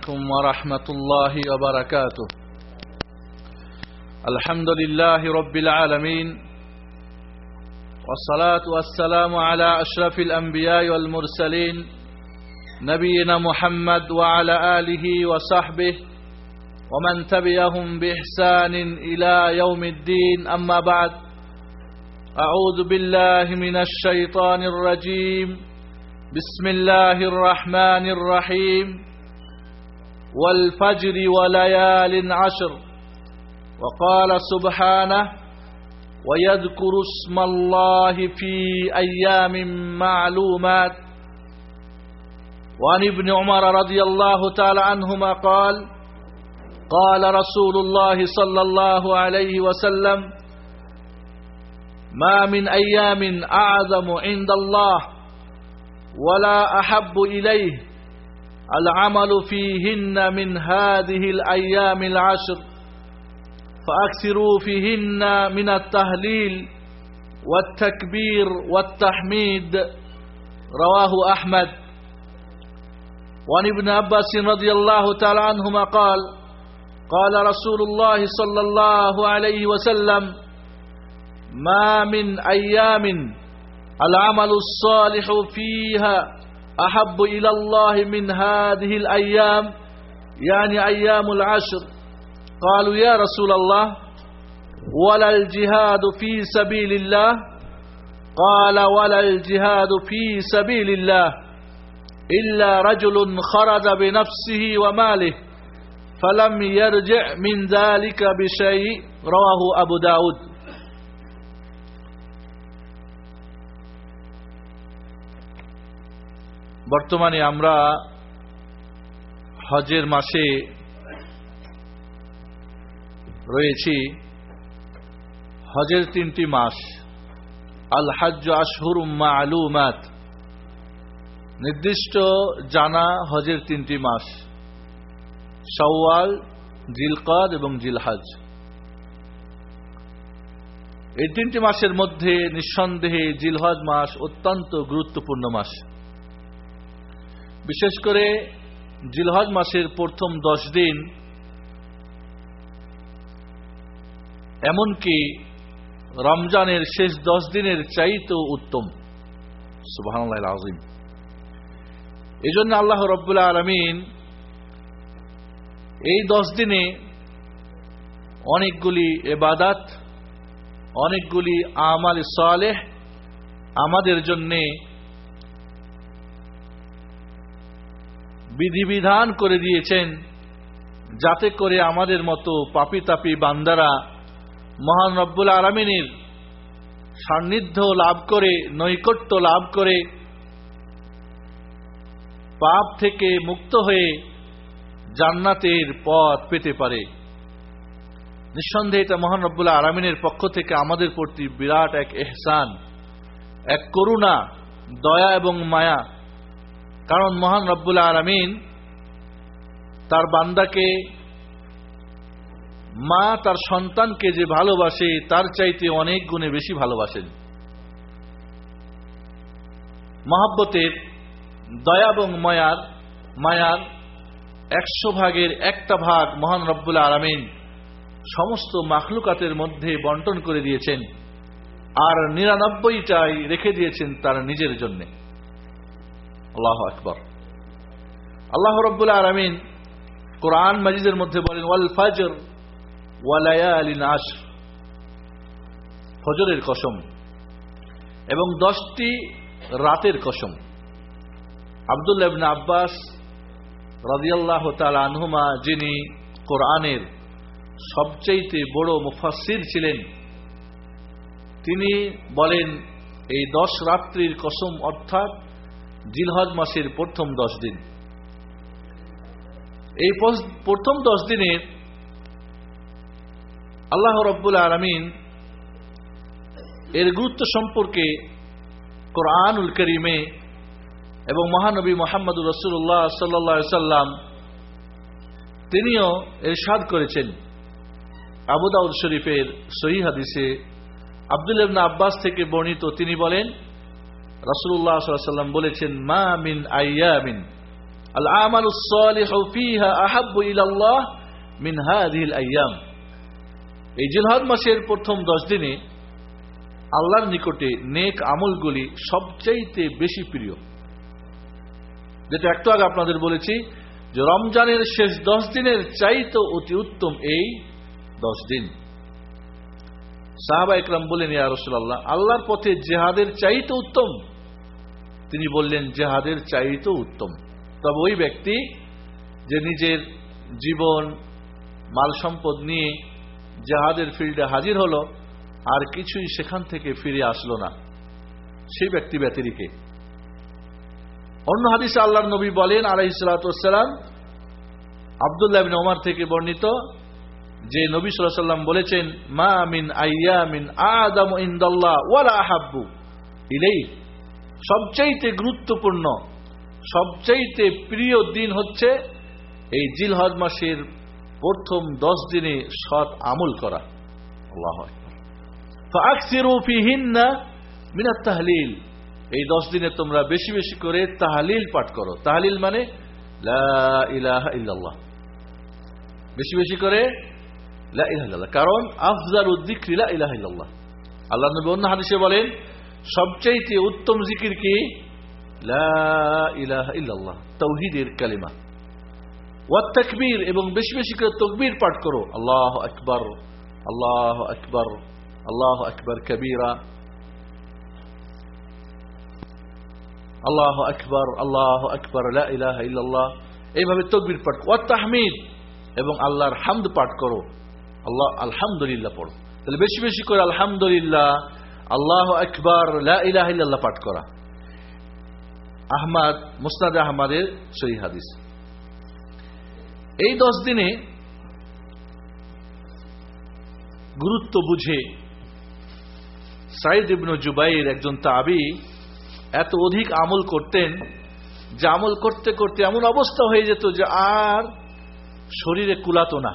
عليكم ورحمة الله وبركاته. الحمد لله رب العالمين والصلاة والسلام على أشرف الأنبياء والمرسلين نبينا محمد وعلى آله وصحبه ومن تبعهم بإحسان إلى يوم الدين. أما بعد أعوذ بالله من الشيطان الرجيم. بسم الله الرحمن الرحيم. والفجر وليال عشر. وقال سبحانه ويذكر اسم الله في أيام معلومات. وعن ابن عمر رضي الله تعالى عنهما قال قال رسول الله صلى الله عليه وسلم ما من أيام أعظم عند الله ولا أحب إليه العمل فيهن من هذه الأيام العشر فأكثروا فيهن من التهليل والتكبير والتحميد رواه أحمد. وعن ابن عباس رضي الله تعالى عنهما قال قال رسول الله صلى الله عليه وسلم ما من أيام العمل الصالح فيها أحب إلى الله من هذه الأيام يعني أيام العشر. قالوا يا رسول الله ولا الجهاد في سبيل الله؟ قال ولا الجهاد في سبيل الله إلا رجل خرج بنفسه وماله فلم يرجع من ذلك بشيء رواه أبو داود. বর্তমানে আমরা হজের মাসে রয়েছি। হজের তিনটি মাস। আল হাজ আশহুর আলুমাত নির্দিষ্ট জানা হজের তিনটি মাস। সওয়াল জিলকদ এবং জিলহাজ। এই তিনটি মাসের মধ্যে নিঃসন্দেহে জিলহজ মাস অত্যন্ত গুরুত্বপূর্ণ মাস। বিশেষ করে জিলহজ মাসের প্রথম দশ দিন, এমনকি রমজানের শেষ দশ দিনের চাইতেও উত্তম। সুবাহ এই জন্য আল্লাহ রব্বুল্লা আলমিন এই দশ দিনে অনেকগুলি এবাদাত অনেকগুলি আমাল সালেহ আমাদের জন্যে বিধিবিধান করে দিয়েছেন যাতে করে আমাদের মতো পাপি তাপি বান্দারা মহান রব্বুল আলমিনের সান্নিধ্য লাভ করে, নৈকট্য লাভ করে, পাপ থেকে মুক্ত হয়ে জান্নাতের পথ পেতে পারে। নিঃসন্দেহে এটা মহান রব্বুল্লাহ আলমিনের পক্ষ থেকে আমাদের প্রতি বিরাট এক এহসান, এক করুণা, দয়া এবং মায়া কারণ মহান রব্বুল্লাহ আলমিন তার বান্দাকে, মা তার সন্তানকে যে ভালোবাসে, তার চাইতে অনেক গুণে বেশি ভালোবাসেন। মহাব্বতের দয়া এবং মায়ার মায়ার একশো ভাগের একটা ভাগ মহান রব্বুল আলমিন সমস্ত মাখলুকাতের মধ্যে বন্টন করে দিয়েছেন আর নিরানব্বইটাই রেখে দিয়েছেন তার নিজের জন্যে। আল্লাহ আকবর। আল্লাহ রব্বুল্লাহ আলমিন কোরআন মাজিদের মধ্যে বলেন, ওয়াল ফাজর ওয়ালায়ালিন আশ ফজরের কসম এবং দশটি রাতের কসম। আবদুল্লাহ আব্বাস রাজিয়াল্লাহ তাল আনহুমা, যিনি কোরআনের সবচাইতে বড় মুফাসির ছিলেন, তিনি বলেন, এই দশ রাত্রির কসম অর্থাৎ জিলহজ মাসের প্রথম দশ দিন। এই প্রথম দশ দিনের আল্লাহ রব্বুল আলমিন এর গুরুত্ব সম্পর্কে কোরআনুল করিমে এবং মহানবী মোহাম্মদুর রসুল্লাহ সাল্লা সাল্লাম তিনিও এরশাদ করেছেন। আবুদাউদ শরীফের সহি হাদিসে আব্বাস থেকে বর্ণিত তিনি বলেন রসুল্লাহ সাল্লাম বলেছেন, মা মিন এই মাসের প্রথম দশ দিনে আল্লাহর নিকটে নেক আমলগুলি সবচাইতে বেশি প্রিয়। যেটা একটু আগে আপনাদের বলেছি যে রমজানের শেষ দশ দিনের চাইতে অতি উত্তম এই দশ দিন। সাহাবা ইকরাম বলেন, ইয়া আল্লাহর পথে জেহাদের চাইতে উত্তম তিনি বললেন, জেহাদের চাইতে উত্তম। তবে ওই ব্যক্তি যে নিজের জীবন মাল সম্পদ নিয়ে জেহাদের ফিল্ডে হাজির হলো, আর কিছুই সেখান থেকে ফিরে আসলো না, সেই ব্যক্তি ব্যতিরিকে। অন্য হাদিসে আল্লাহ নবী বলেন আলাহি সালাতাম আবদুল্লাহ বিন ওমার থেকে বর্ণিত যে নবী সাল্লাম বলেছেন, মা মিন আইয়া মিন আদম ইন্দাল্লাহ ওয়ালা আহাব্বু ইলেই সবচাইতে গুরুত্বপূর্ণ, সবচাইতে প্রিয় দিন হচ্ছে এই জিলহজ মাসের প্রথম দশ দিনে সৎ আমল করা। আল্লাহ মিনাত তাহলিল। এই দশ দিনে তোমরা বেশি বেশি করে তাহালিল পাঠ করো। তাহালিল মানে ইল্লাল্লাহ। বেশি বেশি করে কারণ আফজার উদ্দিক ইলাহ আল্লাহ নবী অন্য হাদিসে বলেন সবচাইতে উত্তম জিকির কি ইল্লাল্লাহ তৌহিদের কালিমা ওয়াত তকবীর এবং বেশি বেশি করে তকবীর পাঠ করো আল্লাহ আকবর আল্লাহ আকবর আল্লাহ আকবর কবিরা আল্লাহ আকবর আল্লাহ আকবর ইলাহ ইল্লাল্লাহ এইভাবে তকবির পাঠ করো তাহমিদ এবং আল্লাহর হামদ পাঠ করো আল্লাহ আলহামদুলিল্লাহ পড়ো তাহলে বেশি বেশি করে আলহামদুলিল্লাহ আল্লাহ আকবর পাঠ করা। আহমাদ মুস্তাদ আহমাদের সহি হাদিস। এই দশ দিনে গুরুত্ব বুঝে সাইদ ইবনু জুবাইর একজন তাবি এত অধিক আমল করতেন যে আমল করতে করতে এমন অবস্থা হয়ে যেত যে আর শরীরে কুলাতো না।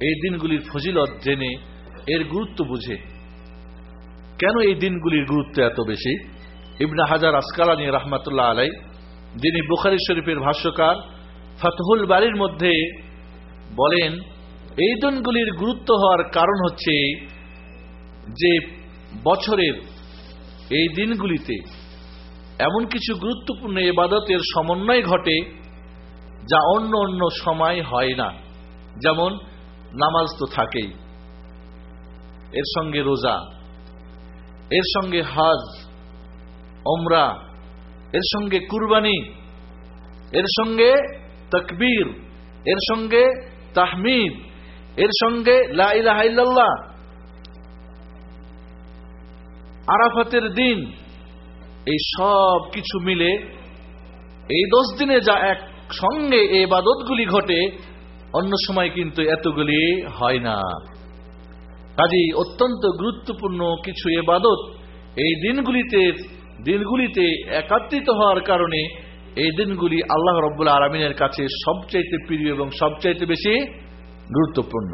এই দিনগুলির ফজিলত জেনে এর গুরুত্ব বুঝে। কেন এই দিনগুলির গুরুত্ব এত বেশি? ইবনা হাজার আসকালানি রহমাতুল্লাহ আলাই যিনি বুখারি শরীফের ভাষ্যকার, ফতহুল বাড়ির মধ্যে বলেন, এই দিনগুলির গুরুত্ব হওয়ার কারণ হচ্ছে যে বছরের এই দিনগুলিতে এমন কিছু গুরুত্বপূর্ণ এবাদতের সমন্বয় ঘটে যা অন্য অন্য সময় হয় না। যেমন নামাজ তো থাকেই। এর সঙ্গে রোজা, এর সঙ্গে হজ ওমরা এর সঙ্গে কুরবানি, এর সঙ্গে তকবীর, এর সঙ্গে তাহমিদ, এর সঙ্গে লাইল্লাহ আরাফাতের দিন, এই সব কিছু মিলে এই দশ দিনে যা এক সঙ্গে এই বাদতগুলি ঘটে, অন্য সময় কিন্তু এতগুলি হয় না। কাজেই অত্যন্ত গুরুত্বপূর্ণ কিছু এবাদত এই দিনগুলিতে দিনগুলিতে একাত্রিত হওয়ার কারণে এই দিনগুলি আল্লাহ রব্বুল আলমিনের কাছে সবচাইতে প্রিয় এবং সবচাইতে বেশি গুরুত্বপূর্ণ।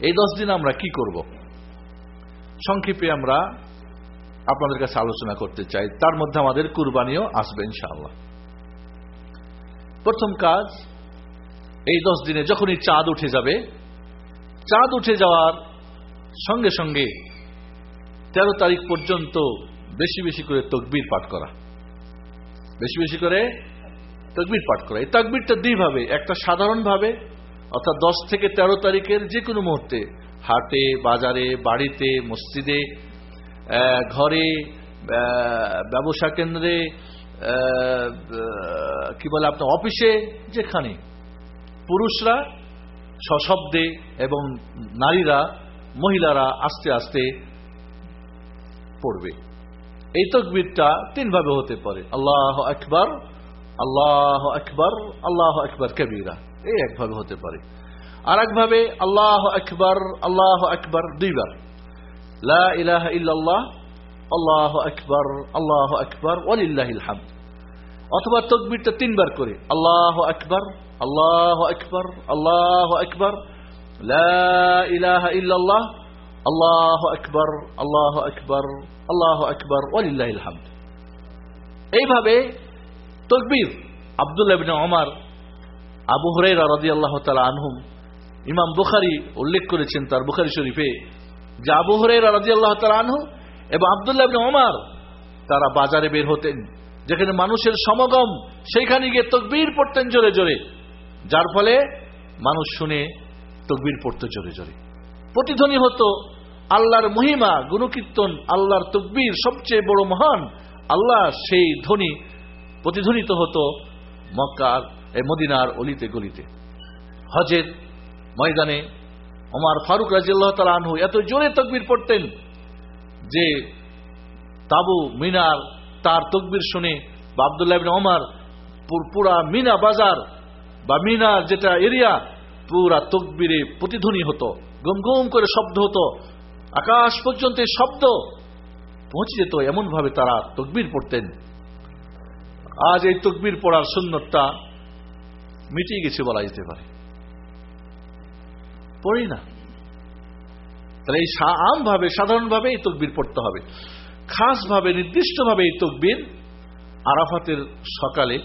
এই দশ দিন আমরা কি করব? সংক্ষেপে আমরা আপনাদের কাছে আলোচনা করতে চাই। তার মধ্যে আমাদের কুরবানিও আসবে ইনশাআল্লাহ। প্রথম কাজ, এই দশ দিনে যখনই চাঁদ উঠে যাবে চাঁদ উঠে যাওয়ার সঙ্গে সঙ্গে তেরো তারিখ পর্যন্ত বেশি বেশি করে তকবির পাঠ করা। বেশি বেশি করে তকবির পাঠ করা। এই তকবিরটা দুইভাবে, একটা সাধারণভাবে, অর্থাৎ দশ থেকে ১৩ তারিখের যে কোনো মুহূর্তে, হাটে, বাজারে, বাড়িতে, মসজিদে ঘরে ব্যবসা কেন্দ্রে কি বলে আপনার, অফিসে, যেখানে। পুরুষরা সশব্দে এবং নারীরা, মহিলারা আস্তে আস্তে পড়বে। এই তকবিরটা তিনভাবে হতে পারে। আল্লাহ আকবর আল্লাহ আকবর আল্লাহ আকবর কবিরা। এই একভাবে হতে পারে। আর একভাবে আল্লাহ আকবর আল্লাহ আকবর দুইবার। লা ইলাহা আল্লাহ আকবর আল্লাহ আকবর হামদ। অথবা তকবিরটা তিনবার করে, আল্লাহ আকবর আল্লাহ আকবর আল্লাহ আকবর, লা ইলাহা ইল্লাল্লাহ, আল্লাহ আকবর আল্লাহ আকবর আল্লাহ আকবর ওয়ালিল্লাহিল হামদ এইভাবে তকবীর আবদুল্লাহ ইবনে ওমর আবু হুরাইরা রাদিয়াল্লাহু তাআলা আনহুম, ইমাম বুখারী উল্লেখ করেছেন তার বুখারী শরীফে যে আবু হুরাইরা রাদিয়াল্লাহু তাআলা আনহু এবং আবদুল্লাহ ইবনে তারা বাজারে বের হতেন, যেখানে মানুষের সমাগম, সেইখানে গিয়ে তকবীর পড়তেন জোরে জোরে। যার ফলে মানুষ শুনে তকবির পড়তে জোরে জোরে। প্রতিধ্বনি হতো আল্লাহর মহিমা, গুণকীর্তন, আল্লাহর তকবির সবচেয়ে বড় মহান। আল্লাহ সেই ধ্বনি প্রতিধ্বনিত হতো মক্কার মদিনার অলিতে গলিতে। হজের ময়দানে ওমার ফারুক রাজিয়াল্লাহ তালা আনহু এত জোরে তকবির পড়তেন যে তাবু মিনার তার তকবির শুনে বা আবদুল্লাহ ওমর পুরা মিনা বাজার বা মিনার যেটা এরিয়া, পুরা তকবিরে প্রতিধ্বনি হতো। গম গম করে শব্দ হতো। আকাশ পর্যন্ত এই শব্দ পৌঁছে যেত এমন ভাবে তারা তকবির পড়তেন। আজ এই তকবির পড়ার সুন্নতটা মিটিয়ে গেছে বলা যেতে পারে। পড়ি না। তাহলে এই আমভাবে, সাধারণভাবে এই তকবির পড়তে হবে। খাসভাবে, নির্দিষ্টভাবে এই তকবির আরাফাতের সকালে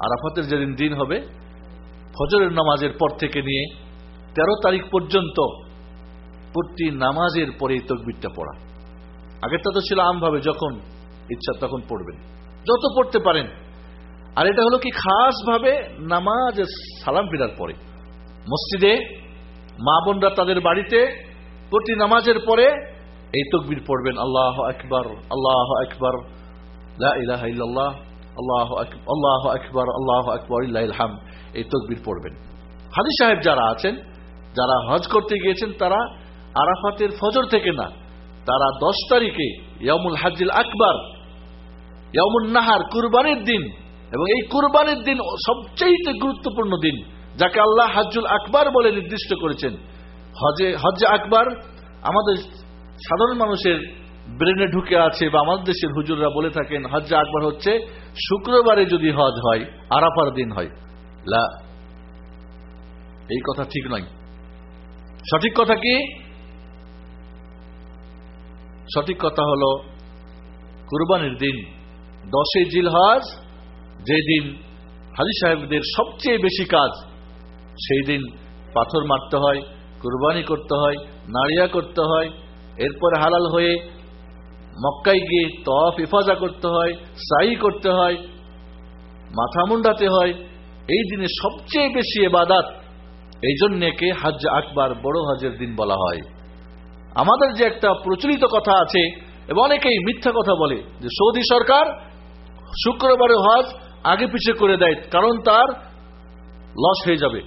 আরাফাতের যেদিন দিন হবে, ফজরের নামাজের পর থেকে নিয়ে ১৩ তারিখ পর্যন্ত প্রতি নামাজের পরে তকবিরটা পড়া। আগেরটা তো ছিল আমভাবে, যখন ইচ্ছা তখন পড়বেন। যত পড়তে পারেন। আর এটা হলো কি খাসভাবে নামাজ সালাম ফিরার পরে। মসজিদে মা বোনরা তাদের বাড়িতে প্রতি নামাজের পরে এই তকবির পড়বেন, আল্লাহ আকবর আল্লাহ আকবর আল্লাহ আল্লাহ আকবর আল্লাহ আকবর ইল্লাহাম এই তকবির পড়বেন। হাজি সাহেব যারা আছেন, যারা হজ করতে গিয়েছেন, তারা আরাফাতের ফজর থেকে না, তারা দশ তারিখে ইয়ামুল হাজিল আকবর ইয়ামুল নাহার, কুরবানির দিন, এবং এই কুরবানির দিন সবচেয়ে গুরুত্বপূর্ণ দিন, যাকে আল্লাহ হাজুল আকবর বলে নির্দিষ্ট করেছেন। হজে হজে আকবর আমাদের সাধারণ মানুষের ব্রেনে ঢুকে আছে বা আমাদের দেশের হুজুররা বলে থাকেন হজ আকবর হচ্ছে শুক্রবারে যদি হজ হয়, আরাফার দিন হয়। লা। এই কথা ঠিক নয়। সঠিক কথা কি? সঠিক কথা হল, কুরবানির দিন দশে জিল হজ যেদিন হাজি সাহেবদের সবচেয়ে বেশি কাজ, সেই দিন পাথর মারতে হয়, কুরবানি করতে হয়, নাড়িয়া করতে হয়, এরপরে হালাল হয়ে মক্কায় গিয়ে তফ হেফাজা করতে হয় সাই করতে হয়, মাথা মুন্ডাতে হয়, এই দিনে সবচেয়ে বেশি এবাদাত এই জন্যে কে হাজ আকবার, বড় হজের দিন বলা হয়। আমাদের যে একটা প্রচলিত কথা আছে, এবং অনেকেই মিথ্যা কথা বলে, যে সৌদি সরকার শুক্রবারে হজ আগে পিছিয়ে করে দেয়, কারণ তার লস হয়ে যাবে।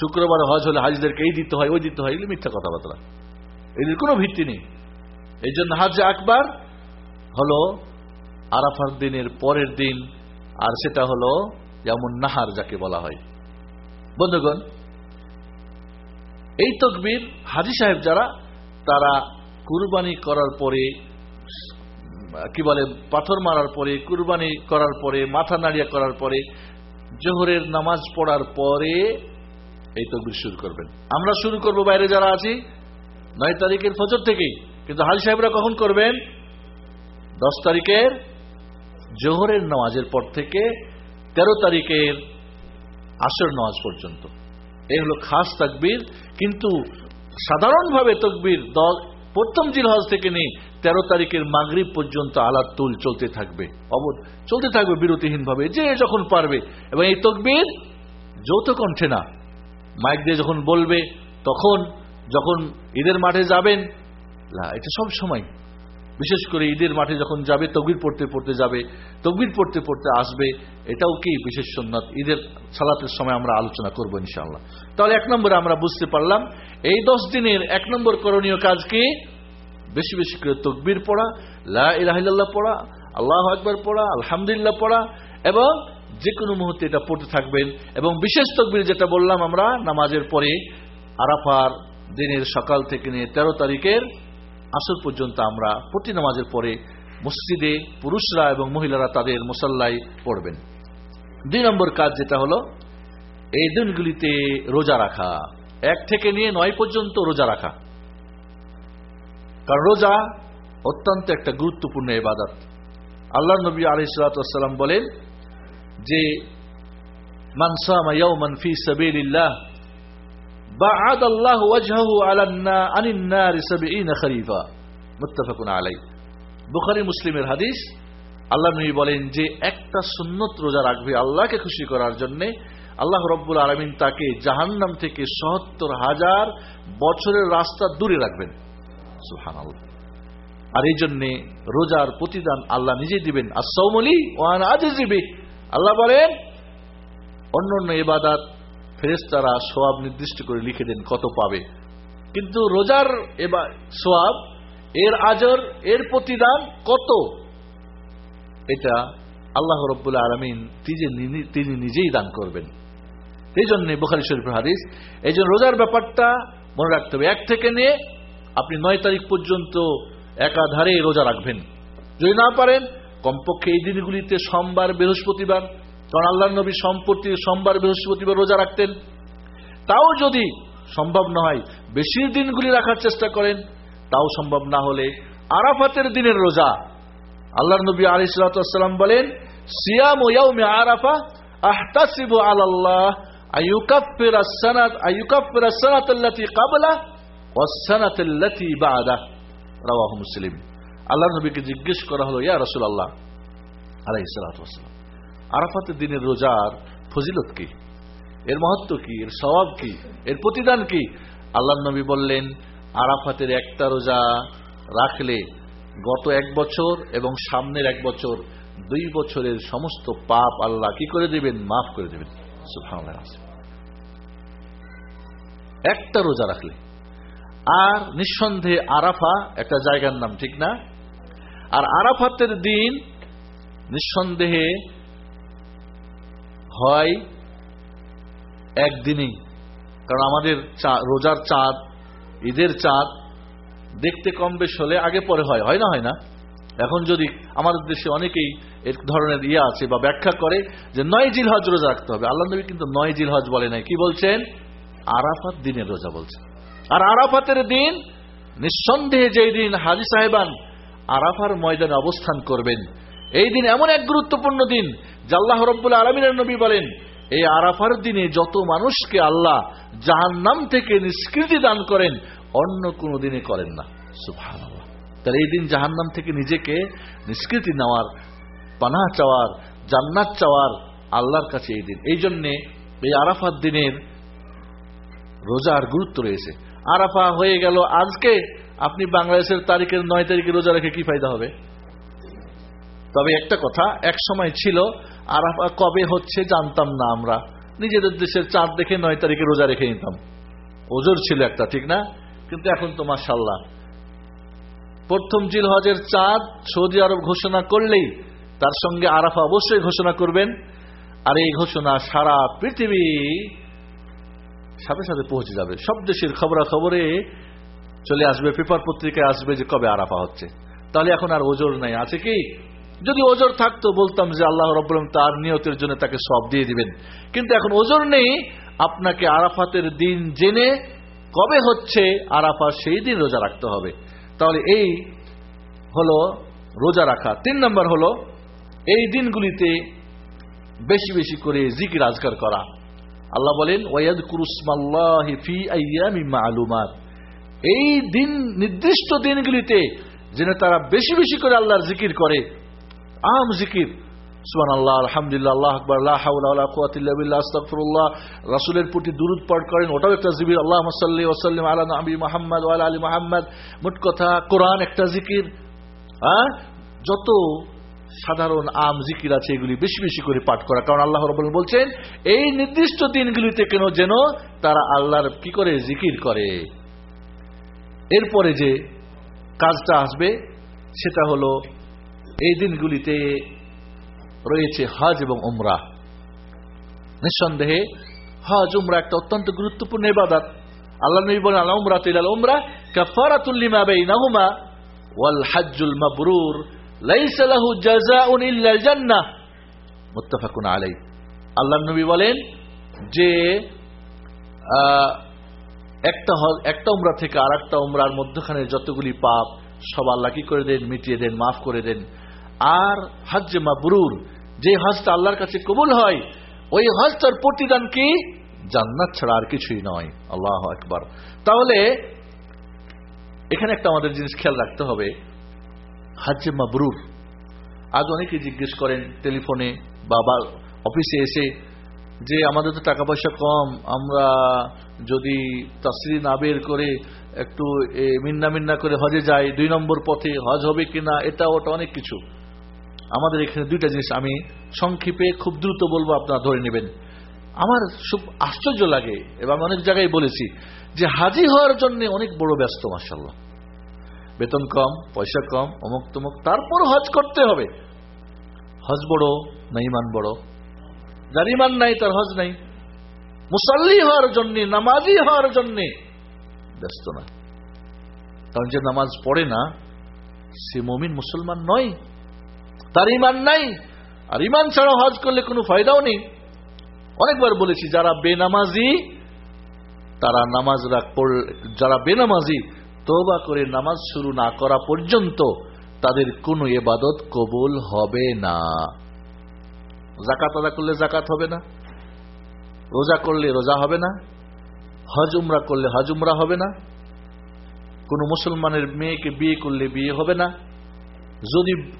শুক্রবার হজ হলে হাজিদেরকে এই দিতে হয়, ওই দিতে হয়, এগুলি মিথ্যা কথাবার্তা। এদের কোনো ভিত্তি নেই। এই জন্য হাজ আকবার হল আরাফার দিনের পরের দিন, আর সেটা হল যেমন নাহার যাকে বলা হয়। বন্ধুগণ, এই তকবির হাজি সাহেব যারা, তারা কুরবানি করার পরে, কি বলে, পাথর মারার পরে, কুরবানি করার পরে, মাথা নাড়িয়া করার পরে, জোহরের নামাজ পড়ার পরে এই তকবির শুরু করবেন। আমরা শুরু করব বাইরে যারা আছি, নয় তারিখের ফজর থেকেই। কিন্তু হাজি সাহেবরা কখন করবেন? দশ তারিখের জোহরের নামাজের পর থেকে তেরো তারিখের আসর নামাজ পর্যন্ত। এই হলো খাস তকবির, কিন্তু সাধারণভাবে তকবির প্রথম জিলহজ থেকে নেই তেরো তারিখের মাগরীব পর্যন্ত আলাদ তুল চলতে থাকবে। অবধ চলতে থাকবে বিরতিহীন ভাবে যে যখন পারবে। এবং এই তকবির যৌথ কণ্ঠে না। মাইক দিয়ে যখন বলবে, তখন যখন ঈদের মাঠে যাবেন এটা সব সময়। বিশেষ করে ঈদের মাঠে যখন যাবে, তকবির পড়তে পড়তে যাবে, তকবির পড়তে পড়তে আসবে, এটাও কি বিশেষ সন্ন্যত ঈদের সালাতের সময় আমরা আলোচনা করব ইনশাআল্লাহ। তাহলে এক নম্বরে আমরা বুঝতে পারলাম, এই দশ দিনের এক নম্বর করণীয় কাজ কি? বেশি বেশি করে তকবির পড়া, লা লাহ পড়া, আল্লাহ আকবর পড়া, আলহামদুলিল্লাহ পড়া এবং যে কোনো মুহূর্তে এটা পড়তে থাকবেন এবং বিশেষ তকবির যেটা বললাম আমরা, নামাজের পরে আরাফার দিনের সকাল থেকে নিয়ে তেরো তারিখের আসর পর্যন্ত আমরা প্রতি নামাজের পরে মসজিদে পুরুষরা এবং মহিলারা তাদের মুসাল্লাই পড়বেন। দুই নম্বর কাজ যেটা হলো, এই দিনগুলিতে রোজা রাখা। এক থেকে নিয়ে নয় পর্যন্ত রোজা রাখা। কারণ রোজা অত্যন্ত একটা গুরুত্বপূর্ণ এবাদত আল্লাহ নবী আলহিসাল্লাম বলেন যে মানসামা ইয়াউমান ফি সাবিলিল্লাহ বাআদ আল্লাহ ওয়াজহাহু আলান্না আনিন নার 70 খরিফা। মুত্তাফাকুন আলাই বুখারী মুসলিমের হাদিস, আল্লাহ নবী বলেন যে একটা সুন্নত রোজা রাখবে আল্লাহকে খুশি করার জন্য, আল্লাহ রব্বুল আলমিন তাকে জাহান্নাম থেকে সত্তর হাজার বছরের রাস্তা দূরে রাখবেন। সুহান আর এই জন্যে রোজার প্রতিদান আল্লাহ নিজে দিবেন। আর সৌমলি ওয়ান আজিবি আল্লাহ বলেন অন্য অন্য এবাদাত ফেরেস্তারা সোয়াব নির্দিষ্ট করে লিখে দেন কত পাবে। কিন্তু রোজার এবার সোয়াব, এর আজর, এর প্রতিদান কত? এটা আল্লাহ রব্বুল আলমিন তিনি নিজেই দান করবেন। এই জন্য বোখারি শরীফ হাদিস এই জন্য রোজার ব্যাপারটা মনে রাখতে হবে। এক থেকে নিয়ে আপনি নয় তারিখ পর্যন্ত একাধারে রোজা রাখবেন। যদি না পারেন, কমপক্ষে এই দিনগুলিতে সোমবার, বৃহস্পতিবার কারণ আল্লাহ নবী সম্পত্তি সোমবার, বৃহস্পতিবার রোজা রাখতেন। তাও যদি সম্ভব না হয়, বেশি দিনগুলি রাখার চেষ্টা করেন, তাও সম্ভব না হলে আরাফাতের দিনের রোজা। আল্লাহ নবী আলী সালাম বলেন, সিয়াম আরাফা আহতাসিবু মুসলিম। আল্লাহ নবীকে জিজ্ঞেস করা হলো, ইয়া রাসূলুল্লাহ? আলাইহিস সালাতু ওয়াসসালাম আরাফাতের দিনের রোজার ফজিলত কি? এর মহত্ব কি? এর স্বভাব কি? এর প্রতিদান কি? আল্লাহ নবী বললেন, আরাফাতের একটা রোজা রাখলে গত এক বছর এবং সামনের এক বছর দুই বছরের সমস্ত পাপ আল্লাহ কি করে দেবেন? মাফ করে দেবেন। একটা রোজা রাখলে। আর নিঃসন্দেহে আরাফা একটা জায়গার নাম ঠিক না? আর আরাফাতের দিন নিঃসন্দেহে হয় একদিনই। কারণ আমাদের রোজার চাঁদ, ঈদের চাঁদ দেখতে কম বেশ হলে আগে পরে হয় হয় না হয় না? এখন যদি আমাদের দেশে অনেকেই এর ধরনের ইয়ে আছে বা ব্যাখ্যা করে যে নয় জিল হজ রোজা রাখতে হবে। আল্লাহ নবী কিন্তু নয় জিল হজ বলে নাই। কি বলছেন? আরাফাত দিনের রোজা বলছেন। আর আরাফাতের দিন নিঃসন্দেহে যেই দিন হাজি সাহেবান আরাফার ময়দানে অবস্থান করবেন, এই দিন এমন এক গুরুত্বপূর্ণ দিন জাল্লাহ রব্বুল আলমিনের নবী বলেন, এই আরাফার দিনে যত মানুষকে আল্লাহ জাহান্নাম থেকে নিষ্কৃতি দান করেন, অন্য কোন দিনে করেন না। সুভান তাহলে এই দিন জাহান্নাম থেকে নিজেকে নিষ্কৃতি নেওয়ার পানা চাওয়ার, জান্নাত চাওয়ার আল্লাহর কাছে এই দিন। এই জন্যে এই আরাফার দিনের রোজার গুরুত্ব রয়েছে। আরাফা হয়ে গেল, আজকে আপনি বাংলাদেশের তারিখের নয় তারিখে রোজা রেখে কি ফায়দা হবে? তবে একটা কথা, এক সময় ছিল আরাফা কবে হচ্ছে জানতাম না আমরা। নিজেদের দেশের চাঁদ দেখে নয় তারিখে রোজা রেখে নিতাম। ওজোর ছিল একটা, ঠিক না? কিন্তু এখন তো মাসাল্লাহ প্রথম জিল হজের চাঁদ সৌদি আরব ঘোষণা করলেই তার সঙ্গে আরাফা অবশ্যই ঘোষণা করবেন। আর এই ঘোষণা সারা পৃথিবী সাথে সাথে পৌঁছে যাবে। সব দেশের খবরাখবরে চলে আসবে, পেপার পত্রিকায় আসবে যে কবে আরাফা হচ্ছে। তাহলে এখন আর ওজোর নাই। আছে কি? যদি ওজোর থাকতো, বলতাম যে আল্লাহ রব্বুল তার নিয়তের জন্য তাকে সব দিয়ে দিবেন। কিন্তু এখন ওজোর নেই, আপনাকে আরাফাতের দিন জেনে কবে হচ্ছে আরাফা সেই দিন রোজা রাখতে হবে। তাহলে এই হলো রোজা রাখা। তিন নম্বর হলো, এই দিনগুলিতে বেশি বেশি করে জিকির আজগার করা। আল্লাহ বলেন ওয়াদ কুরুসমাল্লাহ ফি আলুমাত এই দিন, নির্দিষ্ট দিনগুলিতে যেন তারা বেশি বেশি করে আল্লাহর জিকির করে। আম জিকির। সুবান আল্লাহ আলহামদুলিল্লাহ, আল্লাহ আকবর আস্তাফরুল্লাহ রাসুলের প্রতি দুরুদ পাঠ করেন, ওটাও একটা জিবির আল্লাহ সাল্লি ওসাল্লিম আলা নবী মোহাম্মদ ওয়াল আলী মোহাম্মদ। মোট কথা, কোরআন একটা জিকির। হ্যাঁ? যত সাধারণ আম জিকির আছে, এগুলি বেশি বেশি করে পাঠ করা। কারণ আল্লাহ রব বলছেন, এই নির্দিষ্ট দিনগুলিতে কেন যেন তারা আল্লাহর কি করে? জিকির করে। এরপরে যে কাজটা আসবে, সেটা হলো এই দিনগুলিতে রয়েছে হজ এবং উমরা। নিঃসন্দেহে হজ, উমরা একটা অত্যন্ত গুরুত্বপূর্ণ ইবাদত। আল্লাহ নবী বলেন আল্লাহ উমরা তিলাল উমরা ওয়াল হাজ্জুল মাবরুর, লাইসা লাহু জাযাউন জান্নাহ। মুত্তাফাকুন আল্লাহ নবী বলেন যে একটা একটা উমরা থেকে আর একটা উমরার মধ্যখানে যতগুলি পাপ, সব আল্লাহ কি করে দেন, মিটিয়ে দেন, মাফ করে দেন। আর হজ মাবরুর, যে হজটা আল্লাহর কাছে কবুল হয়, ওই হজটার প্রতিদান কি? জান্নাত ছাড়া আর কিছুই নয়। আল্লাহ একবার তাহলে এখানে একটা আমাদের জিনিস খেয়াল রাখতে হবে। হাজ্জে মাবরুর। আজ অনেকে জিজ্ঞেস করেন টেলিফোনে বা অফিসে এসে যে, আমাদের তো টাকা পয়সা কম, আমরা যদি তাসরি না বের করে একটু মিন্না মিন্না করে হজে যাই, দুই নম্বর পথে হজ হবে কিনা, এটা, ওটা অনেক কিছু। আমাদের এখানে দুইটা জিনিস আমি সংক্ষেপে খুব দ্রুত বলব, আপনারা ধরে নেবেন। আমার খুব আশ্চর্য লাগে, এবং অনেক জায়গায় বলেছি, যে হাজি হওয়ার জন্য অনেক বড় ব্যস্ত মার্শাল্লাহ বেতন কম, পয়সা কম, অমুক তমুক তারপর হজ করতে হবে। হজ বড় না ইমান বড়? যার ইমান নাই, তার হজ নাই। মুসল্লি হওয়ার জন্য, নামাজি হওয়ার জন্য ব্যস্ত না। কারণ যে নামাজ পড়ে না, সে মমিন মুসলমান নয়। তার ইমান নাই। আর ইমান ছাড়া হজ করলে কোনো ফায়দাও নেই। অনেকবার বলেছি, যারা বেনামাজি, তারা নামাজ যারা বেনামাজি তোবা করে নামাজ শুরু না করা পর্যন্ত তাদের কোন এবাদত কবুল হবে না। জাকাত আদা করলে জাকাত হবে না। রোজা করলে রোজা হবে না। হজ উমরা করলে হজ উমরা হবে না। কোন মুসলমানের মেয়েকে বিয়ে করলে বিয়ে হবে না। যদি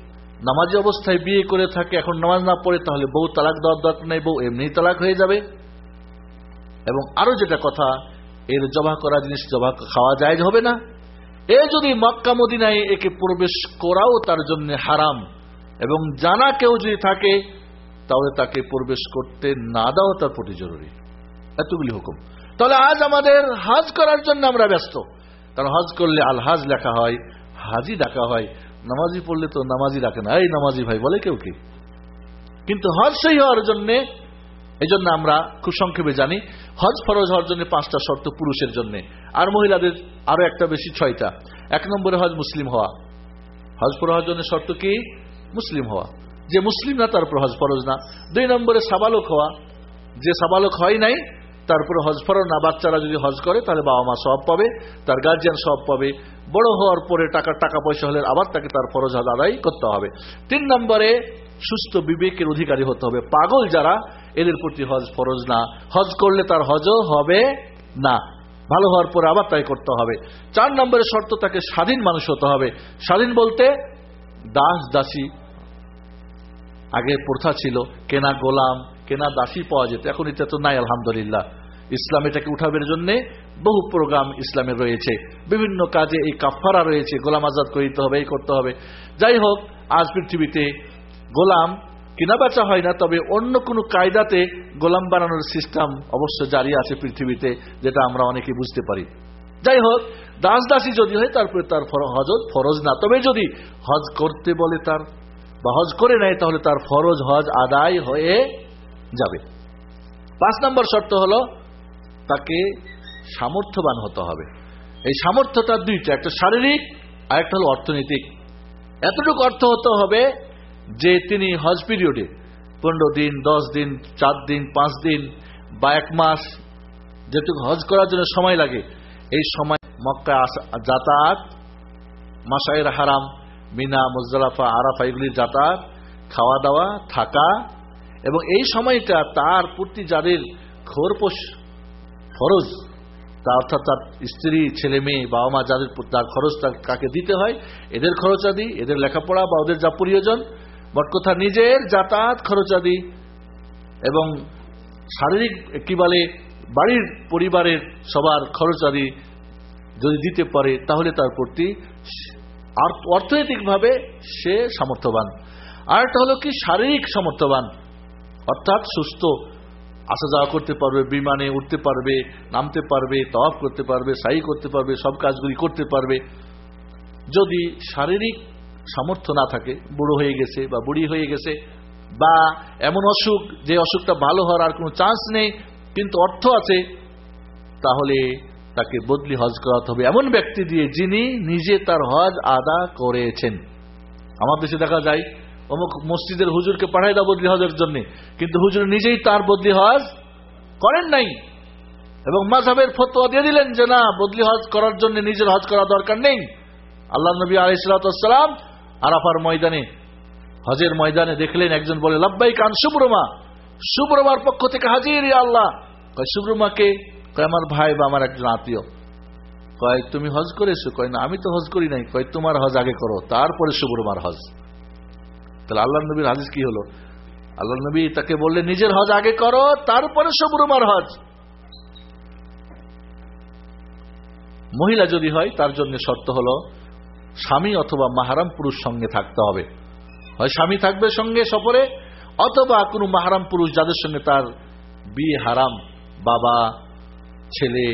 নামাজি অবস্থায় বিয়ে করে থাকে, এখন নামাজ না পড়ে তাহলে বউ তালাক দেওয়ার দরকার নেই, বউ এমনি তালাক হয়ে যাবে। এবং আরও যেটা কথা, এর জবা করা জিনিস জবা খাওয়া যায় হবে না। এ যদি মক্কা মদিনায় একে প্রবেশ করাও তার জন্য হারাম, এবং জানা কেউ যদি থাকে, তাহলে তাকে প্রবেশ করতে না দাও, তার প্রতি জরুরি। এতগুলি হুকুম। তাহলে আজ আমাদের হাজ করার জন্য আমরা ব্যস্ত। কারণ হজ করলে আল হাজ লেখা হয়, হাজি ডাকা হয় নামাজি পড়লে তো নামাজি রাখে না। এই নামাজি ভাই বলে কেউ কি? কিন্তু হজ সেই হওয়ার জন্য এই জন্য আমরা খুব সংক্ষেপে জানি, হজ ফরজ হওয়ার জন্য পাঁচটা শর্ত পুরুষের জন্য, আর মহিলাদের আরও একটা বেশি ছয়টা। এক নম্বরে হজ মুসলিম হওয়া। হজ ফর হওয়ার জন্য শর্ত কি? মুসলিম হওয়া। যে মুসলিম না, তার উপর হজ ফরজ না। দুই নম্বরে সাবালক হওয়া। যে সাবালক হয় নাই তারপরে হজ ফরজ না। বাচ্চারা যদি হজ করে, তাহলে বাবা মা সব পাবে, তার গার্জিয়ান সব পাবে। বড় হওয়ার পরে টাকা টাকা পয়সা হলে আবার তাকে তার ফরজ আদায় করতে হবে। তিন নম্বরে, সুস্থ বিবেকের অধিকারী হতে হবে। পাগল যারা, এদের প্রতি হজ ফরজ না। হজ করলে তার হজও হবে না। ভালো হওয়ার পরে আবার তাই করতে হবে। চার নম্বরের শর্ত, তাকে স্বাধীন মানুষ হতে হবে। স্বাধীন বলতে দাস, দাসী। আগে প্রথা ছিল, কেনা গোলাম, কেনা দাসী পাওয়া যেত। এখন এটা তো নাই, আলহামদুলিল্লাহ। ইসলাম এটাকে উঠাবের জন্য বহু প্রোগ্রাম ইসলামের রয়েছে। বিভিন্ন কাজে এই কাফারা রয়েছে, গোলাম আজাদ করিতে হবে, এই করতে হবে। যাই হোক, আজ পৃথিবীতে গোলাম কেনা বেচা হয় না, তবে অন্য কোনো কায়দাতে গোলাম বানানোর সিস্টেম অবশ্য জারি আছে পৃথিবীতে, যেটা আমরা অনেকে বুঝতে পারি। যাই হোক দাস দাসী যদি হয়, তারপরে তার হজ ফরজ না। তবে যদি হজ করতে বলে তার, বা হজ করে নেয়, তাহলে তার ফরজ হজ আদায় হয়ে যাবে। পাঁচ নম্বর শর্ত হল, তাকে সামর্থ্যবান হতে হবে। এই সামর্থ্যটা দুইটা, একটা শারীরিক আর একটা হলো অর্থনৈতিক। এতটুকু অর্থ হতে হবে যে তিনি হজ পিরিয়ডে পনেরো দিন, দশ দিন, চার দিন, পাঁচ দিন বা এক মাস যেটুকু হজ করার জন্য সময় লাগে, এই সময় মক্কা যাতায়াত মাসাইর হারাম, মিনা, মুজদালাফা, আরাফা, এগুলির যাতায়াত খাওয়া দাওয়া থাকা এবং এই সময়টা তার প্রতি যাদের খোরপোষ ফরজ তা অর্থাৎ তার স্ত্রী, ছেলে, মেয়ে, বাবা মা যাদের তার খরচ কাকে দিতে হয়, এদের খরচাদি, এদের লেখাপড়া বা ওদের যা প্রয়োজন বট কথা নিজের যাতায়াত খরচাদি এবং শারীরিক কি বলে, বাড়ির পরিবারের সবার খরচাদি যদি দিতে পারে, তাহলে তার প্রতি অর্থনৈতিকভাবে সে সামর্থ্যবান। আর একটা হলো কি, শারীরিক সামর্থ্যবান, অর্থাৎ সুস্থ। আসা যাওয়া করতে পারবে, বিমানে উঠতে পারবে, নামতে পারবে তফ করতে পারবে, সাই করতে পারবে, সব কাজগুলি করতে পারবে। যদি শারীরিক সামর্থ্য না থাকে, বুড়ো হয়ে গেছে বা বুড়ি হয়ে গেছে, বা এমন অসুখ যে অসুখটা ভালো হওয়ার আর কোনো চান্স নেই, কিন্তু অর্থ আছে, তাহলে তাকে বদলি হজ করাতে হবে। এমন ব্যক্তি দিয়ে যিনি নিজে তার হজ আদা করেছেন। আমার দেশে দেখা যায় অমুক মসজিদের হুজুরকে পাঠাই দাও বদলি হজের জন্য। কিন্তু হুজুর নিজেই তার বদলি হজ করেন নাই। এবং মাঝাবের ফতোয়া দিয়ে দিলেন যে, না, বদলি হজ করার জন্য নিজের হজ করা দরকার নেই। আল্লাহ নবী আলাইসালাম আরাফার ময়দানে, হজের ময়দানে দেখলেন একজন বলে লাব্বাই কান সুব্রমা। সুব্রমার পক্ষ থেকে হাজির আল্লাহ। কয় সুব্রমাকে কয়, আমার ভাই বা আমার একজন আত্মীয়। কয়, তুমি হজ করেছ? কয়, না, আমি তো হজ করি নাই। কয়, তোমার হজ আগে করো, তারপরে সুব্রমার হজ। তাহলে আল্লাহ নবীর হাদিস কি হলো? আল্লাহ নবী তাকে বললেন, নিজের হজ আগে করো, তারপরে সুব্রমার হজ। মহিলা যদি হয়, তার জন্য শর্ত হলো, স্বামী অথবা মাহারাম পুরুষ সঙ্গে থাকতে হবে। হয় স্বামী থাকবে সঙ্গে সফরে, অথবা কোনো মাহারাম পুরুষ যাদের সঙ্গে তার বিয়ে হারাম, বাবা, ছেলে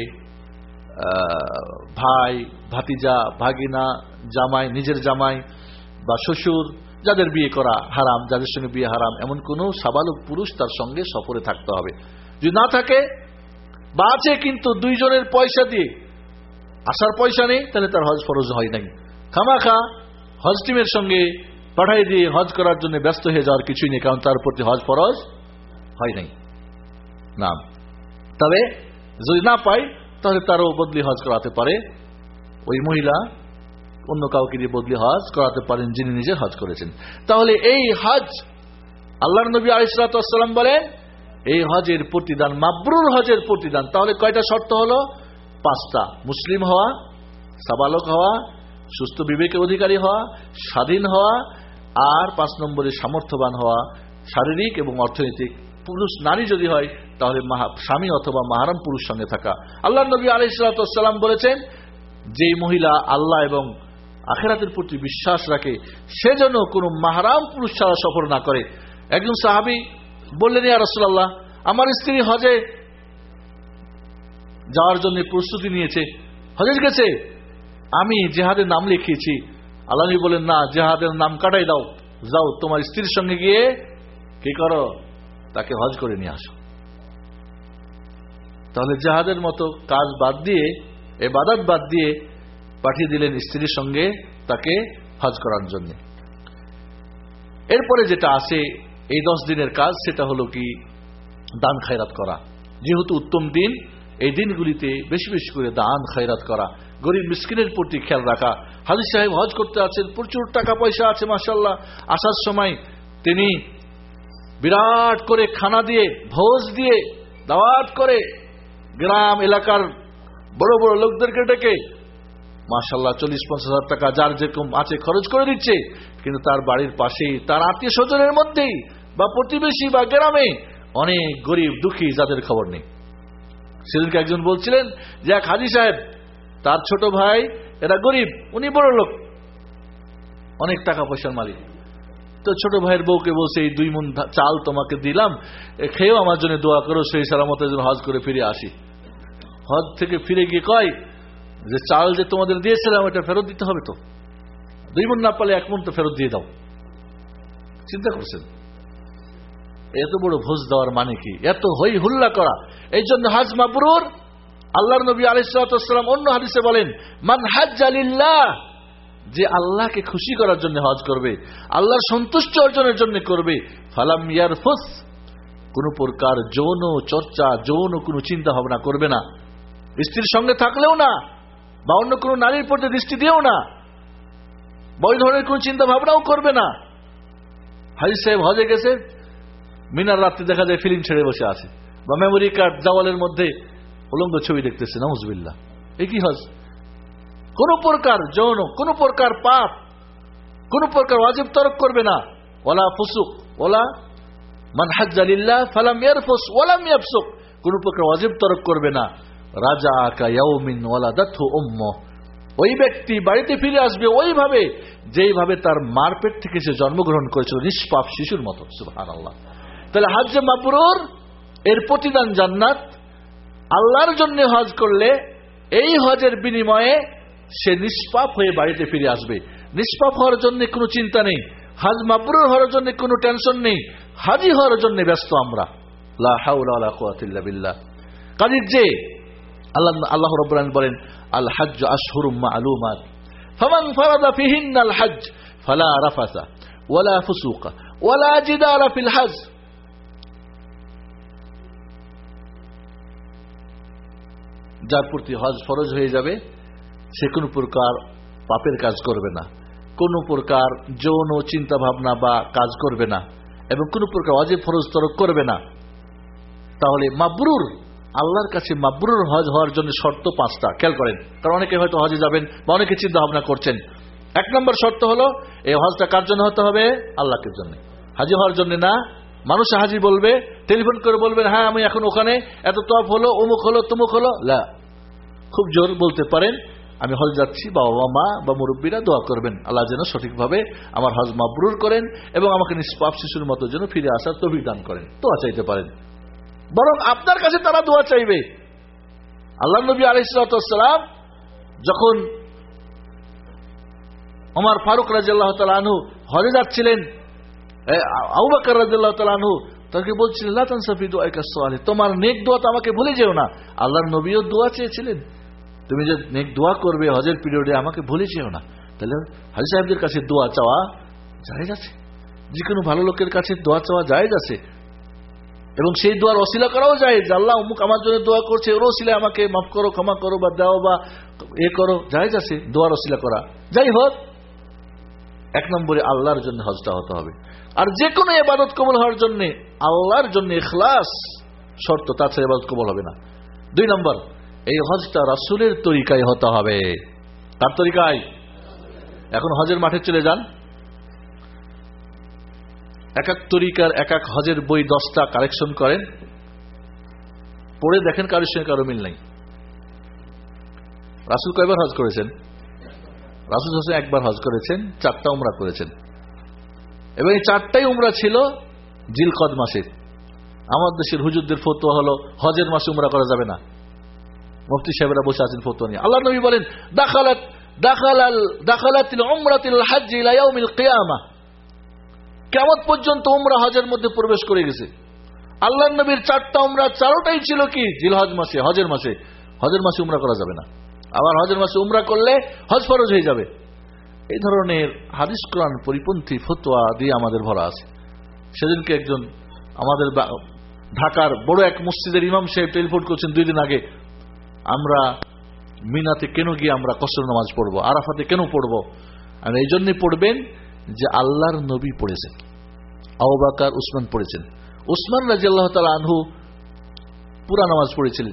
ভাই, ভাতিজা, ভাগিনা, জামাই, নিজের জামাই বা শ্বশুর যাদের বিয়ে করা হারাম, যাদের সঙ্গে বিয়ে হারাম, এমন কোন সাবালক পুরুষ তার সঙ্গে সফরে থাকতে হবে। যদি না থাকে বা কিন্তু দুইজনের পয়সা দিয়ে। আসার পয়সা নেই, তাহলে তার হজ ফরজ হয় নাই। খামাখা, হজ টিমের সঙ্গে পাঠাই দিয়ে হজ করার জন্য ব্যস্ত হয়ে যাওয়ার কিছুই নেই, কারণ তার প্রতি হজ ফরজ হয় নাই। না তবে যদি না পাই তাহলে তারও বদলি হজ করাতে পারে। ওই মহিলা অন্য কাউকে দিয়ে বদলি হজ করাতে পারেন যিনি নিজে হজ করেছেন। তাহলে এই হজ আল্লাহ নবী আলিসাল্লাম বলেন, এই হজের প্রতিদান, মাবরুর হজের প্রতিদান, তাহলে কয়টা শর্ত হলো? পাঁচটা, মুসলিম হওয়া, সাবালক হওয়া, সুস্থ বিবেকের অধিকারী হওয়া, স্বাধীন হওয়া, আর পাঁচ নম্বরে সামর্থ্যবান হওয়া, শারীরিক এবং অর্থনৈতিক। পুরুষ, নারী যদি হয়, তাহলে স্বামী অথবা মাহারাম পুরুষ সঙ্গে থাকা। আল্লাহ নবী আলাইসালাম বলেছেন, যেই মহিলা আল্লাহ এবং আখেরাতের প্রতি বিশ্বাস রাখে, সে যেন কোনো মাহারাম পুরুষ ছাড়া সফর না করে। একজন সাহাবি বললেন, ইয়া রসুল্লাহ আমার স্ত্রী হজে যাওয়ার জন্য প্রস্তুতি নিয়েছে। হজে গেছে। আমি জেহাদের নাম লিখিয়েছি। আল্লাহ বলেন না, জেহাদের নাম কাটাই দাও। যাও, তোমার স্ত্রীর সঙ্গে গিয়ে কি করো? তাকে হজ করে নিয়ে আসো। তাহলে জেহাদের মতো কাজ বাদ দিয়ে এ বাদাত বাদ দিয়ে পাঠিয়ে দিলেন স্ত্রীর সঙ্গে তাকে হজ করার জন্য। এরপরে যেটা আছে, এই দশ দিনের কাজ, সেটা হলো কি, দান খায়রাত করা। যেহেতু উত্তম দিন, এই দিনগুলিতে বেশি বেশি করে দান খায়রাত করা। গরিব মিসকিনের প্রতি খেয়াল রাখা। হাজির সাহেব হজ করতে আছেন, প্রচুর টাকা পয়সা আছে মাসাল্লাহ আসার সময় তিনি বিরাট করে খানা দিয়ে, ভোজ দিয়ে, দাওয়াত করে গ্রাম, এলাকার বড় বড় লোকদেরকে ডেকে মাসাল্লাহ চল্লিশ পঞ্চাশ হাজার টাকা যার যেরকম আছে খরচ করে দিচ্ছে, কিন্তু তার বাড়ির পাশেই, তার আত্মীয় স্বজনের মধ্যেই বা প্রতিবেশী বা গ্রামে অনেক গরিব দুঃখী যাদের খবর নেই। সেদিনকে একজন বলছিলেন যে, এক হাজি সাহেব, তার ছোট ভাই এরা গরিব, উনি বড় লোক, অনেক টাকা পয়সার মালিক। তো ছোট ভাইয়ের বউকে বলছে, এই দুই মন চাল তোমাকে দিলাম খেয়েও আমার জন্য দোয়া করো, সেই সালামতের জন্য হজ করে ফিরে আসি। হজ থেকে ফিরে গিয়ে কয় যে চাল যে তোমাদের দিয়েছিলাম এটা ফেরত দিতে হবে তো। দুই মন না পালে এক মন তো ফেরত দিয়ে দাও। চিন্তা করছেন? এত বড় ভোজ দেওয়ার মানে কি? এত হই হুল্লা করা। এই জন্য হাজ মাবরুর, আল্লাহর নবী আলিসাল্লাম অন্য হাদিসে বলেন, মান হাজ আলিল্লাহ যে আল্লাহকে খুশি করার জন্য হজ করবে, আল্লাহর সন্তুষ্ট অর্জনের জন্য করবে, ফালাম ইয়ারফুস, কোন প্রকার যৌন চর্চা, যৌন কোনো চিন্তা ভাবনা করবে না। স্ত্রীর সঙ্গে থাকলেও না বা অন্য কোনো নারীর প্রতি দৃষ্টি দিয়েও না। বা ধরনের কোন চিন্তা ভাবনাও করবে না। হাজি সাহেব হজে গেছে, মিনার রাত্রে দেখা যায় ফিল্ম ছেড়ে বসে আছে। বা মেমোরি কার্ড দেওয়ালের মধ্যে উলঙ্গ ছবি দেখতেছে নাউজবিল্লা এ কি হজ? কোন প্রকার যৌন, কোন প্রকার পাপ, কোন প্রকার ওয়াজিব তরক করবে না। ওলা ফুসুক ওলা মান হাজ্জালিল্লাহ ফালাম ইয়ারফুস, ওয়ালাম ইয়াফসুক। কোন প্রকার ওয়াজিব তরক করবে না। রাজা আকা ইয়াউমিন ওয়ালাদাতহু উম্মুহ ওই ব্যক্তি বাড়িতে ফিরে আসবে ওইভাবে, যেইভাবে তার মারপেট থেকে সে জন্মগ্রহণ করেছিল, নিষ্পাপ শিশুর মতো, সুবহানাল্লাহ। তাহলে হাজ্জে মাবরুর, এর প্রতিদান জান্নাত। আল্লাহর জন্য হজ করলে এই হজের বিনিময়ে সে নিষ্পাপ হয়ে বাড়িতে ফিরে আসবে। নিষ্পাপ হওয়ার জন্য কোনো চিন্তা নেই। হাজ মাবরুর হওয়ার জন্য কোনো টেনশন নেই। হাজি হওয়ার জন্য ব্যস্ত আমরা। লা ওয়ালা বিল্লাহ। যে আল্লাহ আল্লাহ বলেন, আল হজ্জ আশহুরুম মা'লুমাত। ফামান ফারাদা ফিহিন্না আল হজ্জ, ফালা রাফাসা, ওয়ালা ফুসুকা, ওয়ালা জিদালা ফিল হজ্জ। যার প্রতি হজ ফরজ হয়ে যাবে, সে কোনো প্রকার পাপের কাজ করবে না। কোনো প্রকার যৌন চিন্তা ভাবনা বা কাজ করবে না। এবং কোনো প্রকার অজে ফরজ তরক করবে না। তাহলে মাবরুর আল্লাহর কাছে মাবরুর হজ হওয়ার জন্য শর্ত পাঁচটা। খেয়াল করেন, কারণ অনেকে হয়তো হজে যাবেন বা অনেকে চিন্তা ভাবনা করছেন। এক নম্বর শর্ত হলো, এই হজটা কার জন্য হতে হবে? আল্লাহকে জন্য। হাজি হওয়ার জন্য না। মানুষ হাজি বলবে, টেলিফোন করে বলবেন হ্যাঁ আমি এখন ওখানে, এত তফ হলো, অমুক হলো, তমুক হলো। লা। খুব জোর বলতে পারেন, আমি হজ যাচ্ছি, বাবা, মা, বা মুরব্বীরা দোয়া করবেন। আল্লাহ যেন সঠিকভাবে আমার হজ মাবরুর করেন এবং আমাকে নিষ্পাপ শিশুর মতো যেন ফিরে আসার তবিক দান করেন। দোয়া চাইতে পারেন। বরং আপনার কাছে তারা দোয়া চাইবে। আল্লাহ নবী আলিসালাম যখন ওমর ফারুক রাজিয়াল্লাহ তালু হজে যাচ্ছিলেন তালু তাকে বলছিলেন দোয়া তোমার নেক দোয়া তো আমাকে ভুলে যেও না। নবীও দোয়া চেয়েছিলেন, তুমি যে নেক দোয়া করবে হজের পিরিয়ডে আমাকে ভুলে যেও না। তাহলে হাজি সাহেবদের কাছে দোয়া চাওয়া জায়েজ আছে যে কোনো ভালো লোকের কাছে দোয়া চাওয়া জায়েজ আছে এবং সেই দোয়ার অশিলা করাও যায় যে আল্লাহ অমুক আমার জন্য দোয়া করছে ওর অশিলা আমাকে মাফ করো, ক্ষমা করো বা দাও বা এ করো যাই আছে দোয়ার অশিলা করা। যাই হোক, এক নম্বরে আল্লাহর জন্য হজটা হতে হবে। আর যে কোনো এবাদত কবল হওয়ার জন্য আল্লাহর জন্য এখলাস শর্ত তাছাড়া এবাদত কবল হবে না। দুই নম্বর, এই হজটা রাসুলের তরিকায় হতে হবে। তার তরিকায়? এখন হজের মাঠে চলে যান। এক এক তরিকার এক এক হজের বই দশটা কালেকশন করেন। পড়ে দেখেন কারোর সঙ্গে কারও মিল নাই। রাসুল কয়বার হজ করেছেন? রাসুল হোসেন একবার হজ করেছেন, চারটা উমরা করেছেন। এবং এই চারটাই উমরা ছিল জিলকদ মাসে। আমার দেশের হুজুরদের ফতোয়া হলো, হজের মাসে উমরা করা যাবে না। মুফতি সাহেবরা বসে আছেন ফতোয়া নিয়ে। আল্লাহ নবী বলেন, দাখালাত, দাখালাল, দাখালাতিল উমরাতিল হজ ইলা ইয়াউমিল কিয়ামা। কেমন পর্যন্ত উমরা হজের মধ্যে প্রবেশ করে গেছে। আল্লাহ নবীর চারটা উমরা চারোটাই ছিল কি? জিলহজ মাসে, হজের মাসে। হজের মাসে উমরা করা যাবে না। আবার হজের মাসে উমরা করলে হজ ফরজ হয়ে যাবে। এই ধরনের হাদিস, কোরআন, পরিপন্থী ফতোয়া দিয়ে আমাদের ভরা আছে। সেদিনকে একজন আমাদের ঢাকার বড় এক মসজিদের ইমাম সাহেব টেলিফোন করছেন দুই দিন আগে, আমরা মিনাতে কেন গিয়ে আমরা কসর নামাজ পড়ব? আরাফাতে কেন পড়ব? আর এই জন্যই পড়বেন যে আল্লাহর নবী পড়েছেন আবাকার উসমান পড়েছেন। উসমান রাজি আল্লাহ তালা আনহু পুরা নামাজ পড়েছিলেন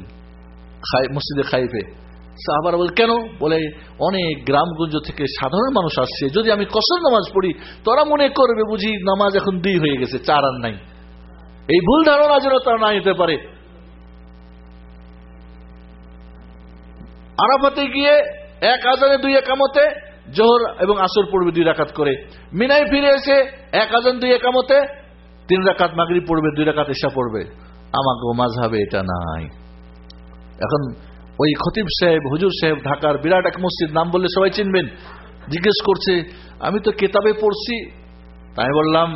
মসজিদে খাইফে। সাহাবার বলে, কেন? বলে, অনেক গ্রামগঞ্জ থেকে সাধারণ মানুষ আসছে, যদি আমি কসর নামাজ পড়ি, তোরা মনে করবে বুঝি নামাজ এখন দুই হয়ে গেছে, চার আর নাই। এই ভুল ধারণা যেন তারা না নিতে পারে। আরাফাতে গিয়ে এক আজানে দুই একামতে জোহর এবং আসর পড়বে দুই রাকাত করে। মিনাই ফিরে এসে এক আজান দুই একামতে তিন রাকাত মাগরি পড়বে, দুই রাকাত এসা পড়বে। আমাকে মাঝহাবে এটা নাই। এখন ওই খতিব সাহেব, হুজুর সাহেব, ঢাকার বিরাট এক মসজিদ, নাম বললে সবাই চিনবেন। জিজ্ঞেস করছে, আমি তো কেতাবে পড়ছি। তাই বললাম,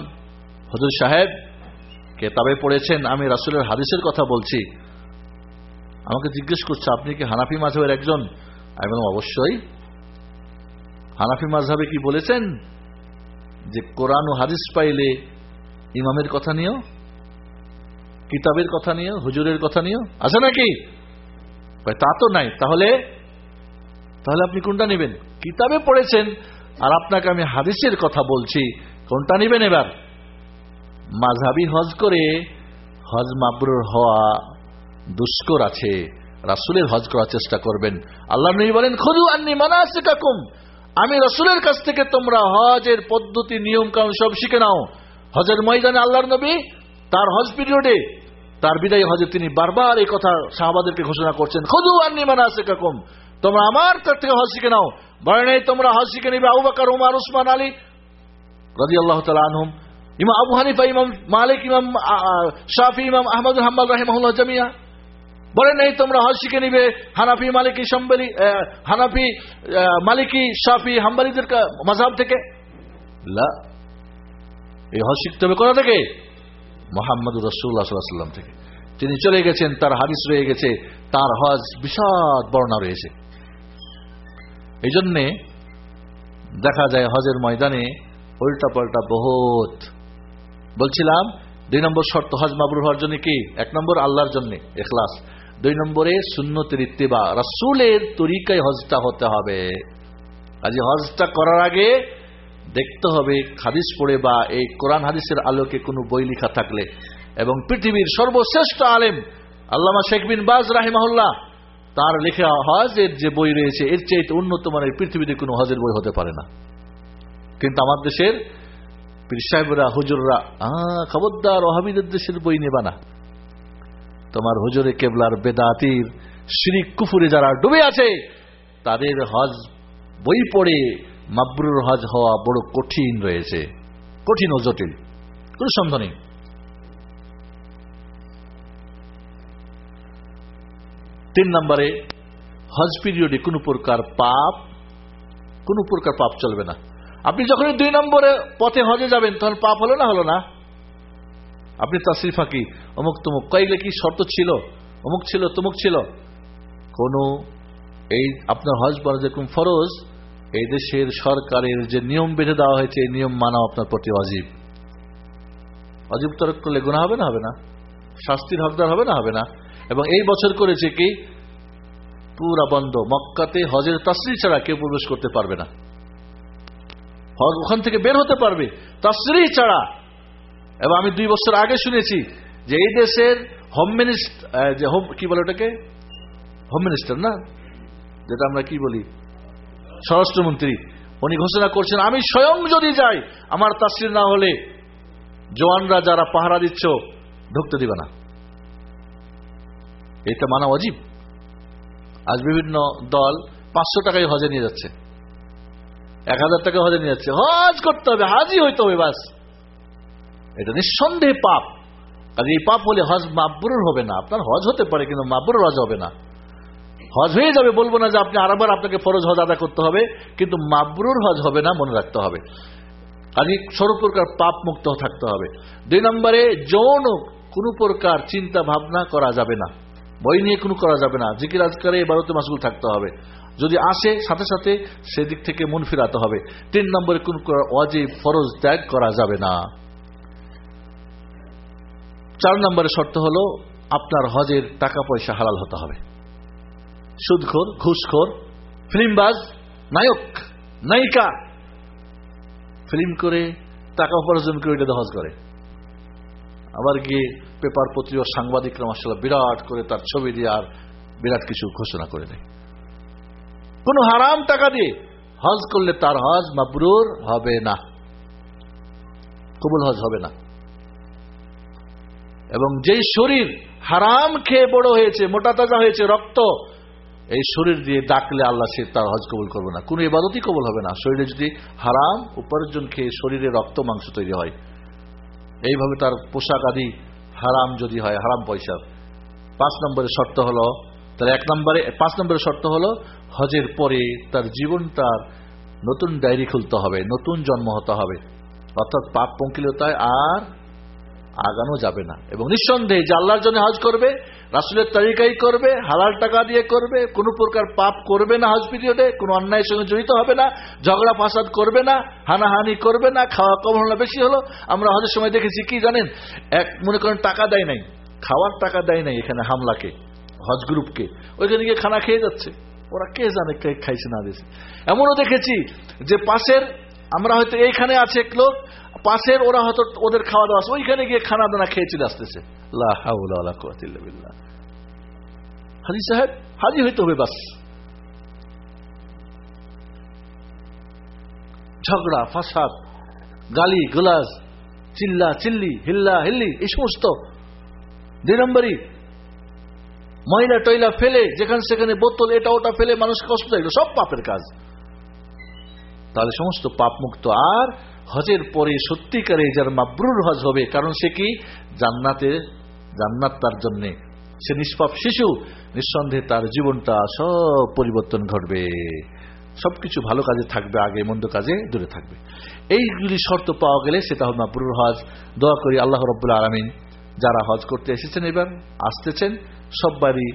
হুজুর সাহেব, কেতাবে পড়েছেন, আমি রাসুলের হাদিসের কথা বলছি। আমাকে জিজ্ঞেস করছে, আপনি কি হানাফি মাঝহের একজন? আমি বললাম, অবশ্যই। হানাফি মাঝহাবে কি বলেছেন? যে কোরআন ও হাদিস পাইলে ইমামের কথা নিয়েও কিতাবের কথা নিয়েও হুজুরের কথা নিয়েও আছে নাকি? তা তো নাই। তাহলে তাহলে আপনি কোনটা নেবেন? কিতাবে পড়েছেন, আর আপনাকে আমি হাদিসের কথা বলছি, কোনটা নেবেন এবার? মাঝাবি হজ করে হজ মাবরুর হওয়া দুষ্কর আছে, রাসুলের হজ করার চেষ্টা করবেন। আল্লাহ নবী বলেন, খুদু আন্নি মানাসে কাকুম আমি রসুলের কাছ থেকে তোমরা হজের পদ্ধতি নিয়ম কানুন সব শিখে নাও। হজের ময়দানে আল্লাহর নবী, তার হজ পিরিয়ডে, তার বিদায় হজে তিনি বারবার এই কথা শাহবাদেরকে ঘোষণা করছেন। খুদু আর মানা আছে কাকুম তোমরা আমার তার থেকে হজ শিখে নাও। নেই, তোমরা হজ শিখে নিবে আবু উমার, উসমান, আলী রাজি আল্লাহ তালা আনহুম। ইমাম আবু হানিফা, ইমাম মালিক, ইমাম শাফি, ইমাম আহমদ হাম্বাল রাহিমাহুল্লাহ জামিয়া। বলে নেই তোমরা হজ শিখে নিবে, হানাফি মালিকি সম্বলি হানাফি মালিকি, শাফি, হাম্বালিদের মাঝাব থেকে? এই হজ শিখতে হবে কোথা থেকে? মোহাম্মদ রসুল্লাহ সাল্লাম থেকে। তিনি চলে গেছেন, তার হাদিস রয়ে গেছে, তার হজ বিশাদ বর্ণা রয়েছে এই জন্যে দেখা যায় হজের ময়দানে উল্টা পাল্টা বহুত। বলছিলাম, দুই নম্বর শর্ত হজ মাবরুর হওয়ার জন্য কি? এক নম্বর আল্লাহর জন্য, এখলাস। দুই নম্বরে সুন্নতের ইত্তেবা। রাসুলের তরিকায় হজটা হতে হবে। আজ হজটা করার আগে দেখতে হবে হাদিস পড়ে বা এই কোরআন হাদিসের আলোকে কোনো বই লেখা থাকলে। এবং পৃথিবীর সর্বশ্রেষ্ঠ আলেম আল্লামা শেখ বিন বাজ রাহিমাহুল্লাহ, তার লেখা হজের যে বই রয়েছে, এর চাইতে উন্নত মানের পৃথিবীতে কোনো হজের বই হতে পারে না। কিন্তু আমার দেশের পীর সাহেবরা, হুজুররা, আহ, খবরদার ওহাবিদের দেশের বই নেবা না। তোমার হুজুরে কেবলার বেদাতির শিরিক কুফুরে যারা ডুবে আছে, তাদের হজ বই পড়ে মাবরুর হজ হওয়া বড় কঠিন রয়েছে। কঠিন ও জটিল। কোন সন্দেহ নেই। তিন নম্বরে, হজ পিরিয়ডে কোন প্রকার পাপ, কোন প্রকার পাপ চলবে না। আপনি যখন দুই নম্বরে পথে হজে যাবেন, তখন পাপ হলো না হলো না? আপনি তাসরি ফাঁকি অমুক তমুক। কয়েকলে কি শর্ত ছিল? অমুক ছিল, তমুক ছিল। কোন, এই আপনার হজ বলা যেরকম ফরজ, এই দেশের সরকারের যে নিয়ম বেঁধে দেওয়া হয়েছে, এই নিয়ম মানা আপনার প্রতি অজীব। অজীব তরক করলে গুণা হবে না? হবে না। শাস্তির হকদার হবে না? হবে না। এবং এই বছর করেছে কি? পুরা বন্ধ। মক্কাতে হজের তাসরি ছাড়া কেউ প্রবেশ করতে পারবে না। ওখান থেকে বের হতে পারবে। তাসরি ছাড়া এবং আমি দুই বছর আগে শুনেছি যে এই দেশের হোম মিনিস্টার যে হোম কি বলে ওটাকে? হোম মিনিস্টার না? যেটা আমরা কি বলি? স্বরাষ্ট্রমন্ত্রী। উনি ঘোষণা করছেন, আমি স্বয়ং যদি যাই, আমার তাসরির না হলে জওয়ানরা যারা পাহারা দিচ্ছ, ঢুকতে দিবে না। এটা মানা অজীব। আজ বিভিন্ন দল পাঁচশো টাকায় হজে নিয়ে যাচ্ছে। এক হাজার টাকা হজে নিয়ে যাচ্ছে। হজ করতে হবে, হাজি হইতে হবে বাস। এটা নিঃসন্দেহে পাপ। কাজে এই পাপ হলে হজ মাবরুর হবে না। আপনার হজ হতে পারে, কিন্তু মাবরুর হজ হবে না। হজ হয়ে যাবে, বলব না যে আপনি আরেকবার আপনাকে ফরজ হজ আদা করতে হবে, কিন্তু মাবরুর হজ হবে না, মনে রাখতে হবে। কাজে সর্ব প্রকার পাপ মুক্ত থাকতে হবে। দুই নম্বরে, যৌন কোন প্রকার চিন্তা ভাবনা করা যাবে না। বই নিয়ে কোনো করা যাবে না। জিকির আজকারে এবারতে মাসগুল থাকতে হবে। যদি আসে, সাথে সাথে সেদিক থেকে মন ফিরাতে হবে। তিন নম্বরে কোন অজীব ফরজ ত্যাগ করা যাবে না। চার নম্বরের শর্ত হল আপনার হজের টাকা পয়সা হালাল হতে হবে। সুদখোর, ঘুষখোর, ফিল্মবাজ, নায়ক, নায়িকা। ফিল্ম করে টাকা উপার্জন করে এটা হজ করে। আবার গিয়ে পেপার পত্রিকা সাংবাদিকরা মাসাল্লাহ বিরাট করে তার ছবি দিয়ে আর বিরাট কিছু ঘোষণা করে দেয়। কোন হারাম টাকা দিয়ে হজ করলে তার হজ মাবরুর হবে না। কবুল হজ হবে না। এবং যেই শরীর হারাম খেয়ে বড় হয়েছে, মোটা তাজা হয়েছে, রক্ত, এই শরীর দিয়ে ডাকলে আল্লাহ সে তার হজ কবুল করবে না। কোন ইবাদতই কবুল হবে না। শরীরে যদি হারাম উপার্জন খেয়ে শরীরে রক্ত মাংস তৈরি হয়, এইভাবে তার পোশাক আদি হারাম যদি হয়, হারাম পয়সা। পাঁচ নম্বরের শর্ত হলো তার এক নম্বরে, পাঁচ নম্বরের শর্ত হলো, হজের পরে তার জীবন, তার নতুন ডায়েরি খুলতে হবে, নতুন জন্ম হতে হবে। অর্থাৎ পাপ পঙ্কিলতায় আর আগানো যাবে না। এবং নিঃসন্দেহে যে আল্লাহর জন্য হজ করবে, রাসুলের তালিকাই করবে, হালাল টাকা দিয়ে করবে, কোনো প্রকার পাপ করবে না হজ পিরিয়ডে, কোনো অন্যায়ের সঙ্গে জড়িত হবে না, ঝগড়া ফাসাদ করবে না, হানাহানি করবে না, খাওয়া কম হলো বেশি হলো। আমরা হজের সময় দেখেছি কি জানেন? এক মনে করেন টাকা দেয় নাই, খাওয়ার টাকা দেয় নাই এখানে হামলাকে, হজ গ্রুপকে। ওইখানে গিয়ে খানা খেয়ে যাচ্ছে। ওরা কে জানে কে খাইছে না দিয়েছে এমনও দেখেছি যে পাশের, আমরা হয়তো এইখানে আছে এক লোক পাশের ওরা হয়তো ওদের খাওয়া দাওয়া ওইখানে গিয়ে খানা দানা খেয়ে চলে আসতেছে। হাজি সাহেব, হাজি হইতে হবে বাস। ঝগড়া গালি চিল্লা, চিল্লি, হিল্লা, হিল্লি, এই সমস্ত। দুই নম্বরই, ময়লা টয়লা ফেলে, যেখানে সেখানে বোতল, এটা ওটা ফেলে মানুষ কষ্ট সব পাপের কাজ। তাহলে সমস্ত পাপ মুক্ত আর হজের পরে সত্যিকারে যার মাবরুর হজ হবে, কারণ সে কি? জান্নাতে, জান্নাত তার জন্যে। সে নিষ্পাপ শিশু, নিঃসন্দেহে তার জীবনটা সব পরিবর্তন ঘটবে। সবকিছু ভালো কাজে থাকবে, আগে মন্দ কাজে দূরে থাকবে। এইগুলি শর্ত পাওয়া গেলে সেটা হল মাবরুর হজ। দোয়া করি আল্লাহ রব্বুল্লা আলমিন, যারা হজ করতে এসেছেন এবার, আসতেছেন, সববারই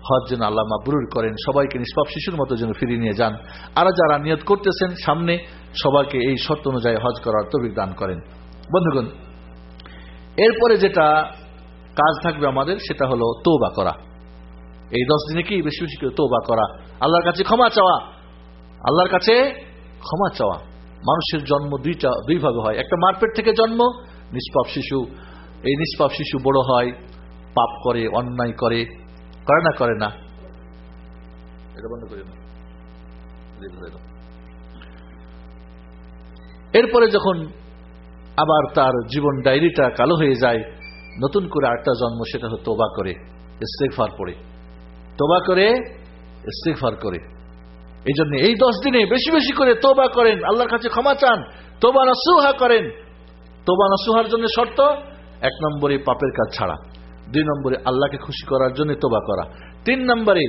হজ যেন আল্লাহ মাবরুর করেন, সবাইকে নিষ্পাপ শিশুর মতো যেন ফিরিয়ে নিয়ে যান। আর যারা নিয়ত করতেছেন সামনে, সবাইকে এই শর্ত অনুযায়ী হজ করার তবিক দান করেন। বন্ধুগণ, এরপরে যেটা কাজ থাকবে আমাদের, সেটা হলো তোবা করা। এই দশ দিনে কি বেশি বেশি তোবা করা? আল্লাহর কাছে ক্ষমা চাওয়া। আল্লাহর কাছে ক্ষমা চাওয়া। মানুষের জন্ম দুইটা দুই ভাবে হয়। একটা মারপেট থেকে জন্ম, নিষ্পাপ শিশু। এই নিষ্পাপ শিশু বড় হয়, পাপ করে, অন্যায় করে। করে না করে না। এটা বন্ধ করি না। এরপরে যখন আবার তার জীবন ডায়েরিটা কালো হয়ে যায় নতুন করে আরেকটা জন্ম সেটা তোবা করে ইস্তেকফার পড়ে। তোবা করে ইস্তেকফার করে। এই জন্য এই দশ দিনে বেশি বেশি করে তোবা করেন আল্লাহর কাছে ক্ষমা চান তোবা নাসুহা করেন। তোবা নাসুহার জন্য শর্ত এক নম্বরে পাপের কাজ ছাড়া। দুই নম্বরে আল্লাহকে খুশি করার জন্য তোবা করা। তিন নম্বরে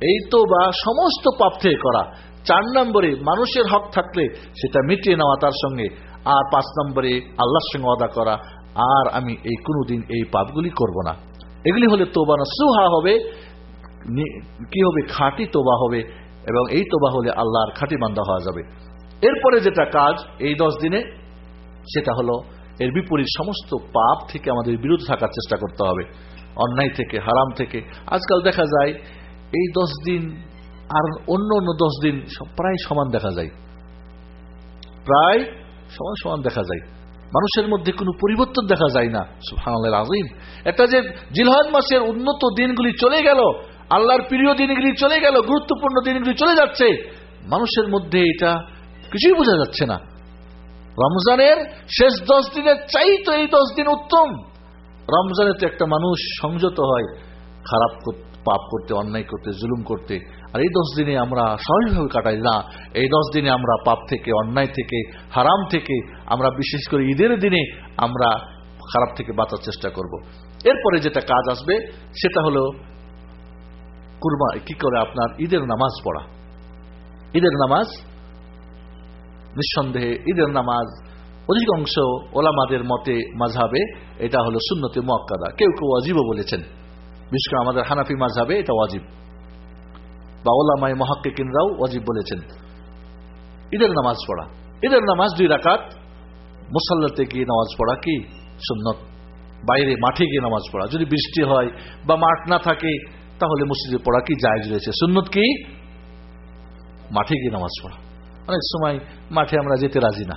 এই তোবা সমস্ত পাপ থেকে করা। চার নম্বরে মানুষের হক থাকলে সেটা মিটিয়ে নেওয়া তার সঙ্গে। আর পাঁচ নম্বরে আল্লাহর সঙ্গে অদা করা। আর আমি এই কোনোদিন এই পাপগুলি করব না। এগুলি হলে তোবা না সুহা হবে কি হবে? খাঁটি তোবা হবে এবং এই তোবা হলে আল্লাহর খাঁটি মান্দা হওয়া যাবে। এরপরে যেটা কাজ এই দশ দিনে, সেটা হলো এর বিপরীত সমস্ত পাপ থেকে আমাদের বিরত থাকার চেষ্টা করতে হবে। অন্যায় থেকে, হারাম থেকে। আজকাল দেখা যায়, এই দশ দিন আর অন্য অন্য দশ দিন প্রায় সমান দেখা যায়। প্রায় সমান সমান দেখা যায়। মানুষের মধ্যে কোনো পরিবর্তন দেখা যায় না। আজিম একটা যে জিলহান মাসের উন্নত দিনগুলি চলে গেল, আল্লাহর প্রিয় দিনগুলি চলে গেল, গুরুত্বপূর্ণ দিনগুলি চলে যাচ্ছে, মানুষের মধ্যে এটা কিছুই বোঝা যাচ্ছে না। রমজানের শেষ দশ দিনের চাই তো এই দশ দিন উত্তম। রমজানে তো একটা মানুষ সংযত হয়, খারাপ পাপ করতে, অন্যায় করতে, জুলুম করতে। আর এই দশ দিনে আমরা স্বাভাবিকভাবে কাটাই না। এই দশ দিনে আমরা পাপ থেকে, অন্যায় থেকে, হারাম থেকে, আমরা বিশেষ করে ঈদের দিনে আমরা খারাপ থেকে বাঁচার চেষ্টা করব। এরপরে যেটা কাজ আসবে, সেটা হলো কুরমা কি করে আপনার ঈদের নামাজ পড়া। ঈদের নামাজ নিঃসন্দেহে ঈদের নামাজ অধিকাংশ ওলামাদের মতে মাঝাবে এটা হলো শূন্যতে মোয়াক্কাদা। কেউ কেউ অজীবও বলেছেন। বিশেষ করে আমাদের হানাফি মাঝাবে এটা ওয়াজিব। বা ওলামাই মহাক্কিনরাও ওয়াজিব বলেছেন। ঈদের নামাজ পড়া। ঈদের নামাজ দুই রাকাত। মুসাল্লাতে গিয়ে নামাজ পড়া কি? সুন্নত। বাইরে মাঠে গিয়ে নামাজ পড়া। যদি বৃষ্টি হয় বা মাঠ না থাকে, তাহলে মসজিদে পড়া কি জায়জ রয়েছে? সুন্নত কি? মাঠে গিয়ে নামাজ পড়া। অনেক সময় মাঠে আমরা যেতে রাজি না।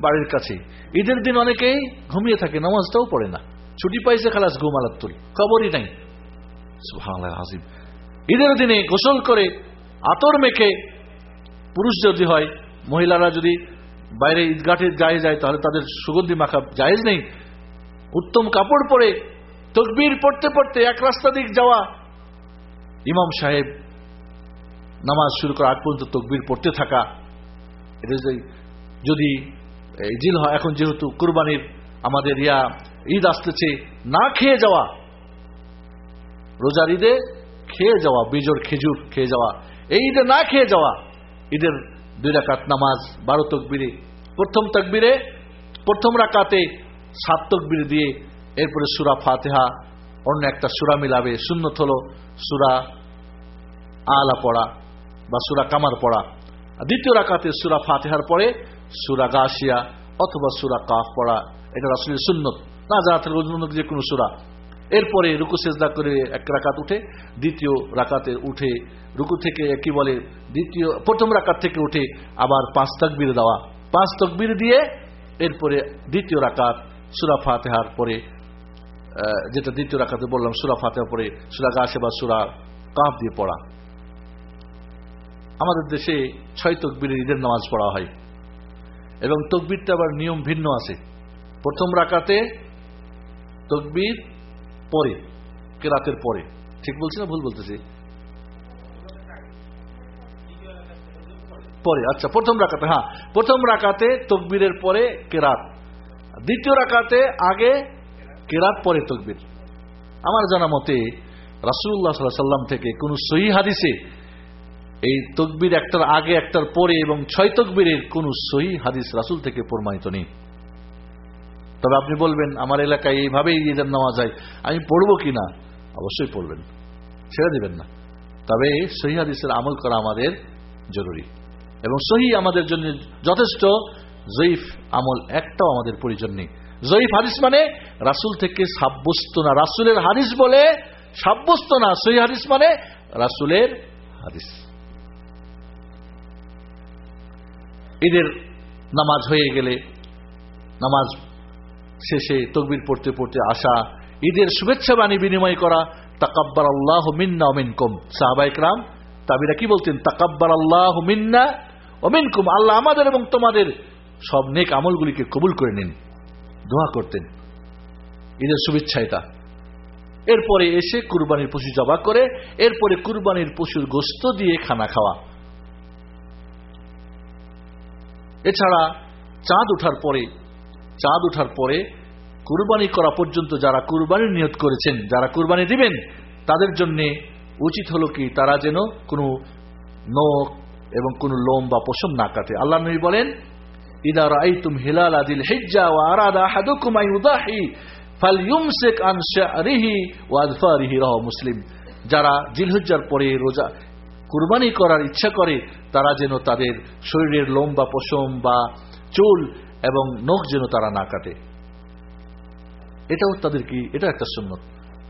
বাড়ির কাছে। ঈদের দিন অনেকেই ঘুমিয়ে থাকে, নামাজটাও পড়ে না। ছুটি পাইছে খালাস ঘুম আলাত্তুল খবরই নাই। হাসিম ঈদের দিনে গোসল করে আতর মেখে পুরুষ যদি হয়, মহিলারা যদি বাইরে ঈদগাঠে যায় যায়, তাহলে তাদের সুগন্ধি মাখা জায়েজ নেই। উত্তম কাপড় পরে, তকবির পড়তে পড়তে এক রাস্তা দিক যাওয়া, ইমাম সাহেব নামাজ শুরু করা আগ পর্যন্ত তকবির পড়তে থাকা এটা যদি জিল হয়, এখন যেহেতু কুরবানির আমাদের ইয়া, ঈদ আসতেছে, না খেয়ে যাওয়া, রোজার ঈদে খেয়ে যাওয়া বিজোর খেজুর খেয়ে যাওয়া, এই ঈদে না খেয়ে যাওয়া, ঈদের দুই রাকাত নামাজ, বারো তকবিরে, প্রথম তকবিরে, প্রথম রাকাতে সাত তকবির দিয়ে, এরপরে সুরা ফাতেহা, অন্য একটা সুরা মিলাবে শূন্য থলো সুরা আলা পড়া। বা সুরা কামার পড়া। দ্বিতীয় রাকাতে সুরা ফাতেহার পরে সুরা গাছিয়া অথবা সুরা কাফ পড়া, এটা আসলে সুন্নত। না থাকলে যে কোনো সুরা। এরপরে রুকু, সেজদা করে এক রাকাত উঠে, দ্বিতীয় রাকাতে উঠে রুকু থেকে, কি বলে, দ্বিতীয়, প্রথম রাকাত থেকে উঠে আবার পাঁচ তকবির দেওয়া। পাঁচ তকবির দিয়ে এরপরে দ্বিতীয় রাকাত সুরা ফাতেহার পরে যেটা দ্বিতীয় রাকাতে বললাম, সুরা ফাতেহা পরে সুরা গাছে বা সুরা কাঁপ দিয়ে পড়া। আমাদের দেশে ছয় তকবিরের ঈদের নামাজ পড়া হয়। এবং তকবিরটা আবার নিয়ম ভিন্ন আছে। প্রথম রাকাতে তকবির পরে, কেরাতের পরে। ঠিক বলছি না ভুল বলতেছি? পরে আচ্ছা প্রথম রাকাতে হ্যাঁ। প্রথম রাকাতে তকবীরের পরে কেরাত। দ্বিতীয় রাকাতে আগে কেরাত, পরে তকবির। আমার জানা মতে রাসুল্লাহ সাল্লাম থেকে কোন সহি হাদিসে এই তকবির একটার আগে, একটার পরে এবং ছয় তকবীরের কোন সহি হাদিস রাসুল থেকে প্রমাণিত নেই। তবে আপনি বলবেন, আমার এলাকায় এইভাবেই ঈদের নেওয়া যায় আমি পড়ব কি না অবশ্যই পড়বেন, ছেড়ে দিবেন না। তবে সহি হাদিসের আমল করা আমাদের জরুরি এবং সহি আমাদের জন্য যথেষ্ট, জয়ীফ আমল একটাও আমাদের প্রয়োজন নেই। জয়ীফ হাদিস মানে রাসুল থেকে সাব্যস্ত না, রাসুলের হাদিস বলে সাব্যস্ত না, সহি হাদিস মানে রাসুলের হাদিস। ঈদের নামাজ হয়ে গেলে নামাজ শেষে তকবির পড়তে পড়তে আসা, ঈদের শুভেচ্ছা বাণী বিনিময় করা তাকাব্বার আল্লাহ মিন্না অমিনকুম সাহাবাইকরাম তাবিরা কি বলতেন? তাকাব্বার আল্লাহ মিন্না অমিনকুম আল্লাহ আমাদের এবং তোমাদের সব নেক আমলগুলিকে কবুল করে নিন। দোয়া করতেন। ঈদের শুভেচ্ছা এটা। এরপরে এসে কুরবানির পশু জবা করে, এরপরে কুরবানির পশুর গোস্ত দিয়ে খানা খাওয়া। এছাড়া চাঁদ ওঠার পরে, চাঁদ ওঠার পরে কুরবানি করা পর্যন্ত যারা কুরবানির নিয়ত করেছেন, যারা কুরবানি দিবেন, তাদের জন্য উচিত হলো কি তারা যেন কোনো নখ এবং কোনো লোম বা পশম না কাটে। আল্লাহ নবী বলেন, ইদা রাইতুম হিলাল আদিল হিজ্জা ওয়া আরাদা আহাদুকুম আন ইউদাহি ফালইউমসিক আন শারিহি ওয়া আযফারিহি রাহ মুসলিম। যারা জিলহজ্জার পরে রোজা কুরবানি করার ইচ্ছা করে, তারা যেন তাদের শরীরের লোম বা পশম বা চুল এবং নখ যেন তারা না কাটে। এটাও তাদের কি? এটা একটা সুন্নত।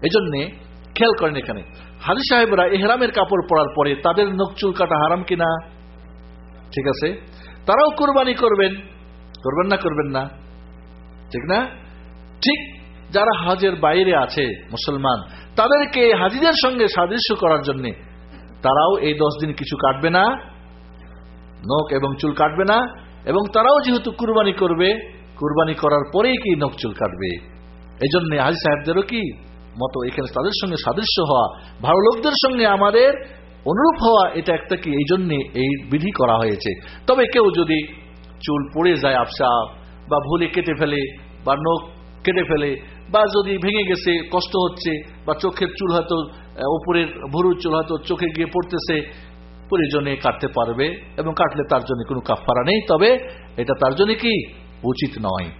এজন্যে খেয়াল করেন এখানে, হাজি সাহেবরা এহরামের কাপড় পরার পরে তাদের নখ চুল কাটা হারাম কিনা ঠিক আছে? তারাও কোরবানি করবেন। করবেন না করবেন না। ঠিক না? ঠিক যারা হাজের বাইরে আছে, মুসলমান, তাদেরকে হাজিদের সঙ্গে সাদৃশ্য করার জন্য তারাও এই দশ দিন কিছু কাটবে না, নখ এবং চুল কাটবে না, এবং তারাও যেহেতু কুরবানি করবে, কুরবানি করার পরেই কি নখ চুল কাটবে? এই জন্য হাজি সাহেবদেরও কি মতো এখানে তাদের সঙ্গে সাদৃশ্য হওয়া, ভালো লোকদের সঙ্গে আমাদের অনুরূপ হওয়া, এটা একটা কি এই জন্যে এই বিধি করা হয়েছে। তবে কেউ যদি চুল পড়ে যায় আপসা বা ভুলে কেটে ফেলে বা নখ কেটে ফেলে বা যদি ভেঙে গেছে, কষ্ট হচ্ছে বা চোখের চুল হয়তো উপরের ভরুর চুল হয়তো চোখে গিয়ে পড়তেছে, প্রয়োজনে কাটতে পারবে এবং কাটলে তার জন্য কোনো কাফারা নেই, তবে এটা তার জন্য কি? উচিত নয়।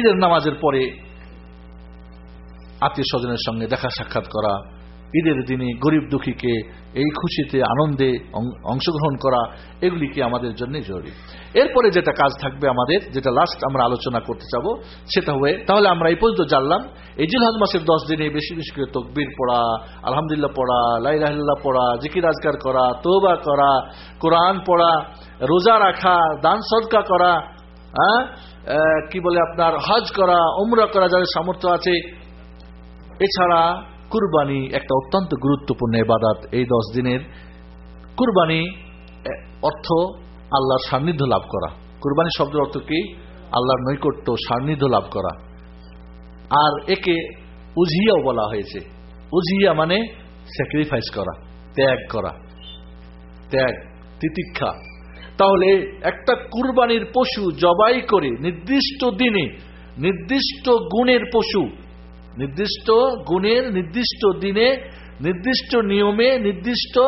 ঈদের নামাজের পরে আত্মীয় স্বজনের সঙ্গে দেখা সাক্ষাৎ করা ঈদের দিনে গরিব দুঃখীকে এই খুশিতে, আনন্দে অংশগ্রহণ করা, এগুলিকে আমাদের জন্য জরুরি। এরপরে যেটা কাজ থাকবে আমাদের, যেটা লাস্ট আমরা আলোচনা করতে চাবো, সেটা হয়ে তাহলে আমরা এই পর্যন্ত জানলাম, এই জিলহাজ মাসের দশ দিনে বেশি বেশি করে তকবির পড়া, আলহামদুলিল্লাহ পড়া লাইলাহিল্লাহ পড়া, জিকির আজগার করা তোবা করা, কোরআন পড়া, রোজা রাখা, দান সদকা করা হ্যাঁ? কি বলে আপনার, হজ করা, উমরা করা, যাদের সামর্থ্য আছে। এছাড়া কুরবানি একটা অত্যন্ত গুরুত্বপূর্ণ এবাদাত এই দশ দিনের। কুরবানি অর্থ আল্লাহর সান্নিধ্য লাভ করা। কুরবানি শব্দের অর্থ কি? আল্লাহর নৈকট্য, সান্নিধ্য লাভ করা। আর একে উজিয়াও বলা হয়েছে। উজিয়া মানে স্যাক্রিফাইস করা, ত্যাগ করা। ত্যাগ, তিতিক্ষা। তাহলে একটা কুরবানির পশু জবাই করে নির্দিষ্ট দিনে, নির্দিষ্ট গুণের পশু নির্দিষ্ট গুণের নির্দিষ্ট দিনে, নির্দিষ্ট নিয়মে, নির্দিষ্ট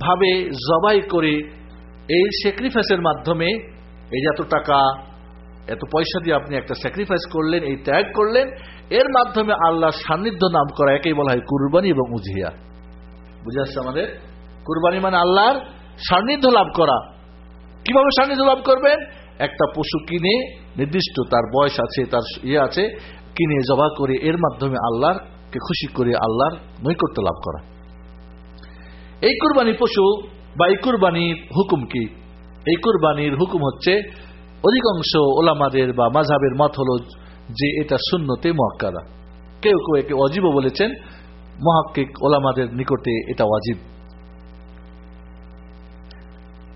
ভাবে জবাই করে এই স্যাক্রিফাইসের মাধ্যমে এই এত টাকা, এত পয়সা দিয়ে আপনি একটা স্যাক্রিফাইস করলেন, এই ত্যাগ করলেন, এর মাধ্যমে আল্লাহ সান্নিধ্য নাম করা একেই বলা হয় কুরবানি এবং উজিয়া। বুঝে আসছে আমাদের? কুরবানি মানে আল্লাহর সান্নিধ্য লাভ করা। কীভাবে সান্নিধ্য লাভ করবেন? একটা পশু কিনে, নির্দিষ্ট তার বয়স আছে, তার ইয়ে আছে কিনে জবা করে এর মাধ্যমে আল্লাহকে খুশি করে আল্লাহর নৈকট্য লাভ করা। এই কুরবানি পশু বা এই কুরবানির হুকুম কি? এই কুরবানির হুকুম হচ্ছে, অধিকাংশ ওলামাদের বা মাঝাবের মত হল যে এটা শূন্যতে মহাক্কাদা কেউ কেউ একে অজীব বলেছেন, মহাক্কিক ওলামাদের নিকটে এটা অজীব।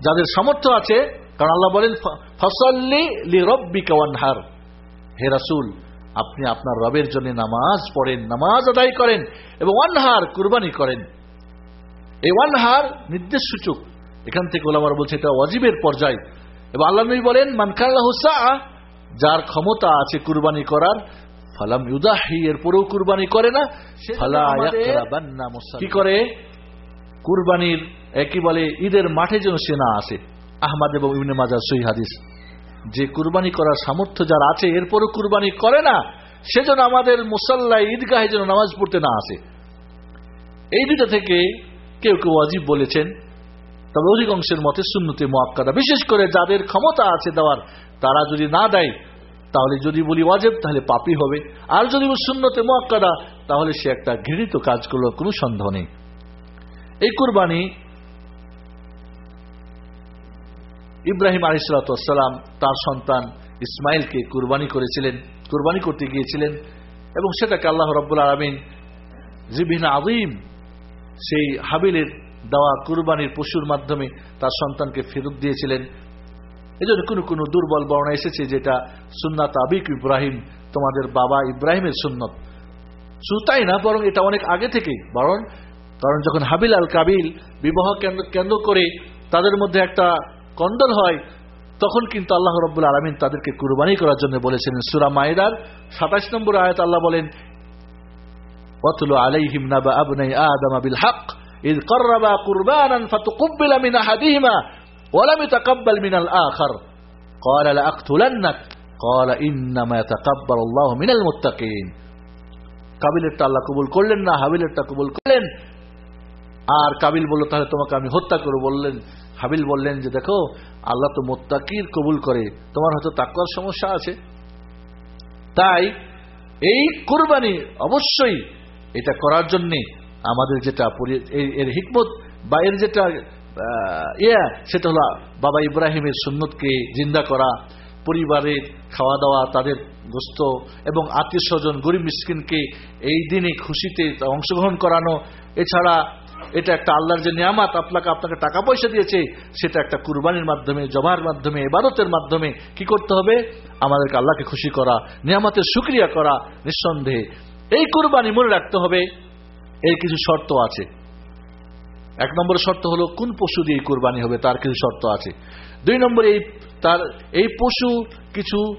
যাদের সামর্থ্য আছে, কারণ আল্লাহ বলেন ফসল্লি লি রব্বি কাওয়ানহার হে রাসুল আপনি আপনার রবের জন্য নামাজ পড়েন নামাজ আদায় করেন এবং ওয়ানহার কুরবানি করেন। এই ওয়ানহার নির্দেশ সূচক। এখান থেকে ওলামার বলছে এটা অজীবের পর্যায়। এবং আল্লাহ নবী বলেন মানকাল্লাহ যার ক্ষমতা আছে কুরবানি করার ফালাম ইউদাহি এর পরেও কুরবানি করে না কি করে? কুরবানির একই বলে ঈদের মাঠে যেন সে না আসে। আহমদ এবং ইবনে মাজার সই হাদিস। যে কুরবানি করার সামর্থ্য যার আছে, এরপরও কুরবানি করে না সেজন্য আমাদের মুসাল্লা ঈদগাহে যেন নামাজ পড়তে না আসে। এই দুটা থেকে কেউ কেউ অজীব বলেছেন, তবে অধিকাংশের মতে শূন্যতে মোয়াক্কাদা বিশেষ করে যাদের ক্ষমতা আছে দেওয়ার, তারা যদি না দেয়, তাহলে যদি বলি অজেব তাহলে পাপি হবে। আর যদি শূন্যতে মোয়াক্কাদা তাহলে সে একটা ঘৃণিত কাজ করল, কোনো সন্দেহ নেই। এই কুরবানি ইব্রাহিম আলিসাল্লাম তার সন্তান ইসমাইলকে কুরবানি করেছিলেন, কুরবানি করতে গিয়েছিলেন এবং সেটাকে আল্লাহ রব্বুল আলমিন জিবিন আদিম সেই হাবিলের দেওয়া কুরবানির পশুর মাধ্যমে তার সন্তানকে ফেরত দিয়েছিলেন। এই জন্য কোনো কোনো দুর্বল বর্ণা এসেছে যেটা সুন্নাত আবিক ইব্রাহিম, তোমাদের বাবা ইব্রাহিমের সুন্নত। শুধু তাই না বরং এটা অনেক আগে থেকেই, বরং, কারণ যখন হাবিল আল কাবিল বিবাহ কেন্দ্র করে তাদের মধ্যে একটা কন্দল হয় তখন কিন্তু আল্লাহ রব্বুল আলমিন তাদেরকে কুরবানি করার জন্য বলেছিলেন সুরা মায়েদার সাতাশ নম্বর আয়াত আল্লাহ বলেন واتل عليهم نبأ ابني آدم بالحق إذ قربا قربانا فتقبل من أحدهما ولم يتقبل من الآخر قال لأقتلنك قال إنما يتقبل الله من المتقين কাবিলেরটা আল্লাহ কবুল করলেন না হাবিলেরটা কবুল করলেন আর কাবিল বলল তাহলে তোমাকে আমি হত্যা করবো বললেন হাবিল বললেন যে, দেখো, আল্লাহ তো মোত্তাকির কবুল করে। তোমার হয়তো তাকুয়ার সমস্যা আছে। তাই এই কোরবানি অবশ্যই এটা করার জন্য আমাদের যেটা এর হিকমত বা এর যেটা ইয়া, সেটা হলো বাবা ইব্রাহিমের সুন্নতকে জিন্দা করা, পরিবারের খাওয়া দাওয়া তাদের গোস্ত এবং আত্মীয় স্বজন, গরিব মিসকিনকে এই দিনে খুশিতে অংশগ্রহণ করানো। এছাড়া এটা একটা আল্লাহর যে নিয়ামাত, আপনাকে আপনাকে টাকা পয়সা দিয়েছে, সেটা একটা কুরবানির মাধ্যমে, জমার মাধ্যমে এবাদতের মাধ্যমে কি করতে হবে? আমাদেরকে আল্লাহকে খুশি করা, নিয়ামতের সুক্রিয়া করা নিঃসন্দেহে। এই কুরবানি মনে রাখতে হবে, এর কিছু শর্ত আছে। এক নম্বর শর্ত হলো, কোন পশু দিয়ে কুরবানি হবে, তার কিছু শর্ত আছে। দুই নম্বর, এই তার, এই পশু কিছু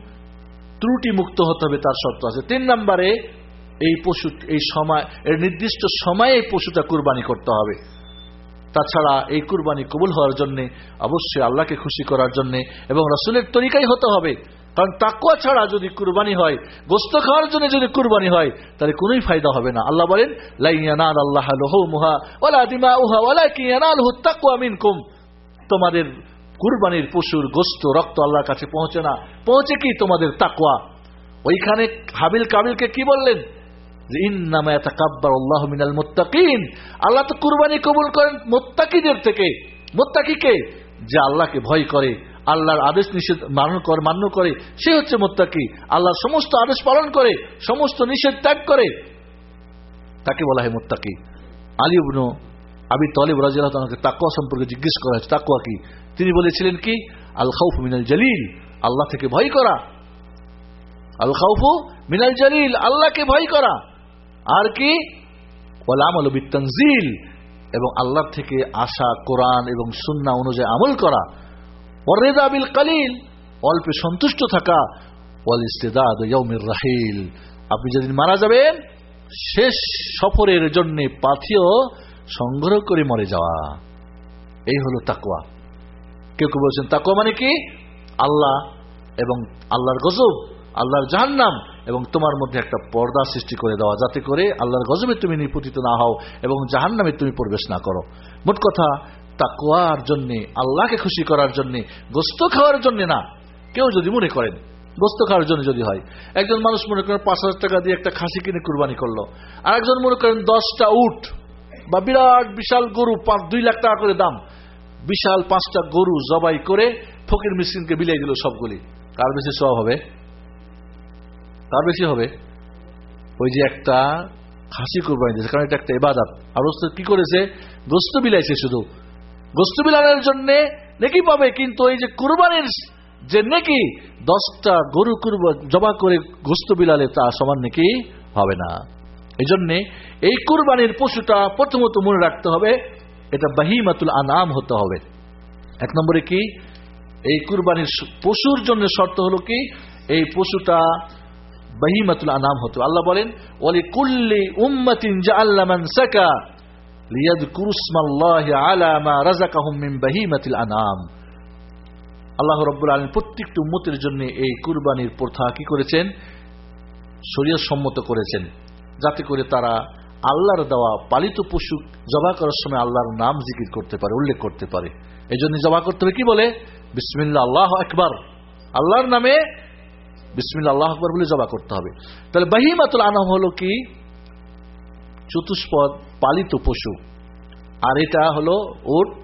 ত্রুটি মুক্ত হতে হবে, তার শর্ত আছে। তিন নম্বরে এই পশু, এই সময়, এর নির্দিষ্ট সময়ে এই পশুটা কুরবানি করতে হবে। তাছাড়া এই কুরবানি কবুল হওয়ার জন্য, অবশ্যই আল্লাহকে খুশি করার জন্য এবং রসুলের তরিকাই হতে হবে। কারণ তাকুয়া ছাড়া যদি কুরবানি হয় গোস্ত খাওয়ার জন্য যদি কুরবানি হয়, তাহলে কোনোই ফায়দা হবে না। আল্লাহ বলেন আল্লাহ দিমা উহা তোমাদের কুরবানির পশুর গোস্ত রক্ত আল্লাহর কাছে পৌঁছে না। পৌঁছে কি তোমাদের তাকুয়া ওইখানে হাবিল কাবিলকে কি বললেন? আল্লাহ মিনাল মোত্তাকিন। আল্লাহ তো কুরবানি কবুল করেন মোত্তাকিদের থেকে। মোত্তাকিকে যে আল্লাহকে ভয় করে, আল্লাহর আদেশ নিষেধ মান্য করে সে হচ্ছে মোত্তাকি। আল্লাহর সমস্ত আদেশ পালন করে, সমস্ত নিষেধ ত্যাগ করে, তাকে বলা হয় মোত্তাকি। আলিউবনু আবি তলিব রাজিয়াল তাকুয়া সম্পর্কে জিজ্ঞেস করা হয়েছে। তাকুয়া কি? তিনি বলেছিলেন কি? আল খাউফ মিনাল জলিল। আল্লাহ থেকে ভয় করা। আল খাউফু মিনাল জলিল। আল্লাহকে ভয় করা। আর কি? বিত্তানজিল। এবং আল্লাহ থেকে আসা কোরআন এবং সুন্না অনুযায়ী আমল করা। ওরেদা বিল কালিল। অল্পে সন্তুষ্ট থাকা। রাহিল। আপনি যেদিন মারা যাবেন, শেষ সফরের জন্য পাথিও সংগ্রহ করে মরে যাওয়া। এই হলো তাকুয়া কেউ কেউ বলছেন তাকুয়া মানে কি? আল্লাহ এবং আল্লাহর গজব। আল্লাহর জাহান্নাম এবং তোমার মধ্যে একটা পর্দা সৃষ্টি করে দেওয়া যাতে করে আল্লাহর গজবে তুমি নিপতিত না হও এবং জাহান্নামে তুমি প্রবেশ না করো। মোট কথা তাকুয়ার জন্য, আল্লাহকে খুশি করার জন্য গোস্ত খাওয়ার জন্য না। কেউ যদি মনে করেন গোস্ত খাওয়ার জন্য যদি হয়। একজন মানুষ মনে করেন পাঁচ হাজার টাকা দিয়ে একটা খাসি কিনে কুরবানি করল। আর একজন মনে করেন দশটা উঠ বা বিরাট বিশাল গরু পাঁচ দুই লাখ টাকা করে দাম। বিশাল পাঁচটা গরু জবাই করে ফকির মিসকিনকে বিলাই দিল সবগুলি। কার বেশি সব হবে? কার বেশি হবে। ওই যে একটা খাসি কোরবানি দিয়েছে, কারণ এটা একটা এবাদাত আর কি করেছে? গোস্ত বিলাইছে শুধু। গোস্ত বিলানোর জন্য নেকি পাবে, কিন্তু এই যে কুরবানির যে নেকি, দশটা গরু জমা করে গোস্ত বিলালে তা সমান নেকি হবে না। এই জন্যে এই কুরবানির পশুটা প্রথমত মনে রাখতে হবে, এটা বাহিমাতুল আনাম হতে হবে। এক নম্বরে কি? এই কুরবানির পশুর জন্য শর্ত হলো কি? এই পশুটা বাহিমাতুল আনাম হতো আল্লাহ বলেন কুল্লি সাকা মিন আনাম আল্লাহ প্রত্যেকটি উম্মতের জন্য এই কুরবানির প্রথা কি করেছেন? সম্মত করেছেন। যাতে করে তারা আল্লাহর দেওয়া পালিত পশু জবা করার সময় আল্লাহর নাম জিকির করতে পারে, উল্লেখ করতে পারে। এই জন্য জবা করতে হবে কি বলে? বিসমিল্লা আল্লাহ একবার আল্লাহর নামে বিসমিল্লা আল্লাহ আকবর বলে জবা করতে হবে। তাহলে বাহিমাতুল আনাম হলো কি? চতুষ্পদ, পালিত পশু। আর এটা হলো ওট।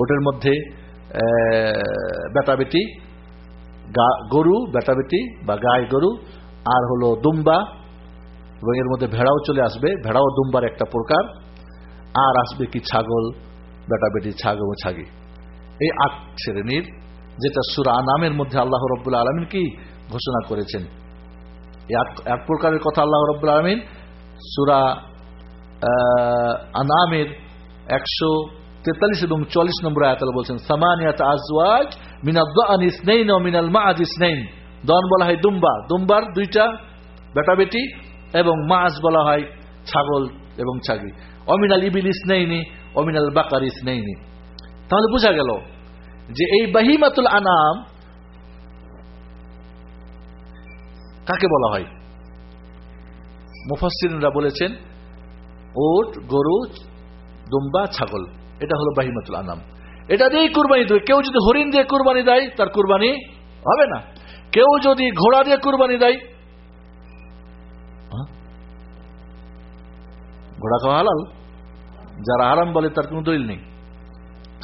ওটের মধ্যে বেটা বেটি গরু বেটা বেটি বা গায়ে গরু। আর হলো দুম্বা, এবং এর মধ্যে ভেড়াও চলে আসবে। ভেড়াও দুম্বার একটা প্রকার। আর আসবে কি ছাগল বেটা বেটি ছাগল ছাগি। এই আট শ্রেণির, যেটা সুরা নামের মধ্যে আল্লাহ রব্বুল আলমিন কি? ঘোষণা করেছেন। এক প্রকারের কথা আল্লাহ রব্বুল আলমিন সুরা আনামের একশো তেতাল্লিশ এবং চল্লিশ নম্বর আয়াতাল বলছেন, সামানিয়াত আজওয়াজ মিনাদ ইসনাইন ও মিনাল মাআজ ইসনাইন। দন বলা হয় দুম্বা। দুম্বার দুইটা বেটা বেটি এবং মাছ বলা হয় ছাগল এবং ছাগি অমিনাল ইবিল ইসনাইনি অমিনাল বাকার ইসনাইনি। তাহলে বোঝা গেল যে এই বাহিমাতুল আনাম কাকে বলা হয়? মুফাসিনরা বলেছেন, ওট, গরু, দুম্বা, ছাগল। এটা হলো বাহিমাতুল আনাম। এটা দিয়েই কুরবানি দেবে কেউ যদি হরিণ দিয়ে কুরবানি দেয়, তার কুরবানি হবে না। কেউ যদি ঘোড়া দিয়ে কুরবানি দেয় হ্যাঁ? ঘোড়া খাওয়া হালাল? যারা হারাম বলে, তার কোনো দলিল নেই।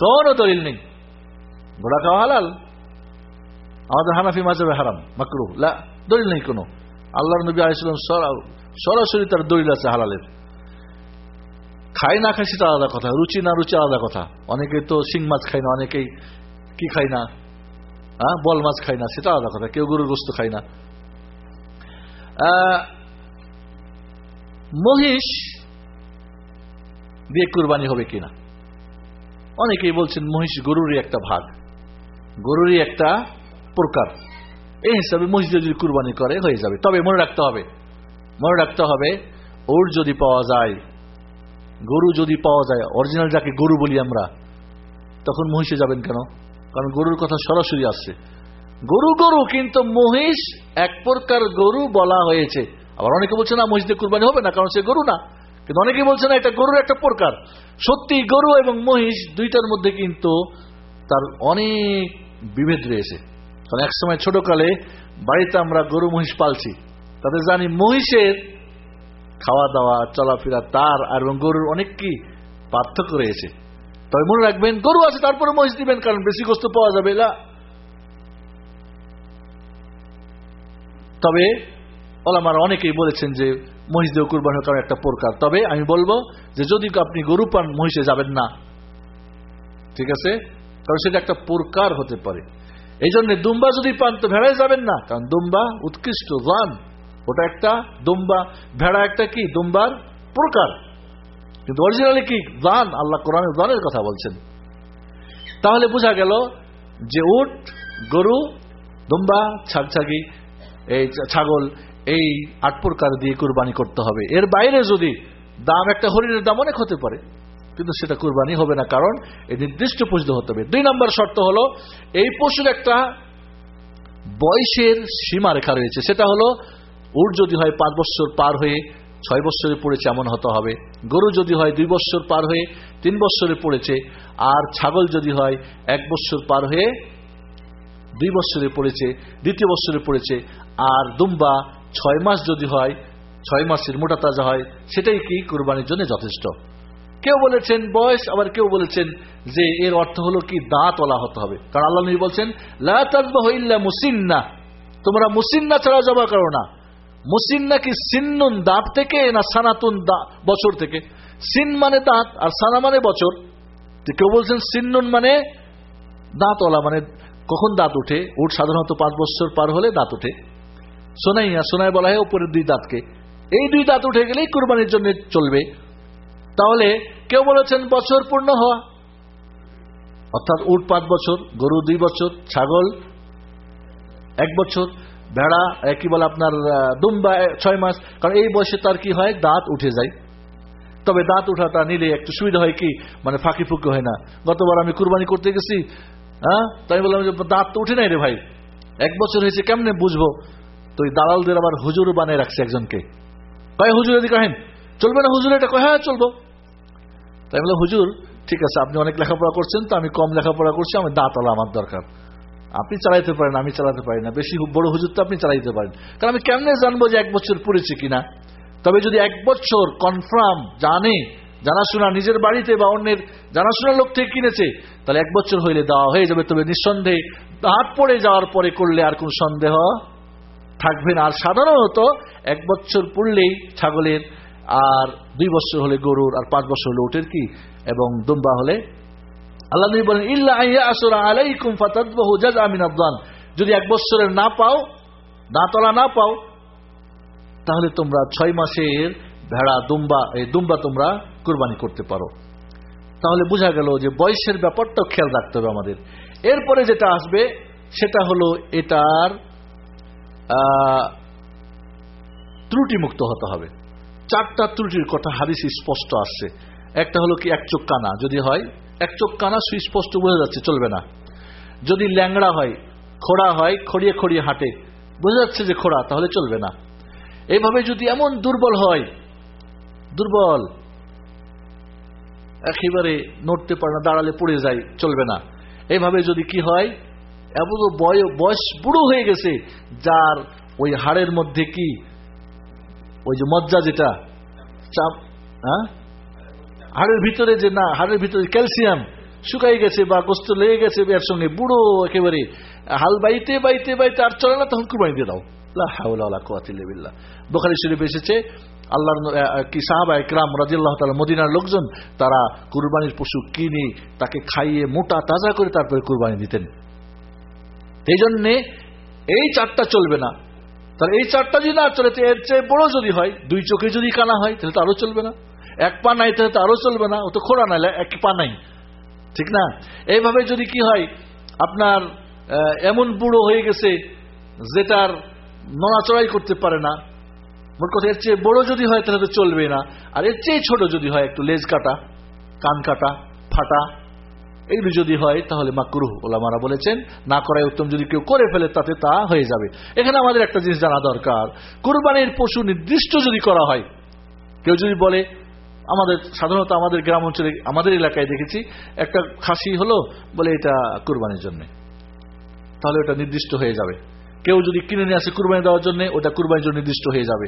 কোনো দলিল নেই। ঘোড়া খাওয়া হালাল? আমাদের হানাফি মাঝে হারাম মাকরু লা দলিল নেই কোনো। আল্লাহ নবী আলাইসালাম সরাসরি তার দলিল আছে হালালের। খায় না খায় সেটা আলাদা কথা, রুচি না রুচি আলাদা কথা। অনেকে তো শিং মাছ খায় না, অনেকেই কি খায় না হ্যাঁ বল মাছ খায় না, সেটা আলাদা কথা, কেউ গরুর গোস্ত খায় না। মহিষ দিয়ে কুরবানি হবে কিনা? অনেকেই বলছেন মহিষ গরুরই একটা ভাগ, গরুরই একটা প্রকার। এই হিসাবে মহিষ যদি কুরবানি করে, হয়ে যাবে। তবে মনে রাখতে হবে, মনে রাখতে হবে, ওর যদি পাওয়া যায়, গরু যদি পাওয়া যায়, অরিজিনাল যাকে গরু বলি আমরা, তখন মহিষে যাবেন কেন? কারণ গরুর কথা সরাসরি আসছে। গরু গরু, কিন্তু মহিষ এক প্রকার গরু বলা হয়েছে। আবার অনেকে বলছে, না মহিষদের কুরবানি হবে না, কারণ সে গরু না। কিন্তু অনেকে বলছে, না, এটা গরুর একটা প্রকার। সত্যি, গরু এবং মহিষ দুইটার মধ্যে কিন্তু তার অনেক বিভেদ রয়েছে। কারণ এক সময় ছোটকালে বাড়িতে আমরা গরু, মহিষ পালছি। তাদের জানি মহিষের খাওয়া দাওয়া চলাফেরা, তার আর এবং গরুর অনেক কি পার্থক্য রয়েছে। তবে মনে রাখবেন, গরু আছে তারপরে মহিষ দিবেন, কারণ বেশি গোস্ত পাওয়া যাবে, না? তবে ওলামার অনেকেই বলেছেন যে মহিষ দিয়ে কুরবানির কারণ একটা প্রকার। তবে আমি বলব যে যদি আপনি গরু পান, মহিষে যাবেন না। ঠিক আছে? কারণ সেটা একটা প্রকার হতে পারে। এই জন্য দুম্বা যদি পান তো ভেড়ায় যাবেন না, কারণ দুম্বা উৎকৃষ্ট গান ওটা একটা দুম্বা, ভেড়া একটা কি? দুম্বার প্রকার। কিন্তু অরিজিনালি কি? দান আল্লাহ কোরআনের দানের কথা বলছেন। তাহলে বোঝা গেল যে উট, গরু, দুম্বা, ছাগছাগি, এই ছাগল, এই আট প্রকার দিয়ে কুরবানি করতে হবে। এর বাইরে যদি দাম একটা হরিণের দাম অনেক হতে পারে। কিন্তু সেটা কুরবানি হবে না, কারণ এই নির্দিষ্ট পশু হতে হবে। দুই নম্বর শর্ত হলো, এই পশুর একটা বয়সের সীমা রেখা রয়েছে। সেটা হলো, উট যদি হয় পাঁচ বছর পার হয়ে ছয় বছরে পড়েছে এমন হতে হবে। গরু যদি হয় দুই বছর পার হয়ে তিন বছরে পড়েছে। আর ছাগল যদি হয় এক বছর পার হয়ে দুই বছরে পড়েছে, দ্বিতীয় বছরে পড়েছে। আর দুম্বা ছয় মাস যদি হয়, ছয় মাসের মোটা তাজা হয়, সেটাই কি? কোরবানির জন্য যথেষ্ট। কেউ বলেছেন বয়স, আবার কেউ বলেছেন যে এর অর্থ হলো কি দাঁত ওলা হতে হবে। কারণ আল্লাহ নবী বলছেন লাজবা মুসিন্না। তোমরা মুসিন্না ছাড়া জবা করো না। মুসিন্না কি সিন্নুন দাঁত থেকে না সানাতুন বছর থেকে? সিন মানে দাঁত, আর সানা মানে বছর। কেউ বলছেন সিন্নুন মানে দাঁত ওলা মানে কখন দাঁত উঠে উঠ সাধারণত পাঁচ বছর পার হলে দাঁত উঠে সোনাইয়া সোনাই বলা হয় উপরের দুই দাঁতকে। এই দুই দাঁত উঠে গেলেই কোরবানির জন্য চলবে। তাহলে কেউ বলেছেন বছর পূর্ণ হওয়া। অর্থাৎ উট পাঁচ বছর, গরু দুই বছর, ছাগল এক বছর, ভেড়া কি বলে আপনার দুম্বা ছয় মাস, কারণ এই বয়সে তার কি হয়? দাঁত উঠে যায়। তবে দাঁত উঠাটা নিলে একটু সুবিধা হয় কি? মানে ফাঁকি ফুঁকি হয় না। গতবার আমি কুরবানি করতে গেছি হ্যাঁ? তাই বললাম যে, দাঁত তো উঠে নাই রে ভাই। এক বছর হয়েছে, কেমনে বুঝব? তো ওই দালালদের আবার হুজুর বানিয়ে রাখছে একজনকে। কয় হুজুর এদিকে আহেন? চলবে না হুজুর এটা? কয় হ্যাঁ চলবো। তাই বললাম, হুজুর, ঠিক আছে, আপনি অনেক লেখাপড়া করছেন তো, আমি কম লেখাপড়া করছি, আমার দাঁতওয়ালা আমার দরকার। আপনি চালাইতে পারেন, আমি চালাতে পারি না। বেশি বড় হুজুর তো আপনি চালাইতে পারেন। কারণ আমি কেমনে জানব যে এক বছর পড়েছে কিনা? তবে যদি এক বছর কনফার্ম জানে, জানাশোনা নিজের বাড়িতে বা অন্যের জানাশোনা লোক থেকে কিনেছে, তাহলে এক বছর হইলে দেওয়া হয়ে যাবে। তবে নিঃসন্দেহে হাত পড়ে যাওয়ার পরে করলে আর কোন সন্দেহ থাকবে না। আর সাধারণত এক বছর পড়লেই ছাগলের আর দুই বছর হলে গরুর, আর পাঁচ বছর হলে উটের কি? এবং দুম্বা হলে? আল্লাহ নবী বলেন, ইল্লা আসরা যদি এক বছরের না পাও দাঁতলা না পাও, তাহলে তোমরা ছয় মাসের ভেড়া, দুম্বা, এই দুম্বা তোমরা কুরবানি করতে পারো। তাহলে বোঝা গেল যে বয়সের ব্যাপারটাও খেয়াল রাখতে হবে আমাদের। এরপরে যেটা আসবে, সেটা হলো এটার ত্রুটিমুক্ত হতে হবে। চারটা ত্রুটির কথা হাদিস স্পষ্ট আসছে একটা হলো কি, এক চোখ কানা। যদি হয়, এক চোখ কানা সুস্পষ্ট বোঝা যাচ্ছে, চলবে না। যদি ল্যাংড়া হয়, খোড়া হয়, খড়িয়ে খড়িয়ে হাঁটে, বোঝা যাচ্ছে যে খোড়া, তাহলে চলবে না। এইভাবে যদি এমন দুর্বল হয়, দুর্বল, একেবারে নড়তে পারে না, দাঁড়ালে পড়ে যায়, চলবে না। এইভাবে যদি কি হয়, এমন বয়স বুড়ো হয়ে গেছে, যার ওই হাড়ের মধ্যে কি ওই যে মজ্জা যেটা চাপ হ্যাঁ? হাড়ের ভিতরে যে না, হাড়ের ভিতরে ক্যালসিয়াম শুকাই গেছে বা গোস্ত লেগে গেছে, এর সঙ্গে বুড়ো একেবারে, হাল বাইতে বাইতে বাইতে আর চলে না, তখন কুরবানি দিয়ে দাও। বোখারি শরীফ এসেছে আল্লাহ কি সাহাবা একরাম রাজিল্লাহ তালা মদিনার লোকজন, তারা কুরবানির পশু কিনে তাকে খাইয়ে মোটা তাজা করে তারপরে কুরবানি দিতেন। এই জন্যে এই চারটা চলবে না। তাহলে এই চারটা যদি না চলে এর চেয়ে বড় যদি হয়, দুই চোখে যদি কানা হয়, তাহলে তো আরও চলবে না। এক পা নাই, তাহলে তো আরও চলবে না। ও তো খোড়া নাই এক পা নাই। ঠিক না? এইভাবে যদি কি হয়, আপনার এমন বুড়ো হয়ে গেছে যেটার নড়াচড়াই করতে পারে না। মোট কথা এর চেয়ে বড় যদি হয়, তাহলে তো চলবে না। আর এর চেয়ে ছোট যদি হয়, একটু লেজ কাটা, কান কাটা, ফাটা। এগুলি যদি হয়, তাহলে মাকরুহ ওলামারা বলেছেন, না করাই উত্তম, যদি কেউ করে ফেলে, তাতে তা হয়ে যাবে। এখানে আমাদের একটা জিনিস জানা দরকার। কুরবানির পশু নির্দিষ্ট যদি করা হয়, কেউ যদি বলে, আমাদের, সাধারণত আমাদের গ্রাম অঞ্চলে, আমাদের এলাকায় দেখেছি, একটা খাসি হলো, বলে এটা কুরবানির জন্য। তাহলে ওটা নির্দিষ্ট হয়ে যাবে। কেউ যদি কিনে নিয়ে আসে কুরবানি দেওয়ার জন্য, ওটা কুরবানির জন্য নির্দিষ্ট হয়ে যাবে।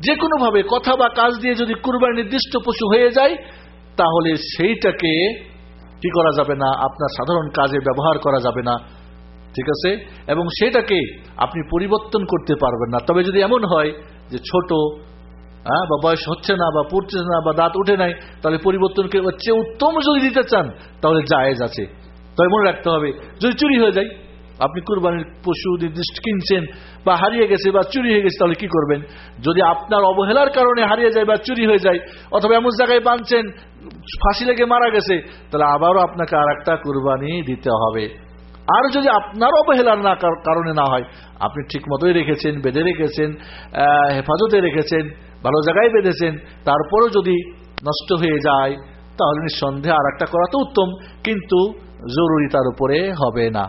যে কোনোভাবে কথা বা কাজ দিয়ে যদি কুরবানি নির্দিষ্ট পশু হয়ে যায়, তাহলে সেইটাকে কি করা যাবে না, আপনার সাধারণ কাজে ব্যবহার করা যাবে না, ঠিক আছে? এবং সেটাকে আপনি পরিবর্তন করতে পারবেন না। তবে যদি এমন হয় যে ছোট হ্যাঁ বা বয়স হচ্ছে না, বা পড়ছে না, বা দাঁত উঠে নাই, তাহলে পরিবর্তনকে চেয়ে উত্তম যদি দিতে চান, তাহলে জায়েজ আছে। তবে মনে রাখতে হবে, যদি চুরি হয়ে যায় আপনি কুরবানির পশু নির্দিষ্ট কিনছেন বা হারিয়ে গেছে বা চুরি হয়ে গেছে, তাহলে কি করবেন? যদি আপনার অবহেলার কারণে হারিয়ে যায় বা চুরি হয়ে যায়, অথবা এমন জায়গায় বাঁধছেন, ফাঁসি লেগে মারা গেছে, তাহলে আবারও আপনাকে আর একটা কুরবানি দিতে হবে। আর যদি আপনার অবহেলার না কারণে না হয়, আপনি ঠিক মতোই রেখেছেন, বেঁধে রেখেছেন হেফাজতে রেখেছেন, ভালো জায়গায় বেঁধেছেন, তারপরও যদি নষ্ট হয়ে যায়, তাহলে নিঃসন্দেহে আর একটা করা তো উত্তম, কিন্তু জরুরি তার উপরে হবে না।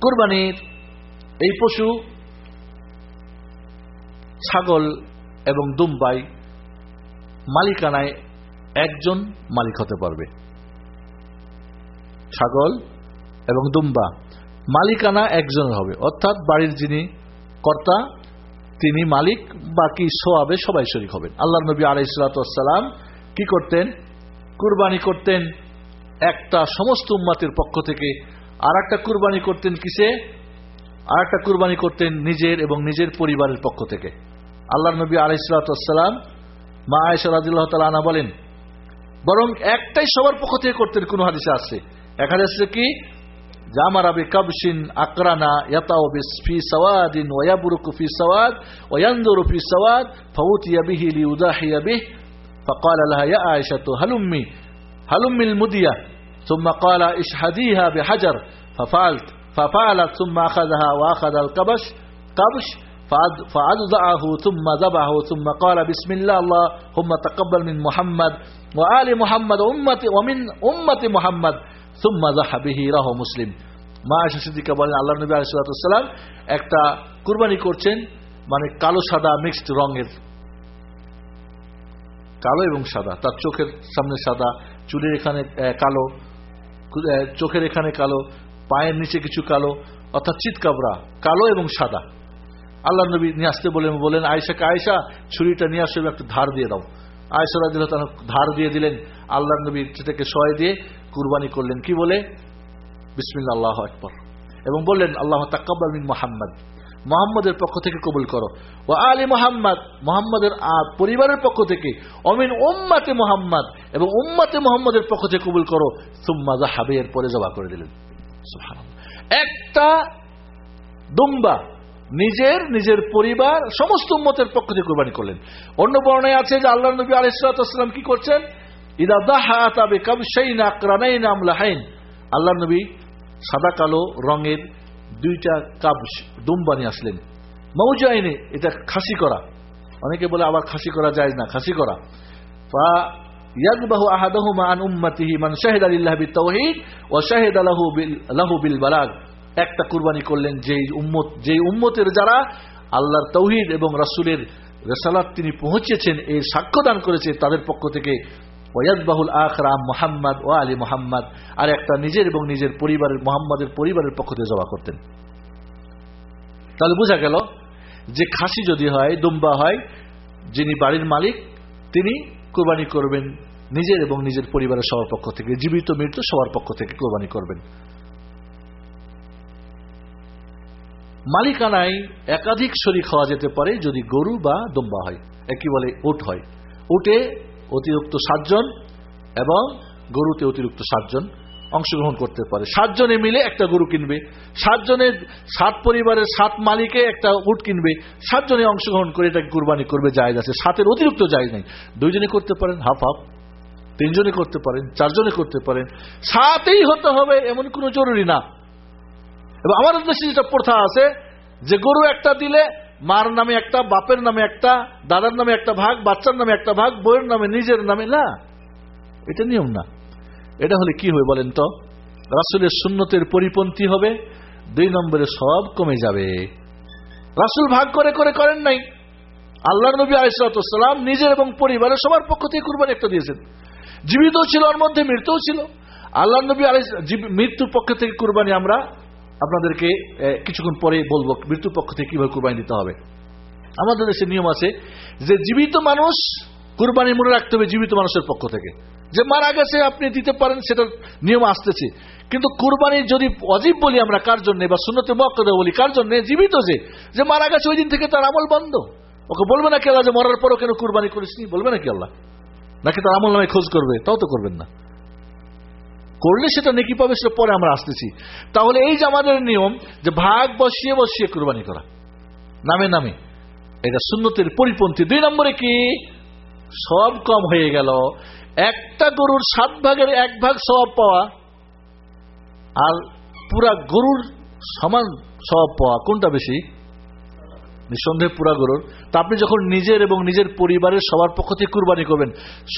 কোরবানির এই পশু, ছাগল এবং দুম্বাই মালিকানায় একজন মালিক হতে পারবে। ছাগল এবং দুম্বা মালিকানা একজনের হবে। অর্থাৎ বাড়ির যিনি কর্তা, তিনি মালিক, বাকি সোয়াবে সবাই শরিক হবেন। আল্লাহ নবী আলাইসালাম কি করতেন? কুরবানি করতেন একটা সমস্ত উম্মাতের পক্ষ থেকে আর একটা কুরবানি করতেন কিসে আর একটা কুরবানি করতেন নিজের এবং নিজের পরিবারের পক্ষ থেকে আল্লাহ নবী আলাইসালাম মা আয়সারাদিল্লাহ তালা বলেন বরং একটাই সবার পক্ষ থেকে করতেন কোন হাদিসে আছে এক হাদিসে কি জামারা বি কাবশিন আকরানা ইয়াতাও ফি সাওয়াদিন ওয়া ইয়াবরুকু ফি সাওয়াদ ওয়া ইয়ানজুরু ফি সাওয়াদ ফাউতিয়া বিহি লিউদাহিয়া বিহি فقال لها يا عائشة هلمي هلمي المدية ثم قال اشهديها بحجر ففعلت ففعلت ثم أخذها وأخذ القبش قبش فأضعه ثم ذبحه ثم قال بسم الله اللهم تقبل من محمد وآل محمد أمتي ومن أمة محمد ثم ذح به রাহ মুসলিম মা আয়সা সিদ্দিকা বলেন আল্লাহ নবী আলাইসালাম একটা কুরবানি করছেন মানে কালো সাদা মিক্সড রঙের কালো এবং সাদা তার চোখের সামনে সাদা চুলের এখানে কালো চোখের এখানে কালো, পায়ের নিচে কিছু কালো, অর্থাৎ চিৎকাবরা কালো এবং সাদা। আল্লাহ নবী নিয়ে আসতে বলেন বলেন আয়সাকে আয়সা ছুরিটা নিয়ে আসবে একটু ধার দিয়ে দাও। আয়সা রাজিল ধার দিয়ে দিলেন, আল্লাহ নবী সেটাকে সয় দিয়ে কুরবানি করলেন। কি বলে? বিসমিল্লা আল্লাহ আকবর। এবং বললেন, আল্লাহ তাকাবিন মোহাম্মদ। মোহাম্মদের পক্ষ থেকে কবুল করো। ও আলী মোহাম্মদ, মোহাম্মদের পরিবারের পক্ষ থেকে। অমিন উম্মাতে মোহাম্মদ, এবং উম্মাতে মোহাম্মদের পক্ষ থেকে কবুল করো। সুম্মাজা হাবে এর পরে জবা করে দিলেন। একটা দুম্বা নিজের নিজের পরিবার, সমস্ত উম্মতের পক্ষ থেকে কোরবানি করলেন। অন্য বর্ণায় আছে যে আল্লাহ নবী আলাইসালাম কি করছেন? ইদা দাহা তাবে কাবসাইন আকরানাইন আমলাহাইন। আল্লাহ নবী সাদা কালো রঙের দুইটা কাব দুম্বা নিয়ে আসলেন। মৌজাইনে এটা খাসি করা। অনেকে বলে আবার খাসি করা যায় না, খাসি করা। ফা মান বিল বিল একটা কুরবানি করলেন যেই উম্মত, যেই উম্মতের যারা আল্লাহর তৌহিদ এবং রাসূলের রেসালাত তিনি পৌঁছেছেন, এই সাক্ষ্য দান করেছে তাদের পক্ষ থেকে ওয়াজবাহুল আখরাম মোহাম্মদ ও আলী মোহাম্মদ, আর একটা নিজের এবং নিজের পরিবারের, মোহাম্মদের পরিবারের পক্ষ থেকে জবা করতেন। তাহলে বোঝা গেল যে খাসি যদি হয়, দুম্বা হয়, যিনি বাড়ির মালিক, তিনি কোরবানি করবেন নিজের এবং নিজের পরিবারের সবার পক্ষ থেকে, জীবিত মৃত্যু সবার পক্ষ থেকে কোরবানি করবেন। মালিকানায় একাধিক শরীর খাওয়া যেতে পারে যদি গরু বা দম্বা হয় একই বলে উট হয়। উটে অতিরিক্ত সাতজন এবং গরুতে অতিরিক্ত সাতজন অংশগ্রহণ করতে পারে। সাতজনে মিলে একটা গরু কিনবে। সাতজনের সাত পরিবারের সাত মালিকে একটা উট কিনবে। সাতজনে অংশগ্রহণ করে এটাকে কুরবানি করবে, জায়জ আছে। সাতের অতিরিক্ত জায়জ নেই। দুইজনে করতে পারেন, হাফ হাফ। তিনজনে করতে পারেন, চারজনে করতে পারেন। সাতেই হতে হবে এমন কোনো জরুরি না। এবং আমাদের দেশে যেটা প্রথা আছে, যে গরু একটা দিলে মার নামে একটা, বাপের নামে একটা, দাদার নামে একটা ভাগ, বাচ্চার নামে একটা ভাগ বইয়ের নামে নিজের নামে, না। এটা নিয়ম না। এটা হলে কি হবে বলেন তো? রাসুলের সুন্নতের পরিপন্থী হবে, দুই নম্বরে সব কমে যাবে। রাসুল ভাগ করে করে করেন নাই। আল্লাহ নবী আলিসালাম নিজের এবং পরিবারের সবার পক্ষ থেকে কুরবানি একটা দিয়েছেন। জীবিত ছিল, ওর মধ্যে মৃত্যুও ছিল। আল্লাহ নবী আলি মৃত্যুর পক্ষ থেকে কুরবানি আমরা আপনাদেরকে কিছুক্ষণ পরে বলব, মৃত্যুর পক্ষ থেকে কীভাবে কুরবানি দিতে হবে। আমাদের দেশে নিয়ম আছে যে জীবিত মানুষ কুরবানি মনে রাখতে হবে জীবিত মানুষের পক্ষ থেকে। যে মারা গেছে, আপনি দিতে পারেন, সেটার নিয়ম আসতেছে। কিন্তু কুরবানি যদি অজীব বলি আমরা, কার জন্য? বা শূন্যতে মক্কদা বলি, কার জন্য? জীবিত যে যে মারা গেছে, ওই দিন থেকে তার আমল বন্ধ। ওকে বলবে না কি আল্লাহ যে মরার পরও কেন কুরবানি করিসনি? বলবে নাকি আল্লাহ? নাকি তার আমল নামে খোঁজ করবে? তাও তো করবেন না। করলে সেটা নেকি পাবে, সেটা পরে আমরা আসতেছি। তাহলে এই যে আমাদের নিয়ম যে ভাগ বসিয়ে বসিয়ে কুরবানি করা, নামে নামে, এটা শূন্যতের পরিপন্থী। দুই নম্বরে কি? সব কম হয়ে গেল। একটা গরুর সাত ভাগের এক ভাগ স্বভাব পাওয়া, আর পুরা গরুর সমান স্বভাব পাওয়া, কোনটা বেশি? নিঃসন্দেহে পুরা গরুর। তা আপনি যখন নিজের এবং নিজের পরিবারের সবার পক্ষ থেকে কুরবানি করবেন,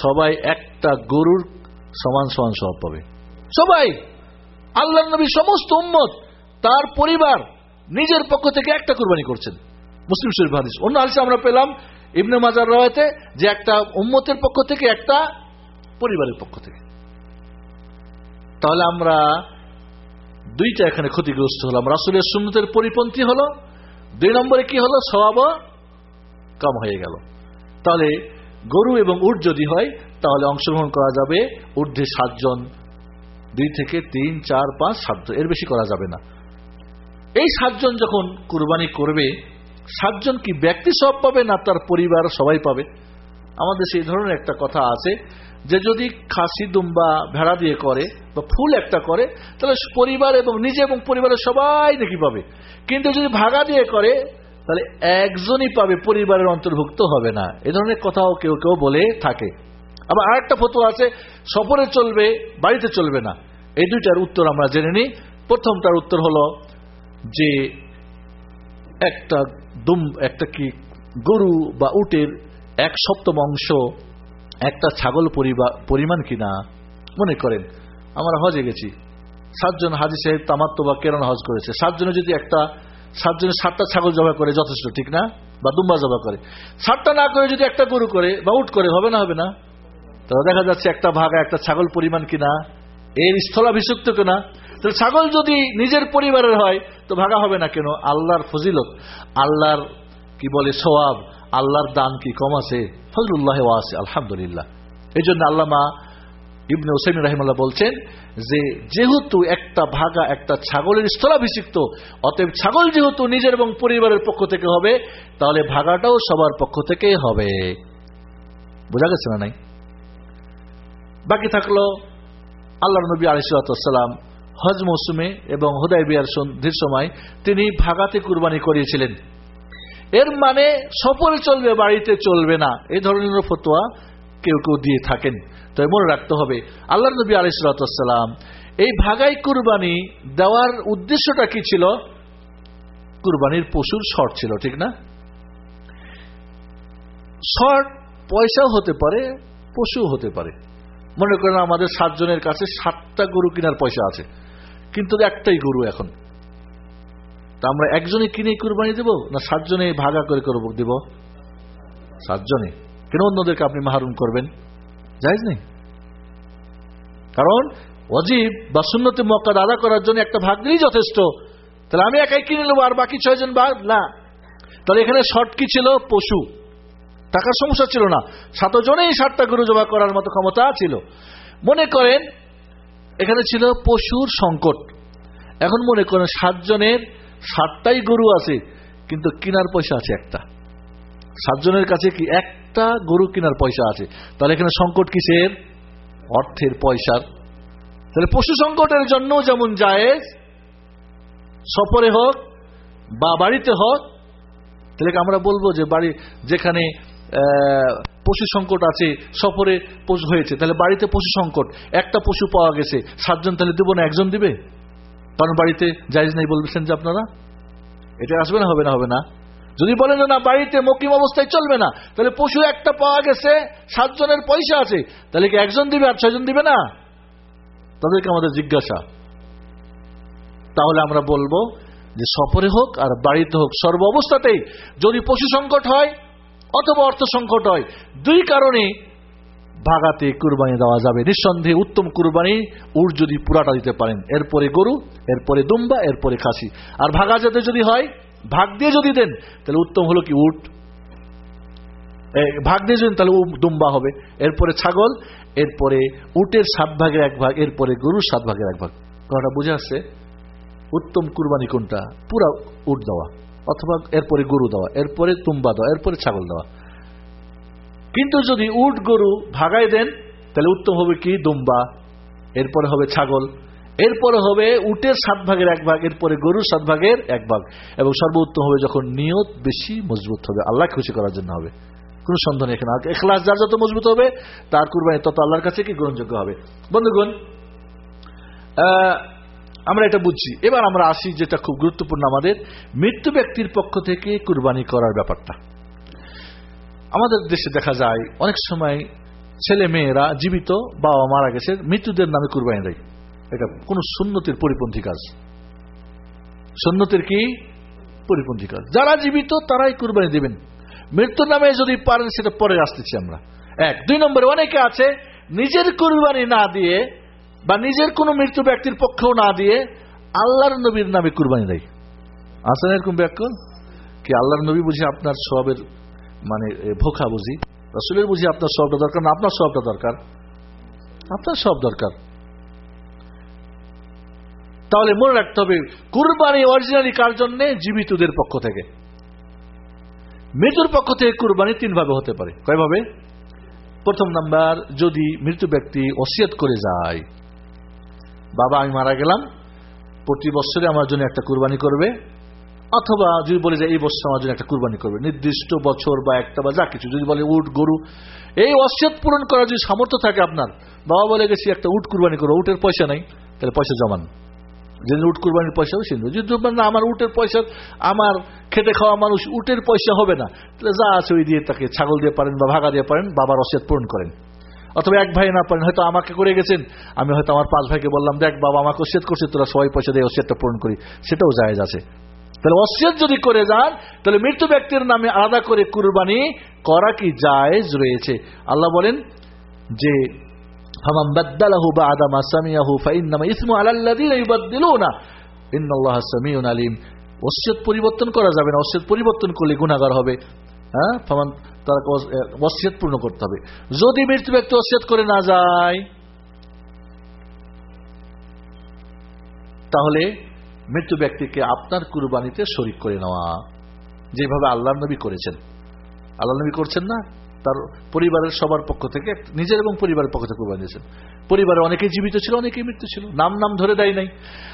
সবাই একটা গরুর সমান সমান স্বভাব পাবে। সবাই আল্লাহ নবী সমস্ত উম্মত, তার পরিবার নিজের পক্ষ থেকে একটা কুরবানি করছেন। মুসলিম শরীফ হাদিস। অন্য হাদিসে আমরা পেলাম ইবনে মাজার রয়েতে যে একটা উম্মতের পক্ষ থেকে একটা পরিবারের পক্ষ থেকে। তাহলে আমরা দুইটা এখানে ক্ষতিগ্রস্ত হলাম। রাসুলের সুন্নতের পরিপন্থী হলো, দুই নম্বরে কি হলো? স্বভাব কম হয়ে গেল। তাহলে গরু এবং উট যদি হয়, তাহলে অংশগ্রহণ করা যাবে ঊর্ধ্বে সাতজন দুই থেকে তিন, চার, পাঁচ সাতজন, এর বেশি করা যাবে না। এই সাতজন যখন কুরবানি করবে, সাতজন কি ব্যক্তি সব পাবে না তার পরিবার সবাই পাবে? আমাদের সেই ধরনের একটা কথা আছে যে যদি খাসি, দুম্বা, ভেড়া দিয়ে করে বা ফুল একটা করে, তাহলে পরিবার এবং নিজে এবং পরিবারের সবাই নাকি পাবে? কিন্তু যদি ভাগা দিয়ে করে, তাহলে একজনই পাবে, পরিবারের অন্তর্ভুক্ত হবে না। এ ধরনের কথাও কেউ কেউ বলে থাকে। আবার আরেকটা ফটো আছে, সফরে চলবে, বাড়িতে চলবে না। এই দুইটার উত্তর আমরা জেনে নিই। প্রথমটার উত্তর হলো যে একটা দুম, একটা কি গরু বা উটের এক সপ্তম অংশ, একটা ছাগল পরিমাণ কিনা? মনে করেন, আমরা হজে গেছি। সাতজন হাজি সাহেব তামাত্ম বা কেরন হজ করেছে। সাতজনে যদি একটা, সাতজনে সাতটা ছাগল জবা করে, যথেষ্ট, ঠিক না? বা দুম্বা জবা করে। সাতটা না করে যদি একটা গরু করে বা উট করে, হবে না হবে না? তো দেখা যাচ্ছে একটা ভাগা, একটা ছাগল পরিমাণ কিনা? এর স্থলাভিষিক্ত কিনা? তাহলে ছাগল যদি নিজের পরিবারের হয়, তো ভাগা হবে না কেন? আল্লাহর ফজিলত। আল্লাহর কি বলে সোয়াব আল্লাহর দান কি কম আছে? ফজলুল্লাহ আছে আলহামদুলিল্লাহ। এই জন্য আল্লামা ইবনে হোসেন রাহিমাল্লাহ বলছেন যে, যেহেতু একটা ভাগা, একটা ছাগলের স্থলাভিষিক্ত অতএব ছাগল যেহেতু নিজের এবং পরিবারের পক্ষ থেকে হবে, তাহলে ভাগাটাও সবার পক্ষ থেকে হবে। বোঝা গেছে না নাই? বাকি থাকল আল্লাহ নবী আলিসাল্লাম হজ মৌসুমে এবং হুদাই বিয়ার সন্ধির সময় তিনি ভাগাতে কুরবানি করিয়েছিলেন। এর মানে সফরে চলবে, বাড়িতে চলবে না। এই ধরনের ফতোয়া কেউ কেউ দিয়ে থাকেন। তবে মনে রাখতে হবে আল্লাহ নবী আলিসাল্লাম এই ভাগাই কুরবানি দেওয়ার উদ্দেশ্যটা কি ছিল? কুরবানির পশুর শর্ট ছিল, ঠিক না? শর্ট পয়সাও হতে পারে পশু হতে পারে। মনে করেন আমাদের সাতজনের কাছে সাতটা গরু কেনার পয়সা আছে। কিন্তু একটাই গরু এখন। তা আমরা একজনে কিনে কুরবানি দেব না সাতজনে ভাগা করে করব দেব? সাতজনে। কেন অন্যদেরকে আপনি মাহরুম করবেন? যাইজ নেই। কারণ অজীব বা শূন্যতে মক্কা আদা করার জন্য একটা ভাগ দিলেই যথেষ্ট। তাহলে আমি একাই কিনে নেব আর বাকি ছয়জন ভাগ না। তাহলে এখানে শর্ট কি ছিল? পশু। টাকার সমস্যা ছিল না। সাতজনেই ষাটটা গরু জমা করার মতো ক্ষমতা ছিল। মনে করেন, এখানে ছিল পশুর সংকট। এখন মনে করেন সাতজনের সাতটাই গরু আছে, কিন্তু কেনার পয়সা আছে একটা। সাতজনের কাছে কি একটা গরু কেনার পয়সা আছে? তাহলে এখানে সংকট কিসের? অর্থের পয়সার। তাহলে পশু সংকটের জন্য যেমন জায়েজ, সফরে হোক বা বাড়িতে হোক, তাহলে আমরা বলব যে বাড়ি যেখানে পশু সংকট আছে, সফরে পশু হয়েছে, তাহলে বাড়িতে পশু সংকট, একটা পশু পাওয়া গেছে, সাতজন তাহলে দেবো না, একজন দিবে? কারণ বাড়িতে জায়জ নাই বলবেন যে আপনারা? এটা আসবে না, হবে না হবে না। যদি বলেন না, বাড়িতে মকিম অবস্থায় চলবে না, তাহলে পশু একটা পাওয়া গেছে, সাতজনের পয়সা আছে, তাহলে কি একজন দিবে আর ছয়জন দিবে না? তাদেরকে আমাদের জিজ্ঞাসা। তাহলে আমরা বলব যে সফরে হোক আর বাড়িতে হোক, সর্ব অবস্থাতেই যদি পশু সংকট হয় অথবা অর্থ সংকট হয়। দুই কারণে ভাগাতে কুরবানি দেওয়া যাবে। নিঃসন্দেহে উত্তম কুরবানি উট যদি পুরাটা দিতে পারেন, এরপরে গরু, এরপরে দুম্বা, এরপরে খাসি। আর ভাগা যাতে যদি হয়, ভাগ দিয়ে যদি দেন, তাহলে উত্তম হলো কি উট? ভাগ দিয়ে যদি তাহলে দুম্বা হবে। এরপরে ছাগল, এরপরে উটের সাত ভাগের এক ভাগ, এরপরে গরুর সাত ভাগের এক ভাগ। কথাটা বুঝে আসছে? উত্তম কুরবানি কোনটা? পুরা উট দেওয়া। অথবা এরপরে গরু দেওয়া, এরপরে তুম্বা দেওয়া, এরপরে ছাগল দেওয়া। কিন্তু যদি উট গরু ভাগাই দেন, তাহলে উত্তম হবে কি? দুম্বা, এরপরে হবে ছাগল, এরপরে হবে উটের সাত ভাগের এক ভাগ, এরপরে গরুর সাত ভাগের এক ভাগ। এবং সর্বোত্তম হবে যখন নিয়ত বেশি মজবুত হবে আল্লাহ খুশি করার জন্য হবে। কোন সন্দেহ নেই এখানে। এখলাস যার যত মজবুত হবে, তার কুরবানি তত আল্লাহর কাছে কি গ্রহণযোগ্য হবে? বন্ধুগণ আমরা এটা বুঝছি। এবার আমরা আসি যেটা খুব গুরুত্বপূর্ণ আমাদের, মৃত্যু ব্যক্তির পক্ষ থেকে কুরবানি করার ব্যাপারটা। আমাদের দেশে দেখা যায়, অনেক সময় ছেলে মেয়েরা জীবিত, বাবা মারা গেছে, মৃত্যুদের নামে কুরবানি দেয়। এটা কোন সুন্নতির পরিপন্থী কাজ। সুন্নতির কি? পরিপন্থী কাজ। যারা জীবিত, তারাই কুরবানি দেবেন। মৃত্যুর নামে যদি পারেন, সেটা পরে আসতেছি আমরা। এক। দুই নম্বরে, অনেকে আছে, নিজের কুরবানি না দিয়ে বা নিজের কোনো মৃত্যু ব্যক্তির পক্ষেও না দিয়ে আল্লাহর নবীর নামে কুরবানি দেয়। আসেন এরকম ব্যাকুল কি আল্লাহর নবী বুঝি আপনার সবের মানে ভোখা বুঝি? রসুলের বুঝি আপনার সবটা দরকার না আপনার সবটা দরকার? আপনার সব দরকার। তাহলে মনে রাখতে হবে, কুরবানি অরিজিনালি কার জন্য? জীবিতদের পক্ষ থেকে। মৃত্যুর পক্ষ থেকে কুরবানি তিন ভাবে হতে পারে। কয়ভাবে? প্রথম নাম্বার, যদি মৃত্যু ব্যক্তি ওসিয়ত করে যায় বাবা, আমি মারা গেলাম। প্রতি বছরে আমার জন্য একটা কুরবানি করবে। অথবা যদি বলে যে এই বছর আমার জন্য একটা কুরবানি করবে। নির্দিষ্ট বছর বা একটা বা যা কিছু। যদি বলে উট, গরু, এই অসিয়ত পূরণ করার যদি সামর্থ্য থাকে আপনার, বাবা বলে গেছি, একটা উট কুরবানি করব উটের পয়সা নাই, তাহলে পয়সা জমান। যেদিন উট কুরবানির পয়সা হবে, সেদিন যদি না, আমার উটের পয়সা, আমার খেটে খাওয়া মানুষ উটের পয়সা হবে না, তাহলে যা আছে ওই দিয়ে তাকে ছাগল দিয়ে পারেন বা ভাগা দিয়ে পারেন, বাবার অসিয়ত পূরণ করেন। অথবা এক ভাই না পারেন হয়তো আমাকে করে গেছেন। আমি হয়তো আমার পাঁচ ভাইকে বললাম, দেখ বাবা আমাকে ওসিয়ত করছে, তোরা সবাই পয়সা দিয়ে ওসিয়তটা পূরণ করি। সেটাও জায়েজ আছে। তাহলে ওসিয়ত যদি করে যান, তাহলে মৃত্যু ব্যক্তির নামে আলাদা করে কুরবানি করা কি জায়েজ রয়েছে? আল্লাহ বলেন যে ফাইন্নামা ইসমু পরিবর্তন করা যাবে না। ওসিয়ত পরিবর্তন করলে গুনাহগার হবে। হ্যাঁ? তারা ওসিয়ত পূর্ণ করতে হবে। যদি মৃত্যু ব্যক্তি ওসিয়ত করে না যায়, তাহলে মৃত্যু ব্যক্তিকে আপনার কুরবানিতে শরিক করে নেওয়া, যেভাবে আল্লাহ নবী করেছেন। আল্লাহ নবী করছেন না, তার পরিবারের সবার পক্ষ থেকে, নিজের এবং পরিবারের পক্ষ থেকে কুরবানি দিয়েছেন। পরিবারে অনেকেই জীবিত ছিল, অনেকেই মৃত্যু ছিল, নাম নাম ধরে দেয় নাই।